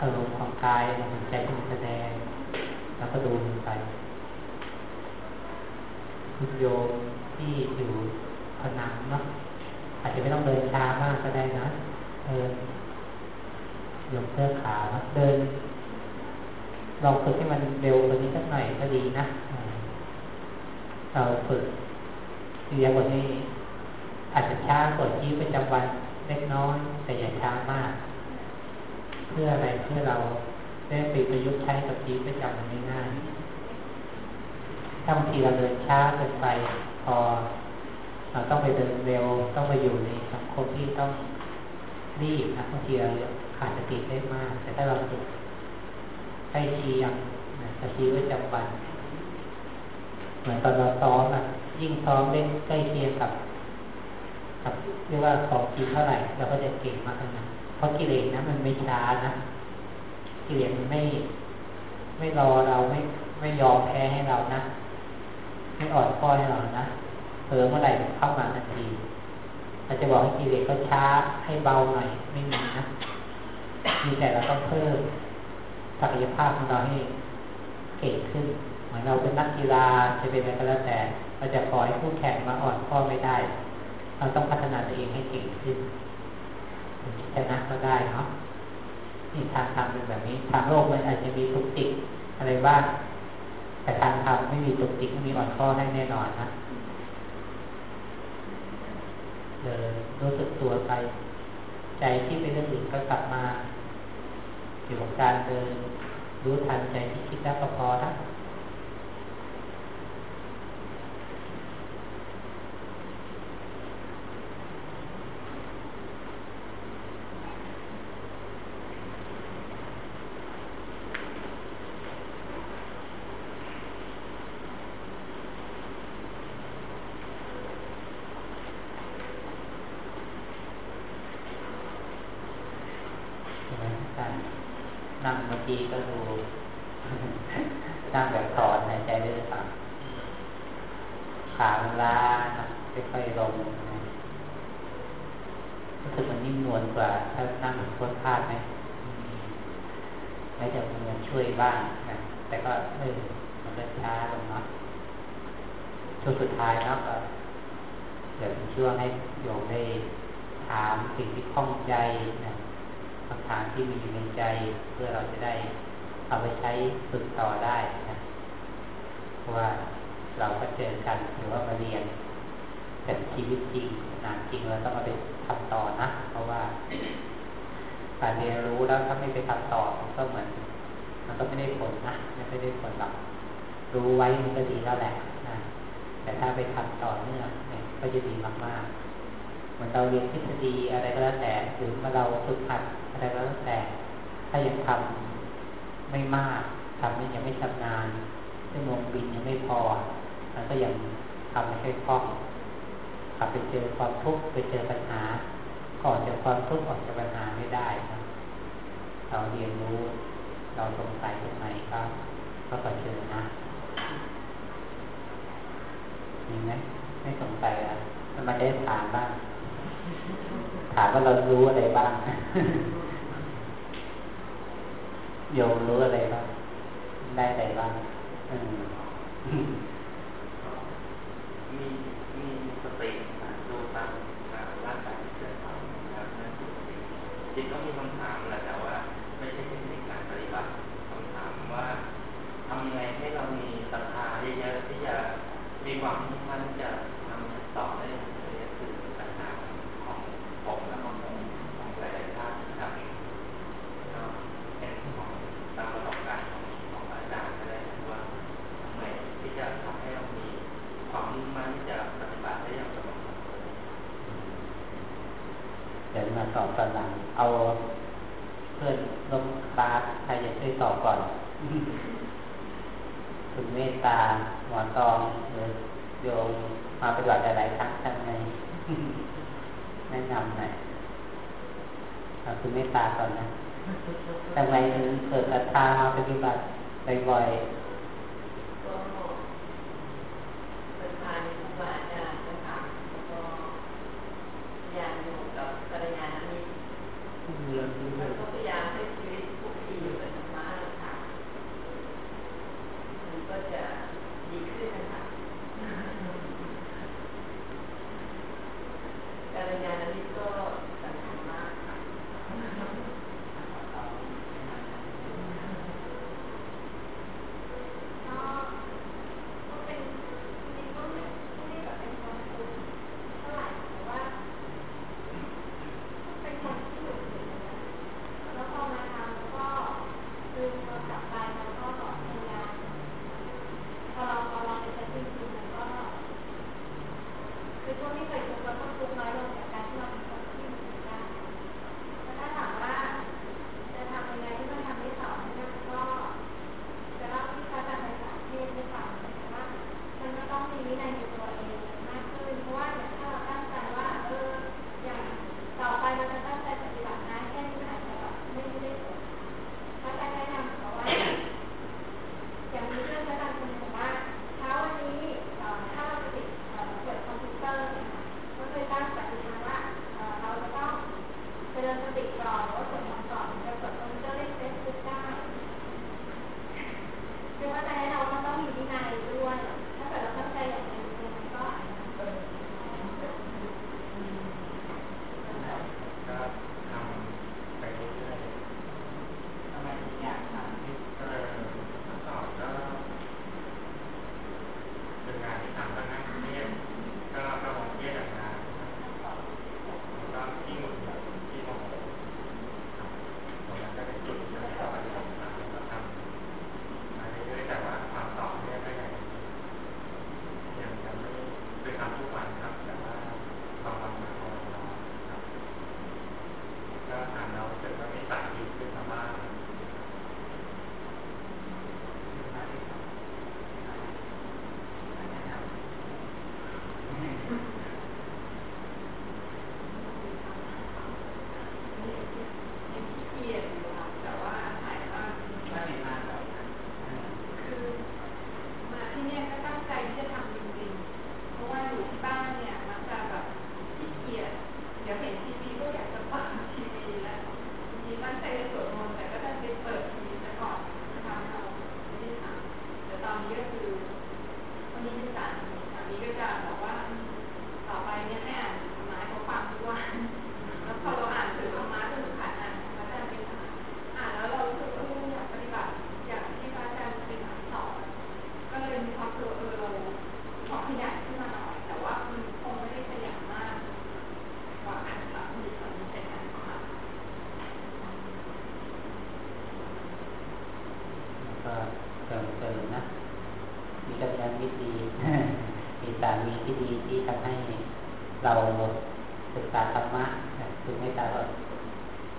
อารมณ์ของกายของใจที่มันแสดง แล้วก็ดูมันไปคุณโยมที่อยู่ ผนังเนาะอาจจะไม่ต้องเดินช้ามากก็ได้นะเออยกเสื้อขาเดินลองฝึกให้มันเร็วกว่านี้สักหน่อยก็ดีนะเราฝึกเรียกว่านี้ อาจจะช้ากว่าที่ประจำวันเล็กน้อยแต่อย่าช้ามาก เพื่ออะไรเพื่อเราได้ไปประยุกต์ใช้กับชีวิตประจำวันง่ายๆถ้าบางทีเราเดินช้าเกินไป พอ เราต้องไปเดินเร็วต้องไปอยู่ในสังคมที่ต้องรีบนะบางทีเราขาดสติได้มาก แต่ถ้าเราฝึกใกล้เคียงกับชีวิตประจำวันเหมือนตอนเราซ้อมอะ ยิ่งซ้อมได้ใกล้เคียงกับ กับเรียกว่าของจริงเท่าไหร่เราก็จะเก่งมากขึ้นนะเพราะกิเลสนะมันไม่ช้านะกิเลสมันไม่ไม่รอเราไม่ไม่ยอมแพ้ให้เรานะไม่อ่อนข้อให้เรานะ ผลอเมื่อไหร่เข้ามาทันทีเราจะบอกให้กิเลสก็ช้าให้เบาหน่อยไม่มีนะมีแต่เราต้องเพิ่มศักยภาพของเราให้เก่งขึ้น เหมือนเราเป็นนักกีฬาจะเป็นอะไรก็แล้วแต่เราจะปล่อยให้แข่งมาอ่อนข้อไม่ได้ เราต้องพัฒนาตัวเองให้เก่งขึ้นชนะก็ได้เนาะนี่ทางธรรมเป็นแบบนี้ทางโลกมันอาจจะมีทุกติกอะไรบ้างแต่ทางธรรมไม่มีทุกติกไม่มีอ่อนข้อให้แน่นอนนะ รู้สึกตัวไป ใจที่เป็นเรื่องอื่นก็กลับมาอยู่กับการเดินรู้ทันใจที่คิดแล้วก็พอนะ ใจเพื่อเราจะได้เอาไปใช้ฝึกต่อได้นะว่าเราก็เจอกันหรือว่ามาเรียนแต่ชีวิตจริงงานจริงเราต้องมาไปทำต่อนะ เพราะว่าการเรียนรู้แล้วถ้าไม่ไปทำต่อมันก็เหมือน มันก็ไม่ได้ผลนะไม่ได้ผลหรอกรู้ไว้มันก็ดีแล้วแหละนะแต่ถ้าไปทำต่อเนื่องเนี่ยก็จะดีมากๆเหมือนเราเรียนทฤษฎีอะไรก็แล้วแต่หรือมาเราฝึกหัดอะไรก็แล้วแต่ ถ้ายังทำไม่มากทำนี่ยังไม่ชำนาญชั่วโมงบินยังไม่พอ มันก็ยังทำไม่ใช่อยคล่องกลับไปเจอความทุกข์ไปเจอปัญหาก่อนจะความทุกข์ออกจากปัญหาไม่ได้นะเราเรียนรู้ เราสงสัยตรงไหนครับก็ต่อเชิญนะมีไหมไม่สงสัยอะมันได้ถามบ้าง ถามว่าเรารู้อะไรบ้าง โยมรู้อะไรบ้าง ได้อะไรบ้าง อืมมี็เติมเติมนะ มีกัลยาณมิตรดีมีสามีที่ดีที่ทำให้เราศึกษาธรรมะคือไม่ตาเรา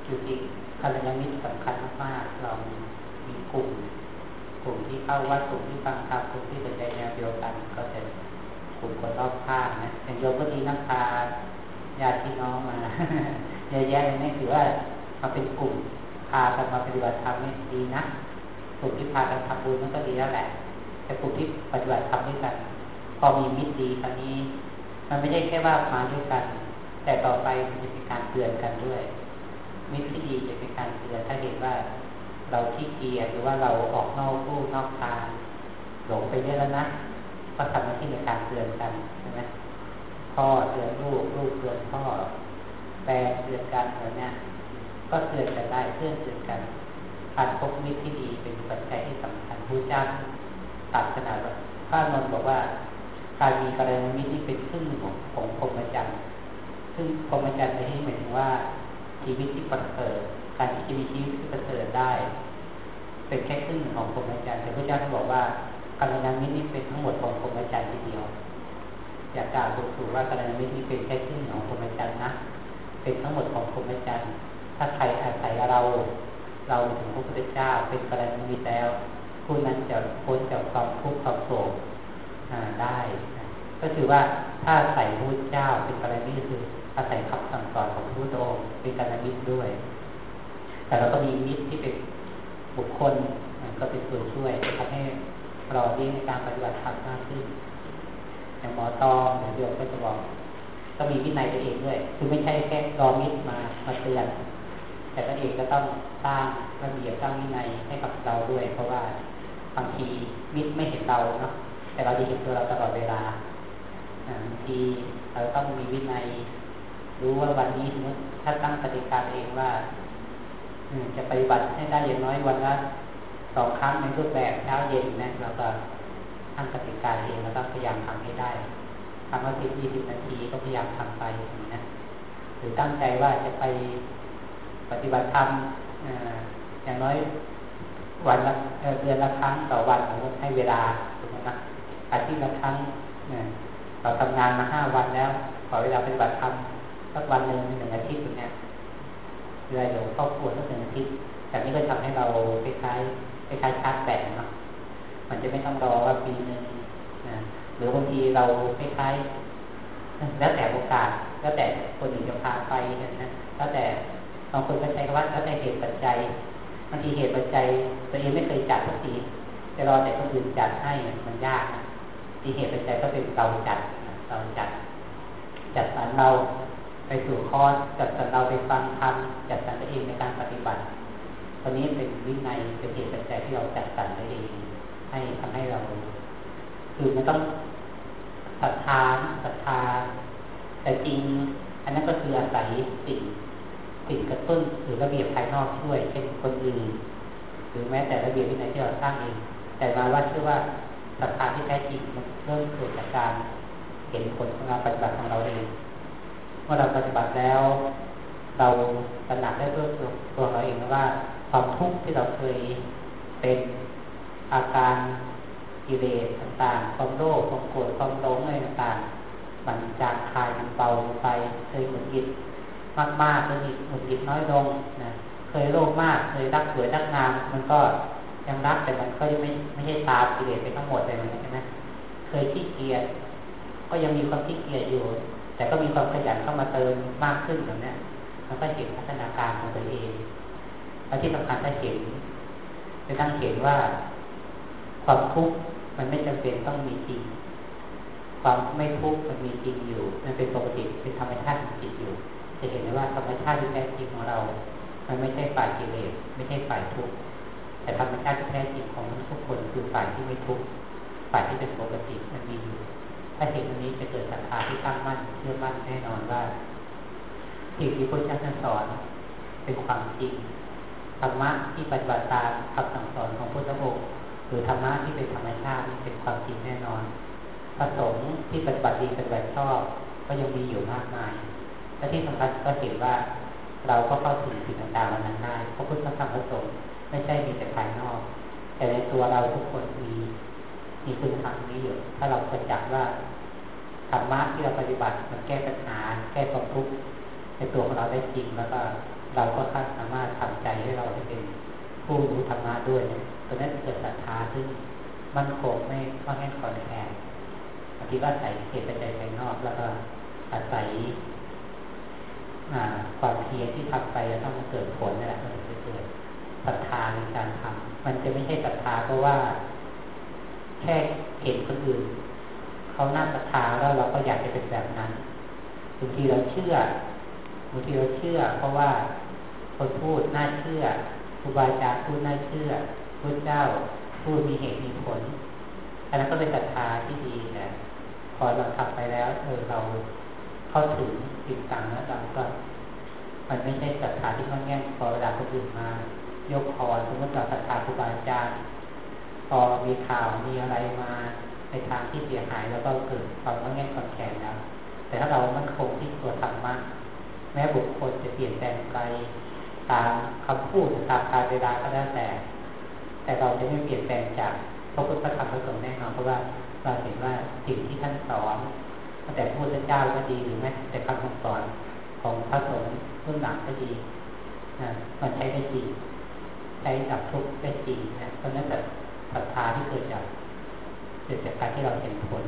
คือที่กัลยาณมิตรสำคัญมากๆเรามีกลุ่มกลุ่มที่เข้าวัดกลุ่มที่ฟังธรรมกลุ่มที่สนใจแนวเดียวกันก็จะกลุ่มคนรอบข้างนะอย่างโยมก็ดีนักพาญาติพี่น้องมาเยอะแยะนี่ถือว่ามาเป็นกลุ่มพากันมาปฏิบัติธรรมนี่ดีนะ กลุ่มที่พากันทำบุญนั่นก็ดีแล้วแหละ แต่กลุ่มที่ปฏิบัติธรรมด้วยกัน พอมีมิตรดีคราวนี้ มันไม่ใช่แค่ว่ามาด้วยกัน แต่ต่อไปมันจะเป็นการเตือนกันด้วย มิตรที่ดีจะเป็นการเตือนถ้าเห็นว่าเราที่เกียจหรือว่าเราออกนอกรูนอกทางหลงไปเยอะแล้วนะก็ทำหน้าที่ในการเตือนกันใช่ไหมพ่อเตือนลูกลูกเตือนพ่อแฟนเตือนกันอะไรเนี้ยก็เตือนกันได้เพื่อนเตือนกัน การพบมิตรที่ดีเป็นปัจจัยที่สำคัญผู้จ้าตัดขนาดว่าพระนนท์บอกว่า การมีกรณีมิตรนี่เป็นครึ่งของของพรหมจรรย์ซึ่งพรหมจรรย์ในที่หมายถึงว่าชีวิตที่ประเสริฐการที่จะมีชีวิตที่ประเสริฐได้ เป็นแค่ครึ่งของพรหมจรรย์แต่พระเจ้าบอกว่าการณมิตรนี่เป็นทั้งหมดของพรหมจรรย์ทีเดียวอยากกล่าวถูกว่าการณมิตรนี่เป็นแค่ครึ่งของพรหมจรรย์นะ เป็นทั้งหมดของพรหมจรรย์ถ้าใครอาศัยเรา เราถึงพระพุทธเจ้าเป็นกรณมิตแล้วผู้นั้นจะพ้นจากความทุกข์ความโศกได้ก็คือว่าถ้าใส่พระพุทธเจ้าเป็นกรณมิตคืออาศัยคำสั่งสอนของพระพุทธองค์เป็นกรณมิตรด้วย แต่เราก็มีมิตรที่เป็นบุคคลก็เป็นส่วนช่วยทำให้เราดีในการปฏิบัติธรรมมากขึ้นอย่างหมอตองหรือเดียวก็จะบอกก็มีวินัยตัวเองด้วย คือไม่ใช่แค่รอมิตรมามาเตือน แต่ตัวเองก็ต้องสร้างระเบียบสร้างวินัยให้กับเราด้วย เพราะว่าบางทีมิตรไม่เห็นเราเนาะแต่เราจะเห็นตัวเราตลอดเวลาบางทีเราต้องมีวินัย รู้ว่าวันนี้ถ้าตั้งปฏิการเองว่าจะปฏิบัติให้ได้อย่างน้อยวันละสองครั้งในรูปแบบเช้าเย็นนะเราก็ตั้งกติกาเองแล้วก็พยายามทำให้ได้ทำมาสิบยี่สิบนาทีก็พยายามทำไปนะหรือตั้งใจว่าจะไป ปฏิบัติธรรมอย่างน้อยวันละเดือนละครั้งต่อวันให้เวลาถูกไหมนะอาทิตย์ละครั้งเราทำงานมาห้าวันแล้ว ขอเวลาปฏิบัติธรรมสักวันหนึ่งหนึ่งอาทิตย์ตรงนี้ยเวลาเดี๋ยวครอบครัวสักหนึ่งอาทิตย์แต่นี้ก็ทำให้เราคล้ายๆคล้ายๆชาร์จแบตเนาะมันจะไม่ต้องรอว่าปีหนึ่งหรือบางทีเราคล้ายๆแล้วแต่โอกาสแล้วแต่คนอื่นจะพาไปนะแล้วแต่ บางคนก็ใช้คำว่าแล้วแต่เหตุปัจจัยบางทีเหตุปัจจัยตัวเองไม่เคยจัดสักทีจะรอแต่คนอื่นจัดให้มันยากนะทีเหตุปัจจัยก็เป็นเราจัดเราจัด จัดสรรเราไปสู่คอร์สจัดสรรเราไปฟังธรรมจัดสรรตัวเองในการปฏิบัติตอนนี้เป็นวินัยเป็นเหตุปัจจัยที่เราจัดสรรตัวเองให้ทำให้เรา คือมันต้องศรัทธาศรัทธาแต่จริง อันนั้นก็คืออาศัยสิ่ง สิ่งกระตุ้นหรือระเบียบภายนอกช่วยเช่นคนอื่นหรือแม้แต่ระเบียบวินัยที่เราสร้างเอง แต่มาว่าเชื่อว่าศรัทธาที่แท้จริงมันเริ่มเกิดจากการเห็นผลของการปฏิบัติของเราเองเมื่อเราปฏิบัติแล้ว เราตระหนักได้ด้วยตัวเราเองว่าความทุกข์ที่เราเคยเป็นอาการกิเลสต่างๆ ความโลภความโกรธความหลงอะไรต่างๆ มันจางคลายมันเบาไปเคยหงุดหงิด มากๆเคยหงุดหงิดน้อยลงนะเคยโลภมากเคยรักสวยรักงามมันก็ยังรักแต่มันก็ยังไม่ไม่ใช่ตามกิเลสไปทั้งหมดเลยใช่ไหมเคยขี้เกียจก็ยังมีความขี้เกียจอยู่ แต่ก็มีความขยันเข้ามาเติมมากขึ้นอย่างนี้มันก็เห็นพัฒนาการของตัวเองและที่สำคัญถ้าเห็นจะตั้งเห็นว่า ความทุกข์มันไม่จำเป็นต้องมีจริง ความไม่ทุกข์มันมีจริงอยู่ มันเป็นปกติเป็นธรรมชาติของจิตอยู่ จะเห็นได้ว่าธรรมชาติที่แท้จริงของเรา มันไม่ใช่ฝ่ายกิเลสไม่ใช่ฝ่ายทุกข์แต่ธรรมชาติที่แท้จริงของทุกคนคือฝ่ายที่ไม่ทุกข์ฝ่ายที่เป็นปกติมันมีอยู่ถ้าเห็นตรงนี้จะเกิดศรัทธาที่ตั้งมั่นเชื่อมั่นแน่นอนว่าสิ่งที่พระเจ้าท่านสอนเป็นความจริงธรรมะที่ปฏิบัติตามคำสั่งสอนของพุทธองค์หรือธรรมะที่เป็นธรรมชาติเป็นความจริงแน่นอนพระสงฆ์ที่ปฏิบัติดีปฏิบัติชอบก็ยังมีอยู่มากมาย และที่สำคัญก็เห็นว่าเราก็เข้าถึงสิ่งต่างๆเหล่านั้นได้พระพุทธธรรมพระสงฆ์ไม่ใช่มีแต่ภายนอก แต่ในตัวเราทุกคนมีมีคุณธรรมนี้อยู่ถ้าเราประจักษ์ว่าธรรมะที่เราปฏิบัติมันแก้ปัญหา แก้ความทุกข์ในตัวของเราได้จริงแล้วก็เราก็คาดสามารถทำใจให้เราได้เป็นผู้รู้ธรรมะด้วยเนี่ยตอนนั้นเกิดศรัทธาซึ่งมันคงไม่ไม่แห้งคอนแคลนบางทีก็อาศัยเหตุปัจจัยภายนอกแล้วก็อาศัย ความเพียรที่ทำไปแล้วถ้ามันเกิดผลนี่แหละมันจะเกิดศรัทธาในการทำมันจะไม่ใช่ศรัทธาเพราะว่า แค่เห็นคนอื่นเขาน่าศรัทธาแล้วเราก็อยากจะเป็นแบบนั้นบางทีเราเชื่อบางทีเราเชื่อ เพราะว่าคนพูดน่าเชื่อครูบาอาจารย์พูดน่าเชื่อพระเจ้าพูดมีเหตุมีผลอันนั้นก็เป็นศรัทธาที่ดีนะพอเราทำไปแล้วเออเรา เข้าถึงสิ่งต่างแล้วเราก็มันไม่ใช่ศรัทธาที่มันแง่พอเวลาคนอื่นมา ยกคอสมมติเราศรัทธาครูบาอาจารย์พอมีข่าวมีอะไรมาในทางที่เสียหายแล้วก็เกิดความมั่งแง่ความแข็งแล้ว แต่ถ้าเรามั่นคงที่ตัวธรรมะแม้บุคคลจะเปลี่ยนแปลงไปตามคำพูดตามการเวลาก็แล้วแต่ แต่เราจะไม่เปลี่ยนแปลงจากพระพุทธธรรมพระสงฆ์แน่นอนเพราะว่าเราเห็นว่าสิ่งที่ท่านสอน แต่พระพุทธเจ้าก็ดีหรือแม้แต่คำสอนของพระสงฆ์รุ่นหลังก็ดีนะมันใช้ได้จริงใช้ดับทุกข์ได้จริงนะเพราะนั้นแต่ศรัทธาที่เกิดจากเกิดจากการที่เราเห็นผล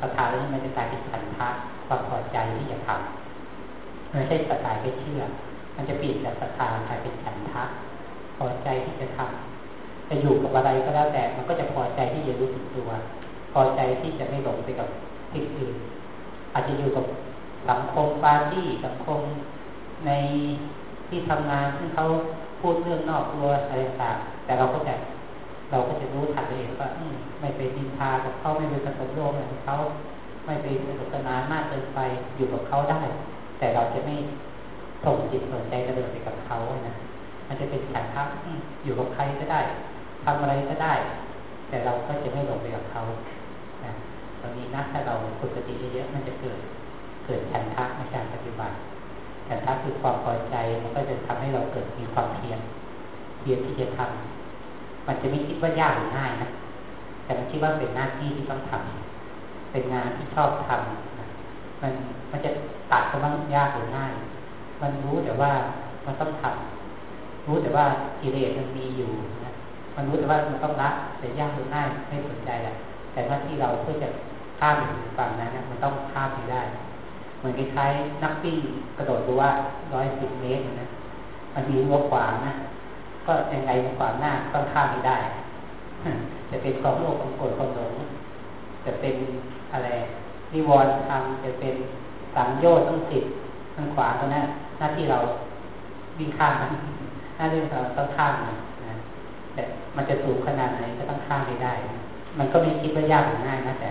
ศรัทธาแล้วมันจะกลายเป็นฉันทะความพอใจที่จะทำไม่ใช่ศรัทธาแค่เชื่อ มันจะเปลี่ยนจากศรัทธากลายเป็นฉันทะพอใจที่จะทำจะอยู่กับอะไรก็แล้วแต่มันก็จะพอใจที่จะรู้สึกตัว พอใจที่จะไม่หลงไปกับสิ่งอื่น อาจจะอยู่กับสังคมปาร์ตี้สังคมในที่ทำงานซึ่งเขาพูดเรื่องนอกตัวอะไรต่างแต่เราก็จะเราก็จะรู้ทันเองว่าไม่ไปดินทากับเขาไม่ไปผสมโลกกับเขาไม่ไปสนุกสนานมากเกินไปอยู่กับเขาได้ แต่เราจะไม่ส่งจิตส่งใจกระเดินไปกับเขานะมันจะเป็นฉันทักอยู่กับใครก็ได้ทำอะไรก็ได้ แต่เราก็จะไม่หลงไปกับเขา ตอนนี้นะถ้าเราฝึกสติเยอะๆมันจะเกิดเกิดฉันทักในการปฏิบัติฉันทักคือความพอใจมันก็จะทำให้เราเกิดมีความเพียรเพียรที่จะทำมันจะไม่คิดว่ายากหรือง่ายนะแต่มันคิดว่าเป็นหน้าที่ที่ต้องทำเป็นงานที่ชอบทำนะมันมันจะตัดคำว่ายากหรือง่าย มันรู้แต่ว่ามันต้องทำรู้แต่ว่ากิเลสมันมีอยู่นะมันรู้แต่ว่ามันต้องละแต่ยากหรือง่ายไม่สนใจแหละ แต่หน้าที่เราเพื่อจะข้ามไปถึงฝั่งนั้นนะมันต้องข้ามไปได้ เหมือนคล้ายๆนักปิ้งกระโดดดูว่าร้อยสิบเมตรนะมันมีรั้วขวางนะก็ยังไงขวางหน้าต้องข้ามไม่ได้จะเป็นความโลภความโกรธความหลงจะเป็นอะไรนิวรณ์ทำจะเป็นสังโยชน์ต้องติดต้งขวางตรงนั้นหน้าที่เราวิ่งข้ามหน้าที่เราต้องข้ามนะแต่มันจะสูงขนาดไหนก็ต้องข้ามไปได้ มันก็ไม่คิดว่ายากหรือง่ายนะแต่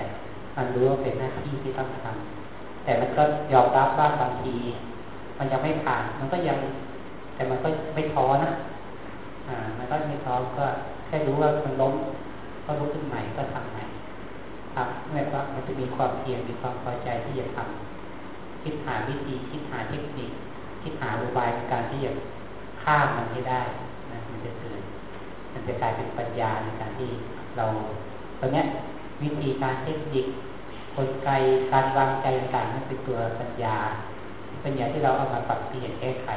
มันรู้ว่าเป็นหน้าที่ที่ต้องทำแต่มันก็ยอมรับว่าบางที มันยังไม่ผ่าน มันก็ยัง แต่มันก็ไม่ท้อนะอ่า มันก็ไม่ท้อก็แค่รู้ว่ามันล้มก็ลุกขึ้นใหม่ก็ทำใหม่ทำเมื่อว่ามันจะมีความเพียรมีความพอใจที่จะทำคิดหาวิธีคิดหาเทคนิคคิดหาอุบายในการที่จะข้ามมันให้ได้นะมันจะเกิดมันจะกลายเป็นปัญญาในการที่เรา ตอนนี้วิธีการเทคนิคกลไกการวางใจต่างๆนั่นเป็นตัวปัญญา ปัญญาที่เราเอามาปรับเปลี่ยนแก้ไข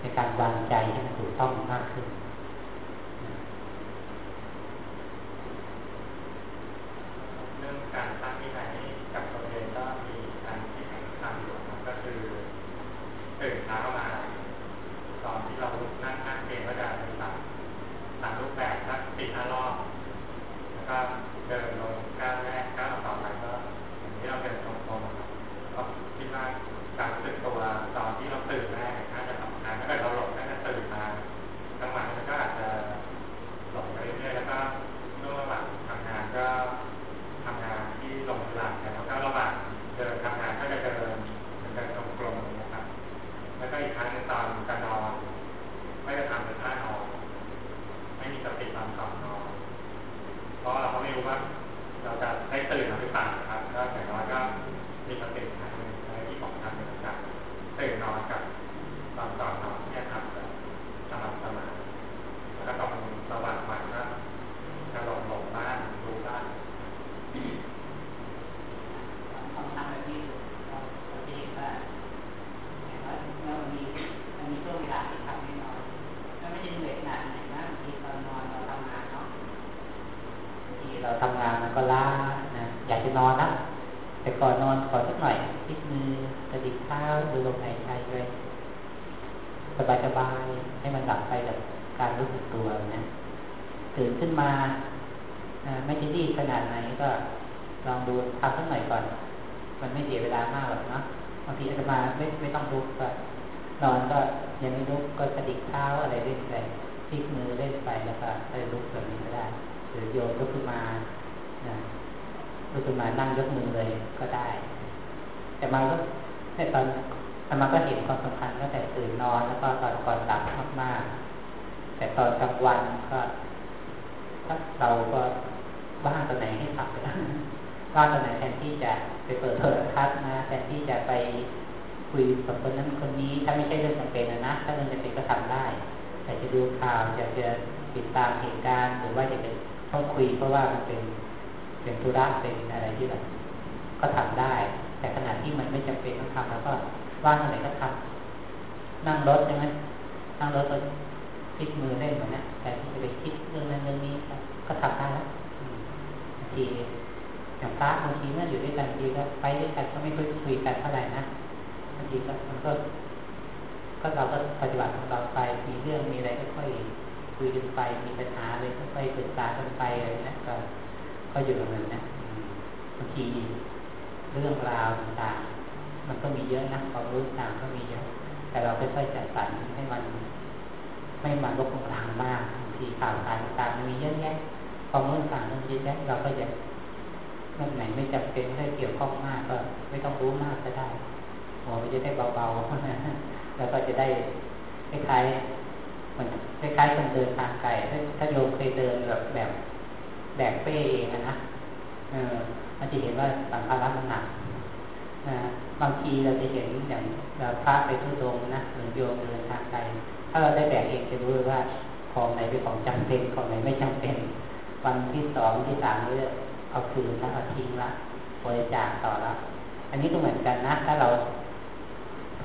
ในการวางใจให้มันถูกต้องมากขึ้นเรื่องการ ว่างอะไรก็ทำนั่งรถใช่ไหมนั่งรถก็พลิกมือเล่นเหมือนนี้แต่ที่จะไปคิดเรื่องนั้นเรื่องนี้ก็ทำได้แล้วบางทีอย่างพระบางทีเมื่ออยู่ด้วยกันทีก็ไปด้วยกันก็ไม่ค่อยคุยกันเท่าไหร่นะบางทีก็มันก็ ก็เราก็ปฏิบัติของเราไปมีเรื่องมีอะไรก็ค่อยคุยกันไปมีปัญหาอะไรก็ค่อยปรึกษากันไปอะไรนะก็ก็อยู่กับมันนะบางทีเรื่องราวต่างๆมันก็มี เยอะนะความรู้ต่างก็มีเยอะ แต่เราค่อยๆจัดสรรให้มัน ไม่มันรบกวนทางมากบางทีข่าวสารต่างๆมันมีเยอะแยะความรู้ต่างๆมันเยอะแยะเราก็จะเมื่อไหนไม่จำเป็นไม่เกี่ยวข้องมากก็ ไม่ต้องรู้มากก็ได้หัวมันจะได้เบาๆแล้วก็จะได้คล้ายๆมันคล้ายๆคนเดินทางไกลถ้าถ้าโยมเคยเดินแบบแบบแบกเป้เองนะเออมันจะเห็นว่าสัมภาระมันหนัก บางทีเราจะเห็นอย่างพระไปทุดงนะหรือโยมเดินทางไกลถ้าเราได้แบกเองจะรู้ว่าของไหนเป็นของจำเป็นของไหนไม่จำเป็น วันที่สองที่สามนี่เอาคืนแล้วเอาทิ้งละบริจาคต่อละอันนี้ก็เหมือนกันนะ ถ้าเรา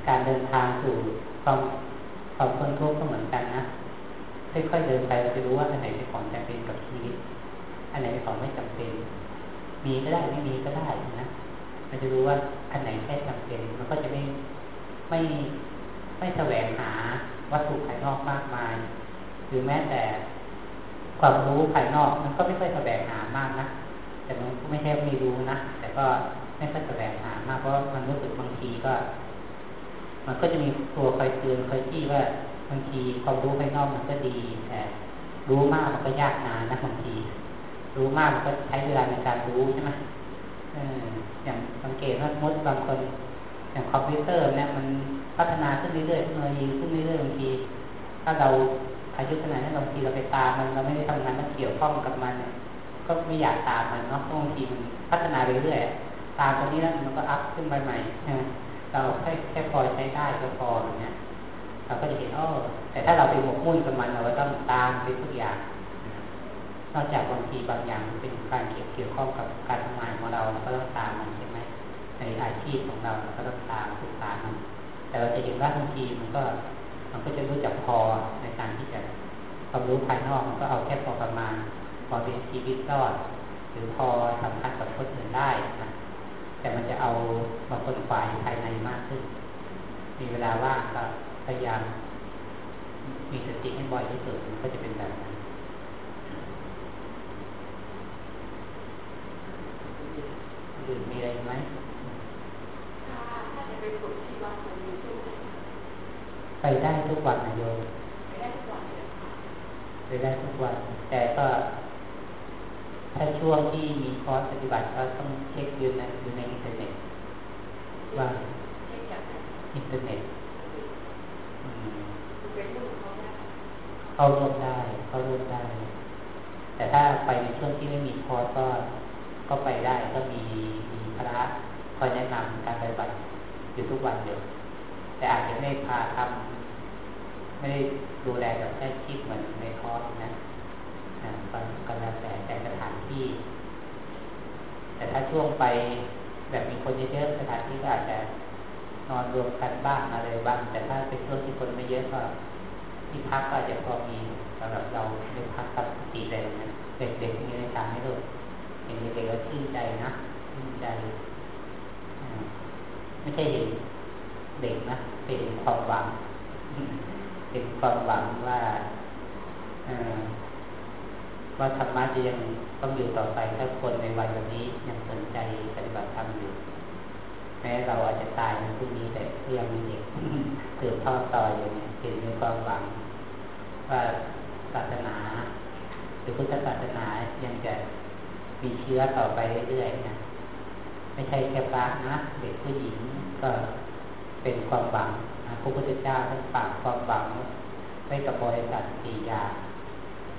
การเดินทางสู่ความความพ้นทุกข์ก็เหมือนกันนะค่อยๆเดินไปเราจะรู้ว่าอันไหนเป็นของจำเป็นกับชีวิตอันไหนเป็นของไม่จำเป็น มีก็ได้ไม่มีก็ได้นะ มันจะรู้ว่าอันไหนแค่จำเป็น มันก็จะไม่ไม่ไม่แสวงหาวัตถุภายนอกมากมาย หรือแม้แต่ความรู้ภายนอกมันก็ไม่ค่อยแสวงหามากนะแต่มันไม่ใช่ไม่รู้นะแต่ก็ไม่ค่อยแสวงหามากเพราะมันรู้สึกบางทีก็ มันก็จะมีตัวคอยเตือนคอยจี้ว่าบางทีความรู้ภายนอกมันก็ดีแต่รู้มากมันก็ยากนานนะบางที รู้มากมันก็ใช้เวลาในการรู้ใช่ไหม อย่างสังเกตว่ามดบางคน อย่างคอมพิวเตอร์เนี่ยมันพัฒนาขึ้นเรื่อยๆเทคโนโลยีขึ้นเรื่อยๆบางทีถ้าเราอายุขนาดนั้นบางทีเราไปตามมันเราไม่ได้ทำงานแล้วเกี่ยวข้องกับมัน ก็ไม่อยากตามมันเนาะบางทีมันพัฒนาไปเรื่อยตามตรงนี้แล้วมันก็อัพขึ้นไปใหม่เราแค่แค่พอใช้ได้ก็พออย่างเงี้ยเราก็จะเห็นอ้อแต่ถ้าเราไปหมกมุ่นกับมันเราก็ต้องตามไปทุกอย่าง นอกจากบางทีบางอย่างเป็นการเกี่ยวเกี่ยวข้องกับการทำงานของเราเราก็ต้องตามมันใช่ไหมในอาชีพของเราเราก็ต้องตามติดตามมัน แต่เราจะเห็นว่าบางทีมันก็ มันก็จะรู้จักพอในการที่จะความรู้ภายนอกมันก็เอาแค่พอประมาณพอเป็นชีวิตรอด หรือพอสำคัญกับคนอื่นได้นะแต่มันจะเอาบางคนฝ่ายภายในมากขึ้น มีเวลาว่างก็พยายามมีสติให้บ่อยที่สุดมันก็จะเป็นแบบนั้น หรือมีอะไรไหมถ้าจะไปฝึกที่วัดมันมีช่วงไหนไปได้ทุกวันนะโยมไปได้ทุกวันเลยค่ะไปได้ทุกวัน แต่ก็ถ้าช่วงที่มีคอร์สปฏิบัติก็ต้องเช็คดูนะดูในอินเทอร์เน็ตว่าเช็คจากไหนอินเทอร์เน็ตอืมเป็นลูกเขาได้เข้าร่วมได้เข้าร่วมได้ แต่ถ้าไปในช่วงที่ไม่มีคอร์สก็ ก็ไปได้ก็มีมีพระคอยแนะนำการปฏิบัติอยู่ทุกวันเดียวแต่อาจจะไม่พาทำไม่ได้ดูแลแบบใกล้ชิดเหมือนในคอร์สนะอ่าก็ก็แล้วแต่แต่สถานที่ แต่ถ้าช่วงไปแบบมีคนเยอะๆสถานที่ก็อาจจะนอนรวมกันบ้างอะไรบ้าง แต่ถ้าเป็นช่วงที่คนไม่เยอะก็ที่พักก็อาจจะพอมีสำหรับเราได้พักกับสติอะไรแบบนั้นเด็กๆมีในทางให้ลูกเห็น เด็กๆก็ชื่นใจนะชื่นใจไม่ใช่เห็นเด็กนะเป็นความหวัง เป็นความหวังว่าว่าธรรมะจะยังต้องอยู่ต่อไปถ้าคนในวันนนี้ยังสนใจปฏิบัติธรรมอยู่แม้เราอาจจะตายในพรุ่งนี้แต่ยังมีเด็กเกิดทอดต่ออยู่เนี่ยเห็นมีความหวัง ว่าศาสนาหรือพุทธศาสนายังจะ มีเชื้อต่อไปเรื่อยๆนะ ไม่ใช่แค่พระนะ เด็กผู้หญิงก็เป็นความหวังนะพระพุทธเจ้าท่านฝากความหวังไว้กับบริษัทสี่อย่าง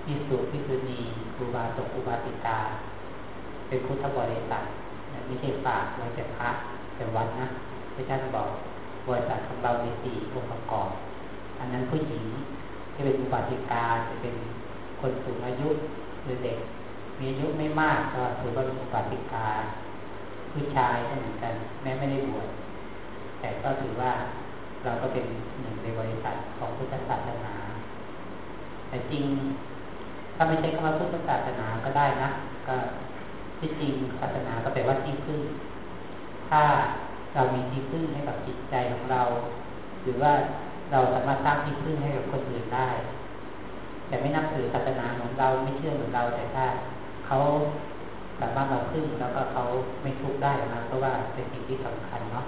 พิสุพิสุณีครูบาศกอุบาสิกา เป็นพุทธบริษัทไม่ใช่ฝากไว้แต่พระแต่วัดนะพระเจ้าบอกบริษัทของเราในสี่องค์ประกอบอันนั้นผู้หญิงที่เป็นอุบาสิกาจะเป็นคนสูงอายุหรือเด็ก มีอายุไม่มากก็ถือว่าเป็นอุบาสิกาผู้ชายก็เหมือนกัน แม้ไม่ได้บวชแต่ก็ถือว่าเราก็เป็นหนึ่งในบริษัทของพุทธศาสนา แต่จริงถ้าไม่ใช่คำว่าพุทธศาสนาก็ได้นะก็ที่จริงศาสนาก็แปลว่าที่พึ่งถ้าเรามีที่พึ่งให้กับจิตใจของเรา หรือว่าเราสามารถสร้างที่พึ่งให้กับคนอื่นได้ แต่ไม่นับถือศาสนาของเราไม่เชื่อเหมือนเราแต่ถ้า เขาสามารถเราพึ่งแล้วก็เขาไม่ทุกข์ได้นะเพราะว่าเป็นสิ่งที่สำคัญเนาะ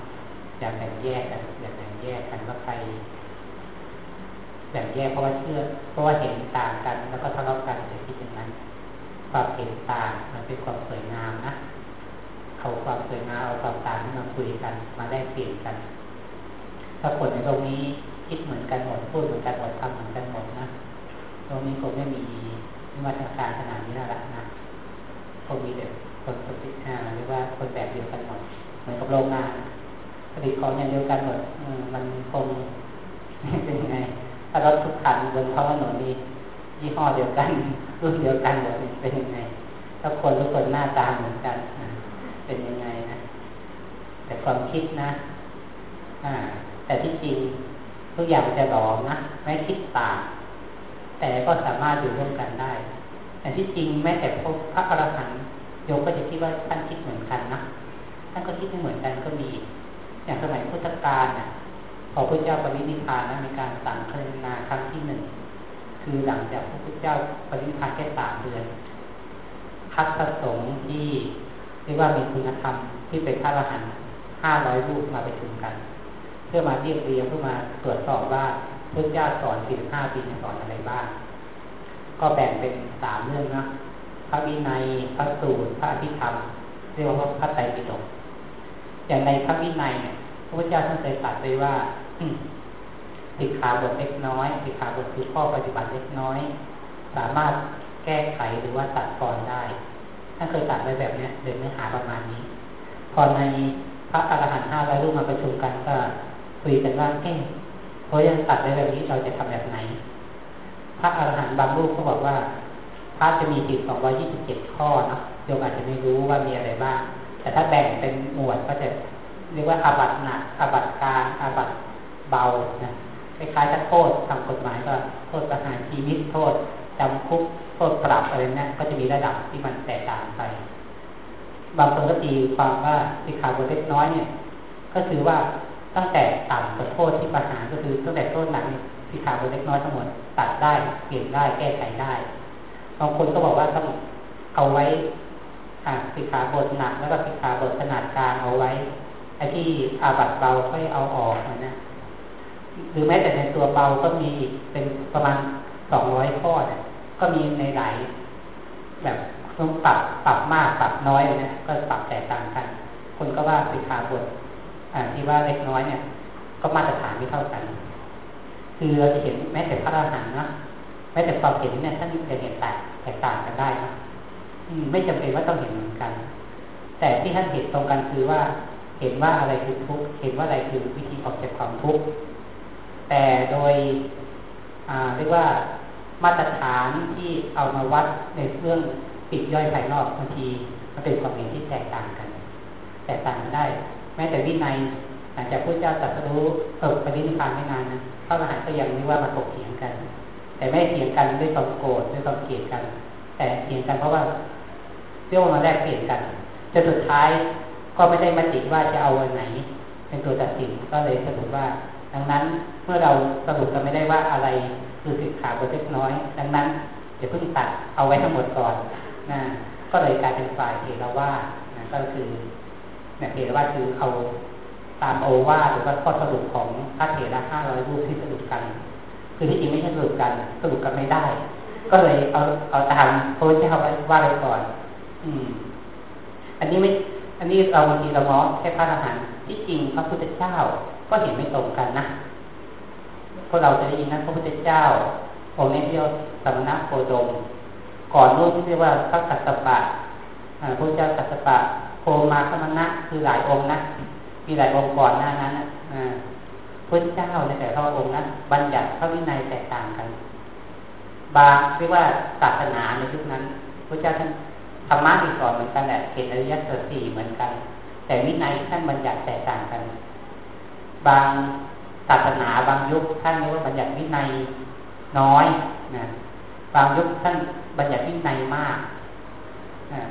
อย่าแบ่งแยกกันอย่าแบ่งแยกกันว่าใครแบ่งแยกเพราะว่าเชื่อเพราะว่าเห็นต่างกัน แล้วก็ทะเลาะกันในที่อย่างนั้นความเห็นต่างมันเป็นความสวยงามนะเอาความสวยงามเอาความต่างมาคุยกันมาได้เปลี่ยนกัน ถ้าคนในตรงนี้คิดเหมือนกันหมดพูดเหมือนกันหมดทำเหมือนกันหมดนะตรงนี้คงไม่มีมาตรการขนาดนี้แล้วนะ คงมีแต่คนปฏิอ่าหรือว่าคนแบบเดียวกันหมดเหมือนกับโรงงานผลิตของอย่างเดียวกันหมดมันคงเป็นยังไงถ้ารถทุกคันบนท้องถนนนี้ยี่ห้อเดียวกันรุ่นเดียวกันหมดเป็นยังไงถ้าคนทุกคนหน้าตาเหมือนกันเป็นยังไงนะแต่ความคิดนะอ่าแต่ที่จริงทุกอย่างจะหลอมนะไม่คิดต่างแต่ก็สามารถอยู่ร่วมกันได้ แต่ที่จริงแม้แต่พพระอรหันต์โยมก็จะคิดว่าท่านคิดเหมือนกันนะท่านก็คิดไม่เหมือนกันก็มี อย่างสมัยพุทธกาลน่ะพอพระเจ้าปรินิพพานนะมีการสั่งครนาครั้งที่หนึ่งคือหลังจากพระพุทธเจ้าปรินิพพานแค่สามเดือนคัดประสงฆ์ที่เรียกว่ามีคุณธรรมที่เป็นพระอรหันต์ห้าร้อยรูปมาไปถึงกัน เพื่อมาเรียบเรียงเพื่อมาตรวจสอบว่าพระเจ้าสอนสี่ห้าปีสอนอะไรบ้าง ก็แบ่งเป็นสามเรื่องนะพระวินัยพระสูตรพระอภิธรรมเรียกว่าพระไตรปิฎกอย่างในพระวินัยเนี่ยพระพุทธเจ้าท่านเคยตรัสไว้ว่าสิกขาบทเล็กน้อยสิกขาบทคือข้อปฏิบัติเล็กน้อย สามารถแก้ไขหรือว่าตัดกรได้ท่านเคยตัดไว้แบบเนี้ยเดินเนื้อหาประมาณนี้ พอในพระอรหันต์ห้าร้อยรูปมาประชุมกันก็คุยกันว่าเอ๊ะพอยังตัดไว้แบบนี้เราจะทำแบบไหน พระอรหันต์บางรูปก็บอกว่าพระจะมีสิบสองร้อยี่สิบเจ็ดข้อนะโยมอาจจะไม่รู้ว่ามีอะไรบ้าง แต่ถ้าแบ่งเป็นหมวดก็จะเรียกว่าอาบัตหนักอาบัตกลางอาบัตเบานะคล้ายๆถ้าโทษทางกฎหมายก็โทษประหารชีวิตโทษจำคุกโทษปรับอะไรนี่ก็จะมีระดับที่มันแตกต่างไป บางคนก็ตีความว่าสิขาบทเล็กน้อยเนี่ย ก็คือว่าตั้งแต่ต่ำกว่าโทษที่ประหารก็คือตั้งแต่โทษหนัก สิขาบทเล็กน้อยทั้งหมดตัดได้เปลี่ยนได้แก้ไขได้บางคนก็บอกว่าต้องเอาไว้สิขาบทหนักแล้วก็สิขาบทขนาดกลางเอาไว้ไอ้ที่อาบัตเบาค่อยเอาออกนะหรือแม้แต่ในตัวเบาก็มีอีกเป็นประมาณสองร้อยข้อเนี่ยก็มีในหลายแบบต้องปรับปรับมากปรับน้อยนะก็ปรับแตกต่างกัน คนก็ว่าสิขาบทอ่าที่ว่าเล็กน้อยเนี่ย ก็มาตรฐานไม่เท่ากัน คือเราจะเห็นแม้แต่พระอรหันต์นะแม้แต่ความเห็นเนี่ยท่านจะเห็นแตกแตกต่างกันได้นะไม่จำเป็นว่าต้องเห็นเหมือนกัน แต่ที่ท่านเห็นตรงกันคือว่าเห็นว่าอะไรคือทุกข์เห็นว่าอะไรคือวิธีออกจากความทุกข์แต่โดยเรียกว่ามาตรฐานที่เอามาวัดในเรื่องปิดย่อยภายนอกบางทีมันเป็นความเห็นที่แตกต่างกัน แตกต่างกันได้ แม้แต่วินัยหลังจากพระเจ้าตรัสรู้เอิบปฏินิพพานไม่นานนะ พระอรหันต์ก็ยังไม่ว่ามาถกเถียงกัน แต่ไม่เถียงกันด้วยความโกรธด้วยความเกลียดกัน แต่เถียงกันเพราะว่าเรียกว่ามาแลกเปลี่ยนกันจนสุดท้ายก็ไม่ได้มติว่าจะเอาวันไหน เป็นตัวตัดสินก็เลยสรุปว่า ดังนั้นเมื่อเราสรุปกันไม่ได้ว่าอะไรคือสิกขาบทเล็กน้อย ดังนั้นอย่าเพิ่งตัดเอาไว้ทั้งหมดก่อนนะก็เลยกลายเป็นฝ่ายเทรวานะก็คือเนี่ยเทรวาคือเอา ตามโอวาหรือว่าข้อสรุปของพระเถระห้าร้อยรูปที่สรุปกัน คือที่จริงไม่ใช่สรุปกันสรุปกันไม่ได้ ก็เลยเอาเอาตามพระพุทธเจ้าว่าไปก่อน อืม อันนี้ไม่ อันนี้เราบางทีเรามองแค่พระอรหันต์ที่จริงพระพุทธเจ้าก็เห็นไม่ตรงกันนะพวกเราจะได้ยินนะพระพุทธเจ้าองค์นี้เรียกสมณะโคดม ก่อนรูปที่เรียกว่าพระกัสสปะพระพุทธเจ้ากัสสปะโคมาสมณะคือหลายองค์นะ มีหลายองค์ก่อนหน้านั้นพระเจ้าในแต่ละองค์นั้นบัญญัติพระวินัยแตกต่างกัน บางเรียกว่าศาสนาในยุคนั้นพระเจ้าท่านธรรมะที่สอนเหมือนกันแหละเห็นอริยสัจสี่เหมือนกัน แต่วินัยท่านบัญญัติแตกต่างกัน บางศาสนาบางยุคท่านเรียกว่าบัญญัติวินัยน้อยนะบางยุคท่านบัญญัติวินัยมาก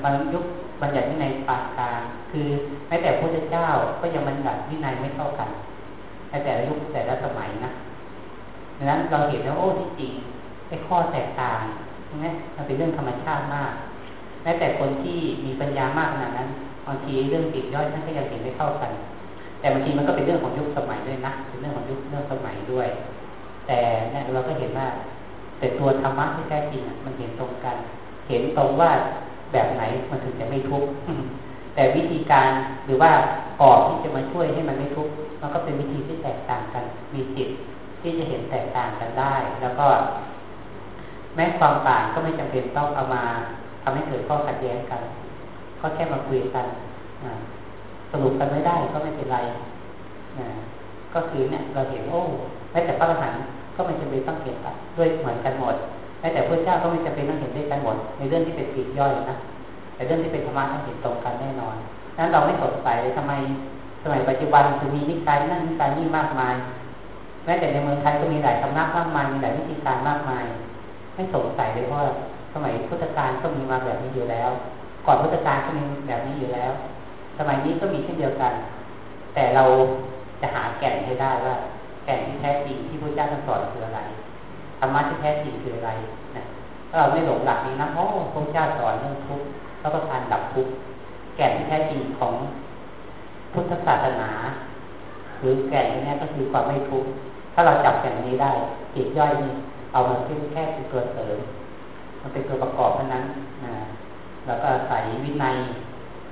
บางยุคบัญญัติวินัยปานกลางคือแม้แต่พระพุทธเจ้าก็ยังบัญญัติวินัยไม่เท่ากันในแต่ละยุคแต่ละสมัยนะดังนั้นเราเห็นแล้วโอ้ที่จริงไอ้ข้อแตกต่างใช่ไหมมันเป็นเรื่องธรรมชาติมากแม้แต่คนที่มีปัญญามากขนาดนั้นบางทีเรื่องติดย่อยท่านก็ยังเห็นไม่เท่ากัน แต่บางทีมันก็เป็นเรื่องของยุคสมัยด้วยนะเป็นเรื่องของยุคเรื่องสมัยด้วย แต่เนี่ยเราก็เห็นว่าแต่ตัวธรรมะที่แท้จริงมันเห็นตรงกัน เห็นตรงว่า แบบไหนมันถึงจะไม่ทุกข์แต่วิธีการหรือว่าออกที่จะมาช่วยให้มันไม่ทุกข์มันก็เป็นวิธีที่แตกต่างกัน มีจิตที่จะเห็นแตกต่างกันได้ แล้วก็ แม้ความต่างก็ไม่จำเป็นต้องเอามาทำให้เกิดข้อขัดแย้งกันก็แค่มาคุยกันสรุปกันไม่ได้ก็ไม่เป็นไรก็คือเนี่ยเราเห็นโอ้แม้แต่พระอรหันต์ก็ไม่จำเป็นต้องเห็นด้วยเหมือนกันหมด แม้แต่พระเจ้าก็ไม่จำเป็นต้องเห็นด้วยกันหมด ในเรื่องที่เป็นปีกย่อยนะแต่เรื่องที่เป็นธรรมะต้องเห็นตรงกันแน่นอนนั้นเราไม่สงสัยเลยทำไมสมัยปัจจุบันถึงมีนิกายนั่นนิกายนี่มากมาย แม้แต่ในเมืองไทยก็มีหลายสำนักมากมายมีหลายวิธีการมากมาย ไม่สงสัยเลยเพราะสมัยพุทธกาลก็มีมาแบบนี้อยู่แล้ว ก่อนพุทธกาลก็มีแบบนี้อยู่แล้ว สมัยนี้ก็มีเช่นเดียวกัน แต่เราจะหาแก่นให้ได้ว่า แก่นที่แท้จริงที่พระเจ้าท่านสอนคืออะไร ธรรมะที่แท้จริงคืออะไรนะถ้าเราไม่หลงหลักนี้นะโอ้พระเจ้าสอนเรื่องทุกข์แล้วก็การดับทุกข์แก่นแท้จริงของพุทธศาสนาหรือแก่นนี้ก็คือความไม่ทุกข์ถ้าเราจับแก่นนี้ได้จิตย่อยนี้เอามาขึ้นแค่เป็นตัวเสริม มันเป็นตัวประกอบเท่านั้นนะแล้วก็ใส่วินัย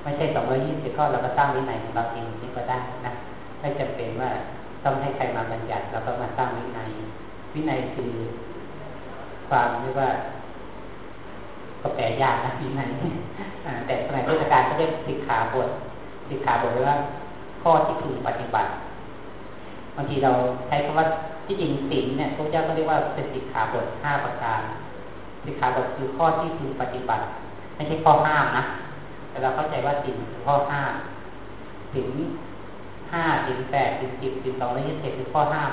ไม่ใช่สองร้อยี่สิบข้อเราก็สร้างวินัยของเราเองนี่ก็ได้นะไม่จำเป็นว่าต้องให้ใครมาบัญญัติเราก็มาสร้างวินัย วินัยคือความเรียกว่าก็แปลยากนะวินัยแต่สมัยพุทธกาลก็เรียกสิกขาบทสิกขาบทว่า ข้อที่พึงปฏิบัติบางทีเราใช้คำว่าที่จริงศีลเนี่ยพระเจ้าก็เรียกว่าเป็นสิกขาบทห้าประการสิกขาบทคือข้อที่พึงปฏิบัติ ไม่ใช่ข้อห้ามนะแต่เราเข้าใจว่าศีลคือข้อห้าศีลห้าศีลแปดศีลสิบศีลสองร้อยยี่สิบคือข้อห้าม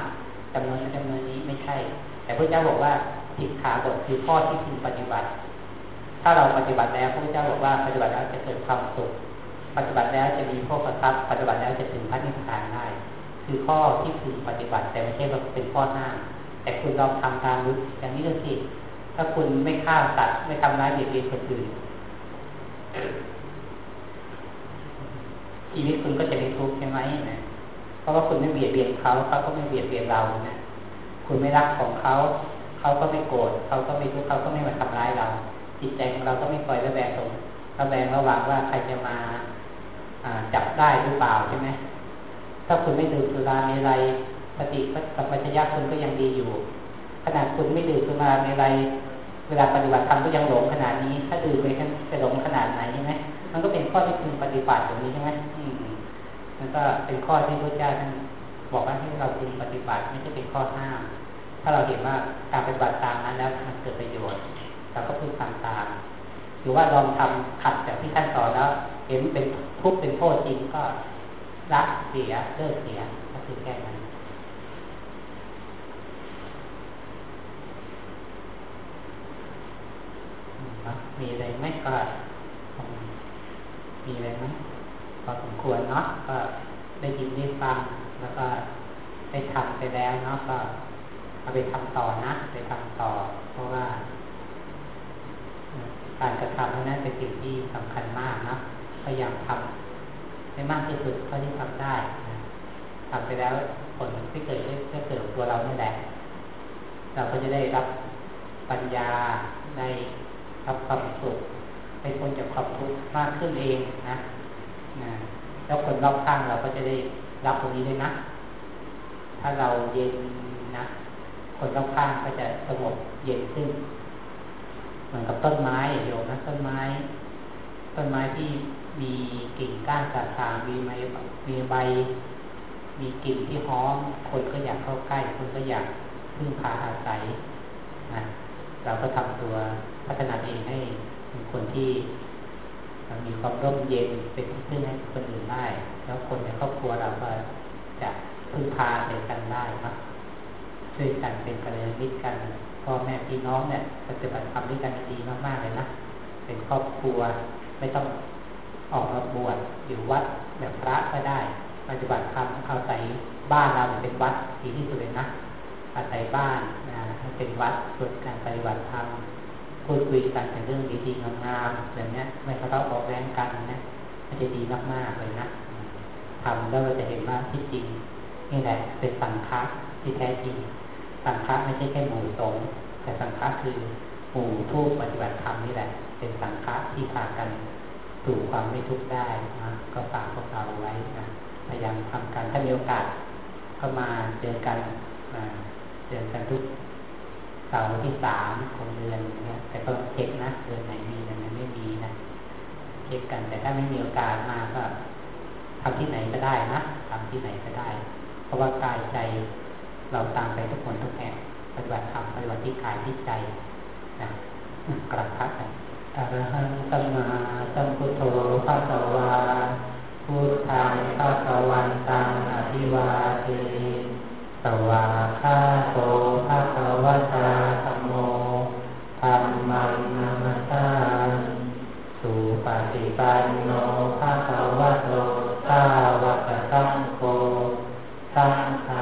จำนวนนี้จำนวนนี้ไม่ใช่ แต่พระเจ้าบอกว่าสิกขาบทคือข้อที่พึงปฏิบัติ ถ้าเราปฏิบัติแล้วพระเจ้าบอกว่าปฏิบัติแล้วจะเกิดความสุข ปฏิบัติแล้วจะมีโภคทรัพย์ปฏิบัติแล้วจะถึงพระนิพพานได้คือข้อที่พึงปฏิบัติ แต่ไม่ใช่ว่าเป็นข้อหน้า แต่คุณลองทำตามรู้อย่างนี้ดูสิถ้าคุณไม่ฆ่าสัตว์ไม่ทำร้ายเบียดเบียนคนอื่นชีวิตคุณก็จะไม่ทุกข์ใช่ไหมนะ เพราะว่าคุณไม่เบียดเบียนเขาเขาก็ไม่เบียดเบียนเรานะคุณไม่รักของเขาเขาก็ไม่โกรธเขาก็ไม่ทุกข์เขาก็ไม่มาทำร้ายเรา จิตใจของเราก็ไม่คอยระแวงตรงระแวงระหว่างว่าใครจะมาจับได้หรือเปล่าใช่ไหมถ้าคุณไม่ดื่มสุราในไรสติกับปัญญาคุณก็ยังดีอยู่ ขนาดคุณไม่ดื่มสุราในไรเวลาปฏิบัติธรรมก็ยังหลงขนาดนี้ ถ้าดื่มไปจะหลงขนาดไหนใช่ไหมมันก็เป็นข้อที่คุณปฏิบัติตรงนี้ใช่ไหม มันก็เป็นข้อที่พระเจ้าท่านบอกว่าให้เราพึงปฏิบัติไม่ใช่เป็นข้อห้าม ถ้าเราเห็นว่าการปฏิบัติตามนั้นแล้วมันเกิดประโยชน์เราก็พึงทำตามหรือว่าลองทำขัดจากที่ท่านสอนแล้ว เห็นเป็นทุกข์เป็นโทษจริงก็ละเสียเลิกเสียก็คือแค่นั้นมีอะไรไหมก็มีอะไรไหม พอสมควรเนาะก็ได้ยินได้ฟังแล้วก็ได้ทำไปแล้วเนาะก็เอาไปทำต่อนะไปทำต่อ เพราะว่าการกระทำนั้นเป็นสิ่งที่สำคัญมากนะพยายามทำให้มากที่สุดเท่าที่ทำได้นะทำไปแล้วผลที่เกิดก็เกิดตัวเรานี่แหละเราก็จะได้รับปัญญาได้รับความสุขไปพ้นจากความทุกข์มากขึ้นเองนะ นะแล้วคนรอบข้างเราก็จะได้รับตรงนี้ด้วยนะ ถ้าเราเย็นนะ คนรอบข้างก็จะสงบเย็นขึ้น เหมือนกับต้นไม้โยมนะต้นไม้ ต้นไม้ที่มีกิ่งก้านสาขามีใบมีใบ มีกลิ่นที่หอม คนก็อยากเข้าใกล้ คนก็อยากพึ่งพาอาศัยนะ เราก็ทำตัวพัฒนาเองให้เป็นคนที่ มีความร่มเย็นเป็นที่พึ่งให้คนอื่นได้ แล้วคนในครอบครัวเราก็จะพึ่งพาใส่กันได้นะช่วยกันเป็นกัลยาณมิตรกันพ่อแม่พี่น้องเนี่ยปฏิบัติธรรมด้วยกันดีมากๆเลยนะเป็นครอบครัวไม่ต้องออกมาบวชอยู่วัดแบบพระก็ได้ ปฏิบัติธรรมเอาใส่บ้านเราเป็นวัดดีที่สุดเลยนะอาศัยบ้านนะเป็นวัดส่วนการปฏิบัติธรรม พูดคุยกันแต่เรื่องดีๆงามๆแบบนี้ไม่ทะเลาะเบาแวงกันนะมันจะดีมากๆเลยนะทำแล้วเราจะเห็นว่าที่จริงนี่แหละเป็นสังฆะที่แท้จริง สังฆะไม่ใช่แค่หมู่สงฆ์แต่สังฆะคือหมู่ผู้ปฏิบัติธรรมนี่แหละ เป็นสังฆะที่พากันสู่ความไม่ทุกข์ได้นะก็ฝากพวกเราไว้นะพยายามทำกันถ้ามีโอกาสเข้ามาเจอกันเจอกันทุก เสาร์ที่สามของเดือนเนี่ยแต่ก็เช็คนะเดือนไหนมีเดือนไหนไม่มีนะเช็คกันแต่ถ้าไม่มีโอกาสมาก็ทำที่ไหนก็ได้นะทำที่ไหนก็ได้ เพราะว่ากายใจเราตามไปทุกคนทุกแห่งปฏิบัติธรรมปฏิบัติที่กายที่ใจนะกระทักกันอรหังสัมมาสัมพุทโธภะคะวาพุทธังภะคะวันตังอภิวาเท สวาคาโตภะคะวะตาธัมโมธรรมังนามาตาสุปฏิปันโนภะคะวะโตสาวกสังโฆสังฆา